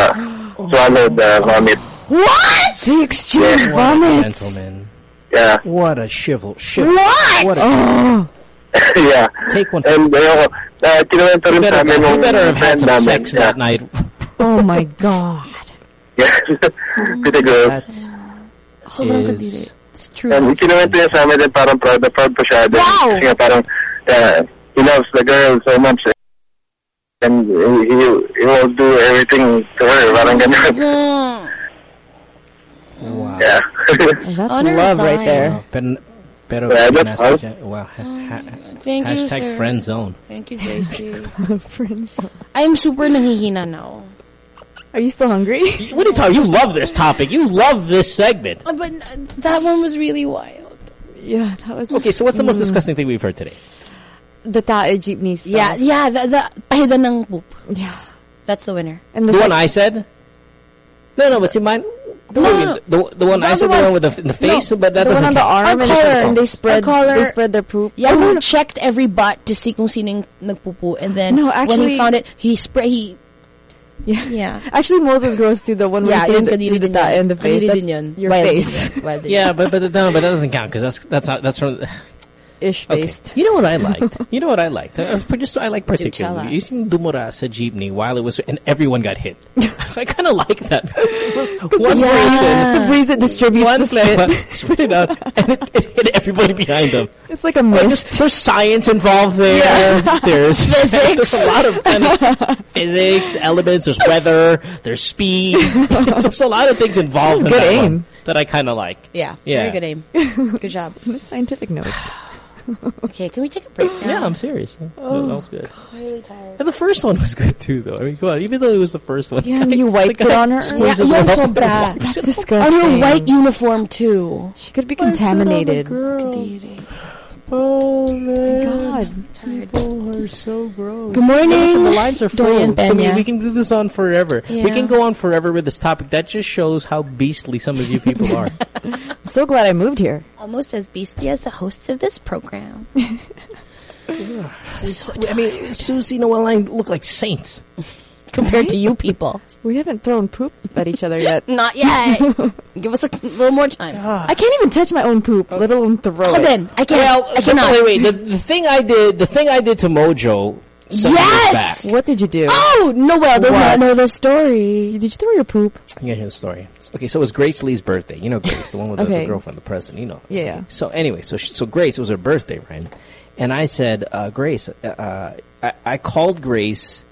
Speaker 6: swallowed the vomit.
Speaker 4: What?
Speaker 5: They exchange
Speaker 3: What a
Speaker 5: vomits.
Speaker 3: gentleman.
Speaker 6: Yeah,
Speaker 3: What a chival. chival.
Speaker 4: What?
Speaker 3: What a
Speaker 5: Oh,
Speaker 6: yeah.
Speaker 3: Take one.
Speaker 6: And, ayoko, uh, kinuwento
Speaker 3: You
Speaker 6: rin
Speaker 3: better,
Speaker 6: sa amin
Speaker 3: you better have had some sex
Speaker 6: yeah.
Speaker 3: that night.
Speaker 5: oh my god.
Speaker 6: Yeah, pretty good.
Speaker 3: That
Speaker 4: Sobrang
Speaker 3: is-.
Speaker 4: It's true.
Speaker 6: And kinuwento niya sa amin din parang proud na proud pa siya.
Speaker 4: Wow!
Speaker 6: Kasi nga parang, uh, he loves the girl so much. And he, he will do everything to her. Parang ganun.
Speaker 4: Mm.
Speaker 3: Wow.
Speaker 6: Yeah.
Speaker 5: That's
Speaker 4: Honor
Speaker 5: love right there.
Speaker 3: Uh, pero, pero
Speaker 6: Yeah, that's
Speaker 3: nasa wow. Ha, ha,
Speaker 4: Thank you,
Speaker 3: hashtag
Speaker 4: sir.
Speaker 3: friend zone.
Speaker 4: Thank you, JC.
Speaker 5: Friends.
Speaker 4: I'm super nangihina now.
Speaker 5: Are you still hungry?
Speaker 3: What are you talking? You love this topic. You love this segment.
Speaker 4: Uh, But uh, that one was really wild.
Speaker 5: yeah, that was
Speaker 3: Okay, so what's the most disgusting thing we've heard today?
Speaker 5: the tae jeepney stuff.
Speaker 4: Yeah, yeah, the, the pahidan ng poop.
Speaker 5: yeah.
Speaker 4: That's the winner.
Speaker 5: And the
Speaker 3: The one I said? No, no, but see mine. The,
Speaker 4: No,
Speaker 3: one,
Speaker 4: no, no.
Speaker 3: the, the one
Speaker 4: The
Speaker 3: I said,
Speaker 4: other
Speaker 3: the
Speaker 4: one-
Speaker 3: one with the, in the face, but that
Speaker 5: the one
Speaker 3: doesn't
Speaker 5: on the arm
Speaker 4: Our
Speaker 5: and,
Speaker 4: collar.
Speaker 5: and they spread
Speaker 4: Our collar.
Speaker 5: they spread their poop.
Speaker 4: Yeah,
Speaker 5: Oh,
Speaker 4: who checked every butt to see kung sino yung nagpupu, and then
Speaker 5: No,
Speaker 4: when he found it, he spray. He
Speaker 5: yeah.
Speaker 4: yeah.
Speaker 5: Actually, Moses grows too. The one
Speaker 4: Yeah,
Speaker 5: where
Speaker 4: yun
Speaker 5: you
Speaker 4: kadiri
Speaker 5: the
Speaker 4: din
Speaker 5: in the face. That's
Speaker 4: yun.
Speaker 5: your
Speaker 4: Wild
Speaker 5: face.
Speaker 4: Wild
Speaker 3: Yeah, but but no, but that doesn't count because that's that's not, that's from.
Speaker 5: Ish
Speaker 3: Okay. You know what I liked? You know what I liked? Uh, I, I just I like
Speaker 4: tell
Speaker 3: particularly
Speaker 4: us.
Speaker 3: using Dumura sa jeepney while it was and everyone got hit. I kind of like that because it was one
Speaker 4: Yeah.
Speaker 3: person,
Speaker 5: The breeze it distributes
Speaker 3: one
Speaker 5: the spit.
Speaker 3: flavor, spit it out, and it, it hit everybody behind them.
Speaker 5: It's like a
Speaker 3: Like,
Speaker 5: mist.
Speaker 3: there's, there's science involved there. There's physics. There's a lot of kind of physics elements. There's weather. There's speed. there's a lot of things involved. in
Speaker 5: Good
Speaker 3: that
Speaker 5: aim.
Speaker 3: one that I kind of like.
Speaker 4: Yeah,
Speaker 3: Yeah.
Speaker 4: very good aim. Good job.
Speaker 5: Scientific note.
Speaker 4: Okay, can we take a break now?
Speaker 3: Yeah, I'm serious. that oh, was good.
Speaker 4: really tired.
Speaker 3: And the first one was good too, though. I mean, come on, even though it was the first one.
Speaker 5: Yeah, you wiped it on her.
Speaker 4: Yeah, yeah, so bad.
Speaker 5: That's disgusting.
Speaker 4: Oh, on her white uniform too.
Speaker 5: She could be contaminated.
Speaker 4: Kadiri.
Speaker 3: Oh man,
Speaker 5: God.
Speaker 3: people are so gross.
Speaker 4: Good morning.
Speaker 3: Listen, the lines are full,
Speaker 4: Dorian
Speaker 3: so we, we can do this on forever. We can go on forever with this topic. That just shows how beastly some of you people are.
Speaker 5: I'm so glad I moved here.
Speaker 4: Almost as beastly as the hosts of this program.
Speaker 3: I mean, Susie, Noel, and I look like saints.
Speaker 4: Compared to you people.
Speaker 5: We haven't thrown poop at each other yet.
Speaker 4: Not yet. Give us a little more time.
Speaker 5: I can't even touch my own poop, let alone throw
Speaker 4: Hold
Speaker 5: it.
Speaker 4: in. I can't.
Speaker 3: Well,
Speaker 4: I cannot.
Speaker 3: wait, wait. The, the thing I did, the thing I did to Mojo.
Speaker 4: Yes!
Speaker 3: back-
Speaker 5: What did you do?
Speaker 4: Oh, Noel does
Speaker 5: What?
Speaker 4: not know the story.
Speaker 5: Did you throw your poop?
Speaker 3: You gotta hear the story. Okay, so it was Grace Lee's birthday. You know Grace, the one with the, the girlfriend, the president. You know.
Speaker 5: Yeah, yeah.
Speaker 3: So anyway, so she, so Grace, it was her birthday, right? And I said, uh, Grace, uh, uh, I, I called Grace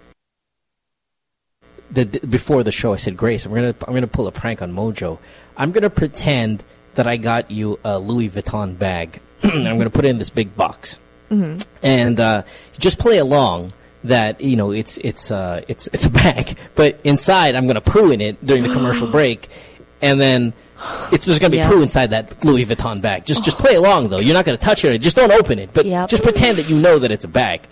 Speaker 3: the, the- before the show. I said, Grace, I'm gonna I'm gonna pull a prank on Mojo. I'm gonna pretend that I got you a Louis Vuitton bag. And I'm gonna put it in this big box
Speaker 5: Mhm.
Speaker 3: and uh, just play along that you know it's it's uh, it's it's a bag, but inside I'm going to poo in it during the commercial break, and then it's just going to be
Speaker 4: Yeah.
Speaker 3: poo inside that Louis Vuitton bag. Just just play along though. You're not going to touch it. Just don't open it, but
Speaker 4: Yep.
Speaker 3: just pretend that you know that it's a bag.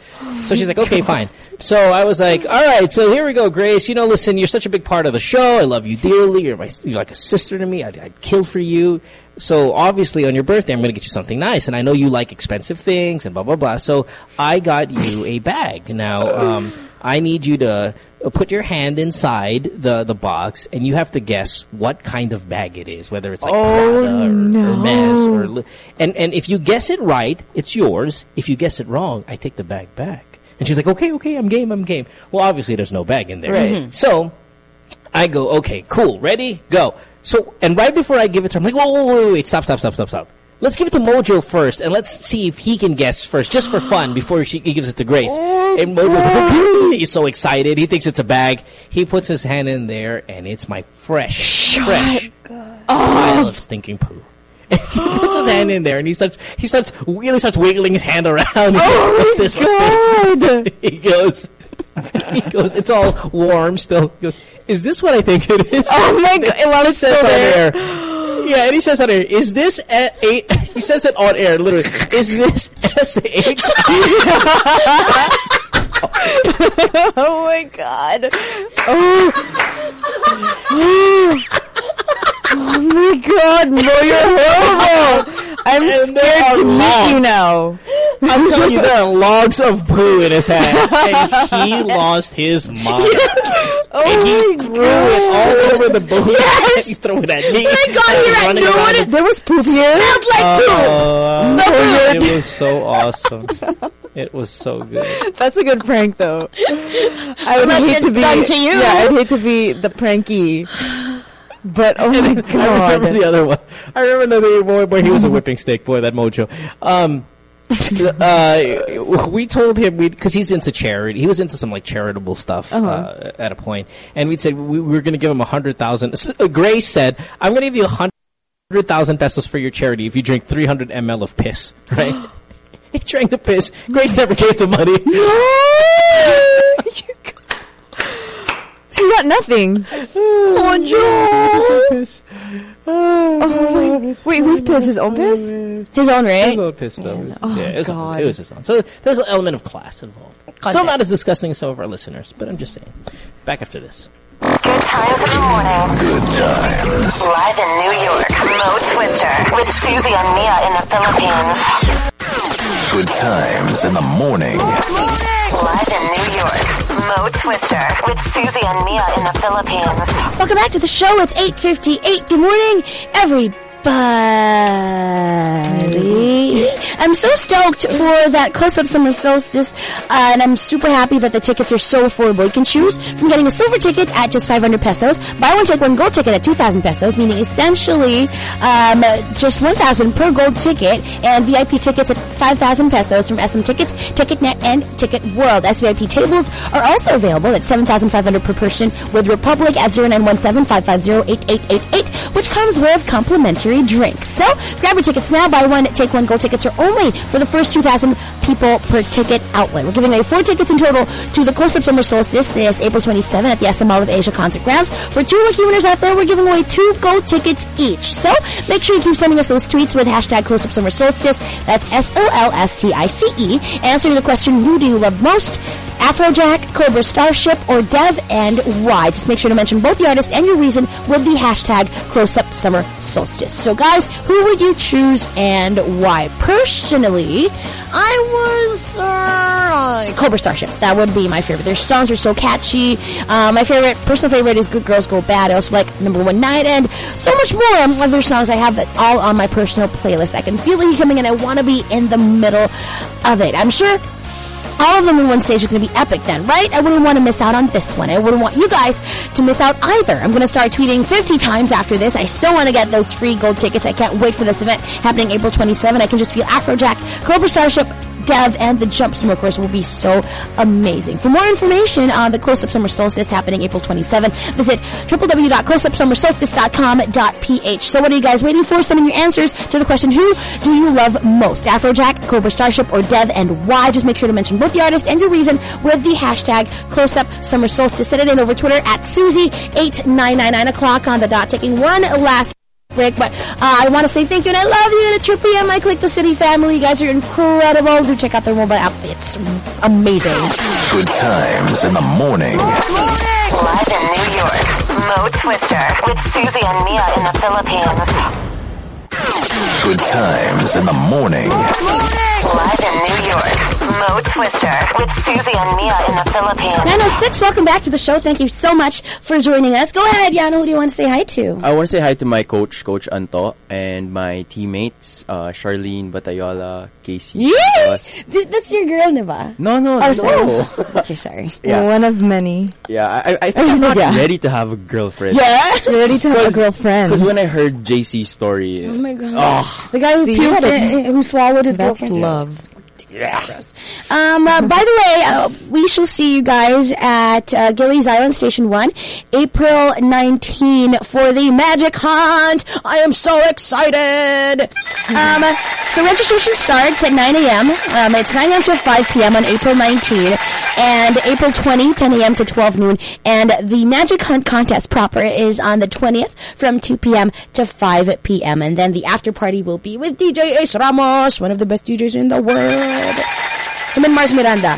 Speaker 3: So she's like, okay, fine. So I was like, all right, so here we go, Grace. You know, listen, you're such a big part of the show. I love you dearly. You're my, you're like a sister to me. I'd, I'd kill for you. So obviously on your birthday, I'm going to get you something nice. And I know you like expensive things and blah, blah, blah. So I got you a bag. Now, um, I need you to uh, put your hand inside the, the box and you have to guess what kind of bag it is, whether it's like
Speaker 5: Oh,
Speaker 3: Prada or
Speaker 5: no.
Speaker 3: Hermes or, and, and if you guess it right, it's yours. If you guess it wrong, I take the bag back. And she's like, okay, okay, I'm game, I'm game. Well, obviously there's no bag in there.
Speaker 5: Right.
Speaker 4: Mm-hmm.
Speaker 3: So I go, okay, cool, ready, go. So, and right before I give it to her, I'm like, whoa, whoa, whoa, wait, wait, stop, stop, stop, stop, stop. Let's give it to Mojo first, and let's see if he can guess first, just for fun, before she, he gives it to Grace. and Mojo's like, he's so excited. He thinks it's a bag. He puts his hand in there, and it's my fresh, fresh pile of stinking poo. he puts his hand in there, and he starts, he starts, he starts wiggling his hand around.
Speaker 5: Oh
Speaker 3: what's this? What's this?
Speaker 5: God.
Speaker 3: he goes, he goes, it's all warm still. He goes, is this what I think it is?
Speaker 5: Oh my god! While it's
Speaker 3: says on air. Yeah, and he says on air, is this a, a he says it on air, literally, is this S-H?
Speaker 5: oh my god! Oh. Oh my god! No, you're horrible. I'm
Speaker 3: And there
Speaker 5: scared
Speaker 3: are
Speaker 5: to meet you now.
Speaker 3: I'm telling you, there are logs of poo in his hand, and he lost his mind.
Speaker 5: Oh
Speaker 3: and he
Speaker 5: my
Speaker 3: threw
Speaker 5: god!
Speaker 3: it all over the booth.
Speaker 4: Yes!
Speaker 3: he threw it at me.
Speaker 4: I got
Speaker 3: And
Speaker 4: here at
Speaker 3: running
Speaker 4: noon.
Speaker 3: around
Speaker 5: There was poop here.
Speaker 4: Smelled like poo.
Speaker 3: Uh,
Speaker 4: No.
Speaker 3: it was so awesome. It was so good.
Speaker 5: That's a good prank, though. I would
Speaker 4: Unless
Speaker 5: hate
Speaker 4: it's
Speaker 5: to be.
Speaker 4: done to you.
Speaker 5: Yeah, I'd hate to be the pranky. But oh my god!
Speaker 3: I remember the other one. I remember another boy where he was a whipping stick. Boy, that mojo. Um, uh, we told him we because he's into charity. He was into some like charitable stuff
Speaker 5: Uh-huh.
Speaker 3: uh, at a point, and we'd said we, we were going to give him a hundred thousand. Uh, Grace said, "I'm going to give you a hundred thousand pesos for your charity if you drink 300 ml of piss." Right? he drank the piss. Grace never gave the money.
Speaker 5: So you got nothing.
Speaker 4: Oh, Joe.
Speaker 5: Oh my! Wait, whose piss? His own piss?
Speaker 4: His own, right?
Speaker 3: His own piss, though.
Speaker 5: Oh,
Speaker 3: yeah, it was,
Speaker 5: God.
Speaker 3: it was his own. So there's an element of class involved. Still not as disgusting as some of our listeners, but I'm just saying. Back after this.
Speaker 7: Good times in the morning.
Speaker 1: Good times.
Speaker 7: Live in New York, Mo Twister with Susie and Mia in the Philippines.
Speaker 1: Good times in the morning.
Speaker 7: Live in New York, Mo Twister with Susie and Mia in the Philippines.
Speaker 4: Welcome back to the show. It's 8.58. Good morning, everybody. I'm so stoked for that close-up summer solstice, uh, and I'm super happy that the tickets are so affordable. You can choose from getting a silver ticket at just 500 pesos, buy one take one gold ticket at 2,000 pesos, meaning essentially um, just 1,000 per gold ticket, and VIP tickets at 5,000 pesos from SM Tickets, TicketNet, and Ticket World. SVIP tables are also available at 7,500 per person with Republiq at 0917-550-8888, which comes with complimentary drinks. So grab your tickets now. Buy one, take one. Gold tickets are only for the first 2,000 people per ticket outlet. We're giving away four tickets in total to the Close Up Summer Solstice this April 27 at the SM Mall of Asia Concert Grounds. For two lucky winners out there, we're giving away two gold tickets each. So make sure you keep sending us those tweets with hashtag Close Up Summer Solstice. That's S-O-L-S-T-I-C-E. Answering the question, who do you love most? Afrojack, Cobra Starship, or Dev, and why. Just make sure to mention both the artist and your reason with the hashtag Close Up Summer Solstice. So, guys, who would you choose and why? Personally, I was uh, Cobra Starship. That would be my favorite. Their songs are so catchy. Uh, my favorite, personal favorite, is Good Girls Go Bad. I also like Number One Night and so much more of their songs. I have that all on my personal playlist. I can feel it coming, and I want to be in the middle of it. I'm sure all of them in one stage is going to be epic then, right? I wouldn't want to miss out on this one. I wouldn't want you guys to miss out either. I'm going to start tweeting 50 times after this. I still want to get those free gold tickets. I can't wait for this event happening April 27. I can just feel Afrojack, Cobra Starship, Dev, and the Jump Smokers will be so amazing. For more information on the Close Up Summer Solstice happening April 27, visit www.closeupsummersolstice.com.ph. So what are you guys waiting for? Send in your answers to the question, who do you love most? Afrojack, Cobra Starship, or Dev, and why? Just make sure to mention both the artist and your reason with the hashtag Close Up Summer Solstice. Send it in over Twitter at Susie8999 o'clock on the dot. Taking one last break, but uh, I want to say thank you and I love you. And at 2 p.m. I click the city family. You guys are incredible. Do check out their mobile app. It's amazing.
Speaker 1: Good times in the morning.
Speaker 7: Live in New York, Mo Twister with Susie and Mia in the Philippines.
Speaker 1: Good times in the morning.
Speaker 7: Live in New York, Mo Twister with Susie and Mia in the Philippines.
Speaker 4: 906, welcome back to the show. Thank you so much for joining us. Go ahead, Yano. Who do you want to say hi to?
Speaker 14: I want to say hi to my coach, Coach Anto, and my teammates, uh, Charlene, Batayola, Casey.
Speaker 4: Yeah!
Speaker 14: Ross.
Speaker 4: Th- That's your girl, diba?
Speaker 14: No, no,
Speaker 4: Oh,
Speaker 14: no.
Speaker 4: sorry. okay, sorry.
Speaker 14: Yeah.
Speaker 5: One of many.
Speaker 14: Yeah, I, I think I'm not
Speaker 5: Yeah.
Speaker 14: ready to have a girlfriend.
Speaker 4: Yes!
Speaker 5: You're ready to have a girlfriend.
Speaker 14: Because when I heard JC's story,
Speaker 4: Oh my god.
Speaker 14: Oh.
Speaker 4: The guy who
Speaker 5: See,
Speaker 4: puked,
Speaker 5: had a-
Speaker 4: in- who swallowed his
Speaker 5: That's
Speaker 4: girlfriend.
Speaker 5: love love.
Speaker 4: Gross. Um, uh, by the way, uh, we shall see you guys at uh, Guilly's Island Station 1, April 19 for the Magic Hunt. I am so excited. Um, so registration starts at 9 a.m. Um, it's 9 a.m. to 5 p.m. on April 19 and April 20, 10 a.m. to 12 noon. And the Magic Hunt contest proper is on the 20th from 2 p.m. to 5 p.m. And then the after party will be with DJ Ace Ramos, one of the best DJs in the world. Him and Mars Miranda.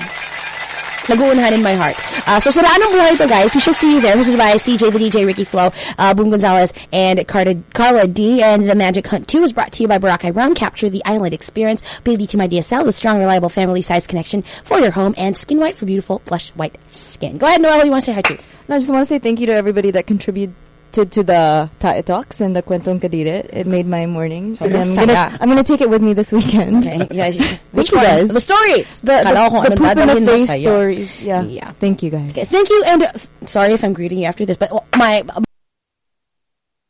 Speaker 4: Nag-uunahan in my heart. Uh, so, sa Anong Buhay ito, guys. We shall see you there. Hosted by CJ, the DJ, Ricky Flo, uh, Boom Gonzalez, and Carla, Carla D. And the Magic Hunt 2 is brought to you by Boracay Rum. Capture the island experience. PLDT My DSL, the strong, reliable, family-sized connection for your home. And Skin White for beautiful, flush, white skin. Go ahead, Noelle. You want to say hi to?
Speaker 5: No, I just want to say thank you to everybody that contributed to, to the Tae Talks and the Kwentong Kadire. It made my morning. And I'm gonna I'm gonna take it with me this weekend.
Speaker 4: Okay, guys.
Speaker 5: Thank
Speaker 4: Which
Speaker 5: you guys.
Speaker 4: The stories.
Speaker 5: The, the, the poop in the face stories. Yeah.
Speaker 4: Yeah.
Speaker 5: Thank you guys.
Speaker 4: Okay, thank you, and uh, sorry if I'm greeting you after this, but uh,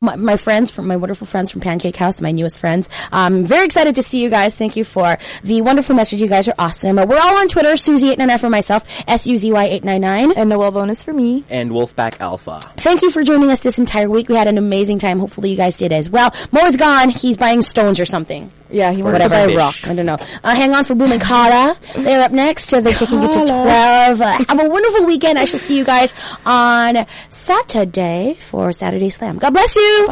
Speaker 4: my. My, my friends from my wonderful friends from Pancake House, my newest friends. I'm very excited to see you guys. Thank you for the wonderful message. You guys are awesome. Uh, we're all on Twitter. Suzy899 for myself. S U Z Y 899.
Speaker 5: And Noel bonus for me.
Speaker 14: and Wolfpack Alpha.
Speaker 4: Thank you for joining us this entire week. We had an amazing time. Hopefully you guys did as well. Mo's gone. He's buying stones or something.
Speaker 5: Yeah, he wants to buy
Speaker 14: fish.
Speaker 5: rocks.
Speaker 4: I don't know. Uh, hang on for Boom and Kara. They're up next. They're taking you to 12. Uh, have a wonderful weekend. I shall see you guys on Saturday for Saturday Slam. God bless you. Bye.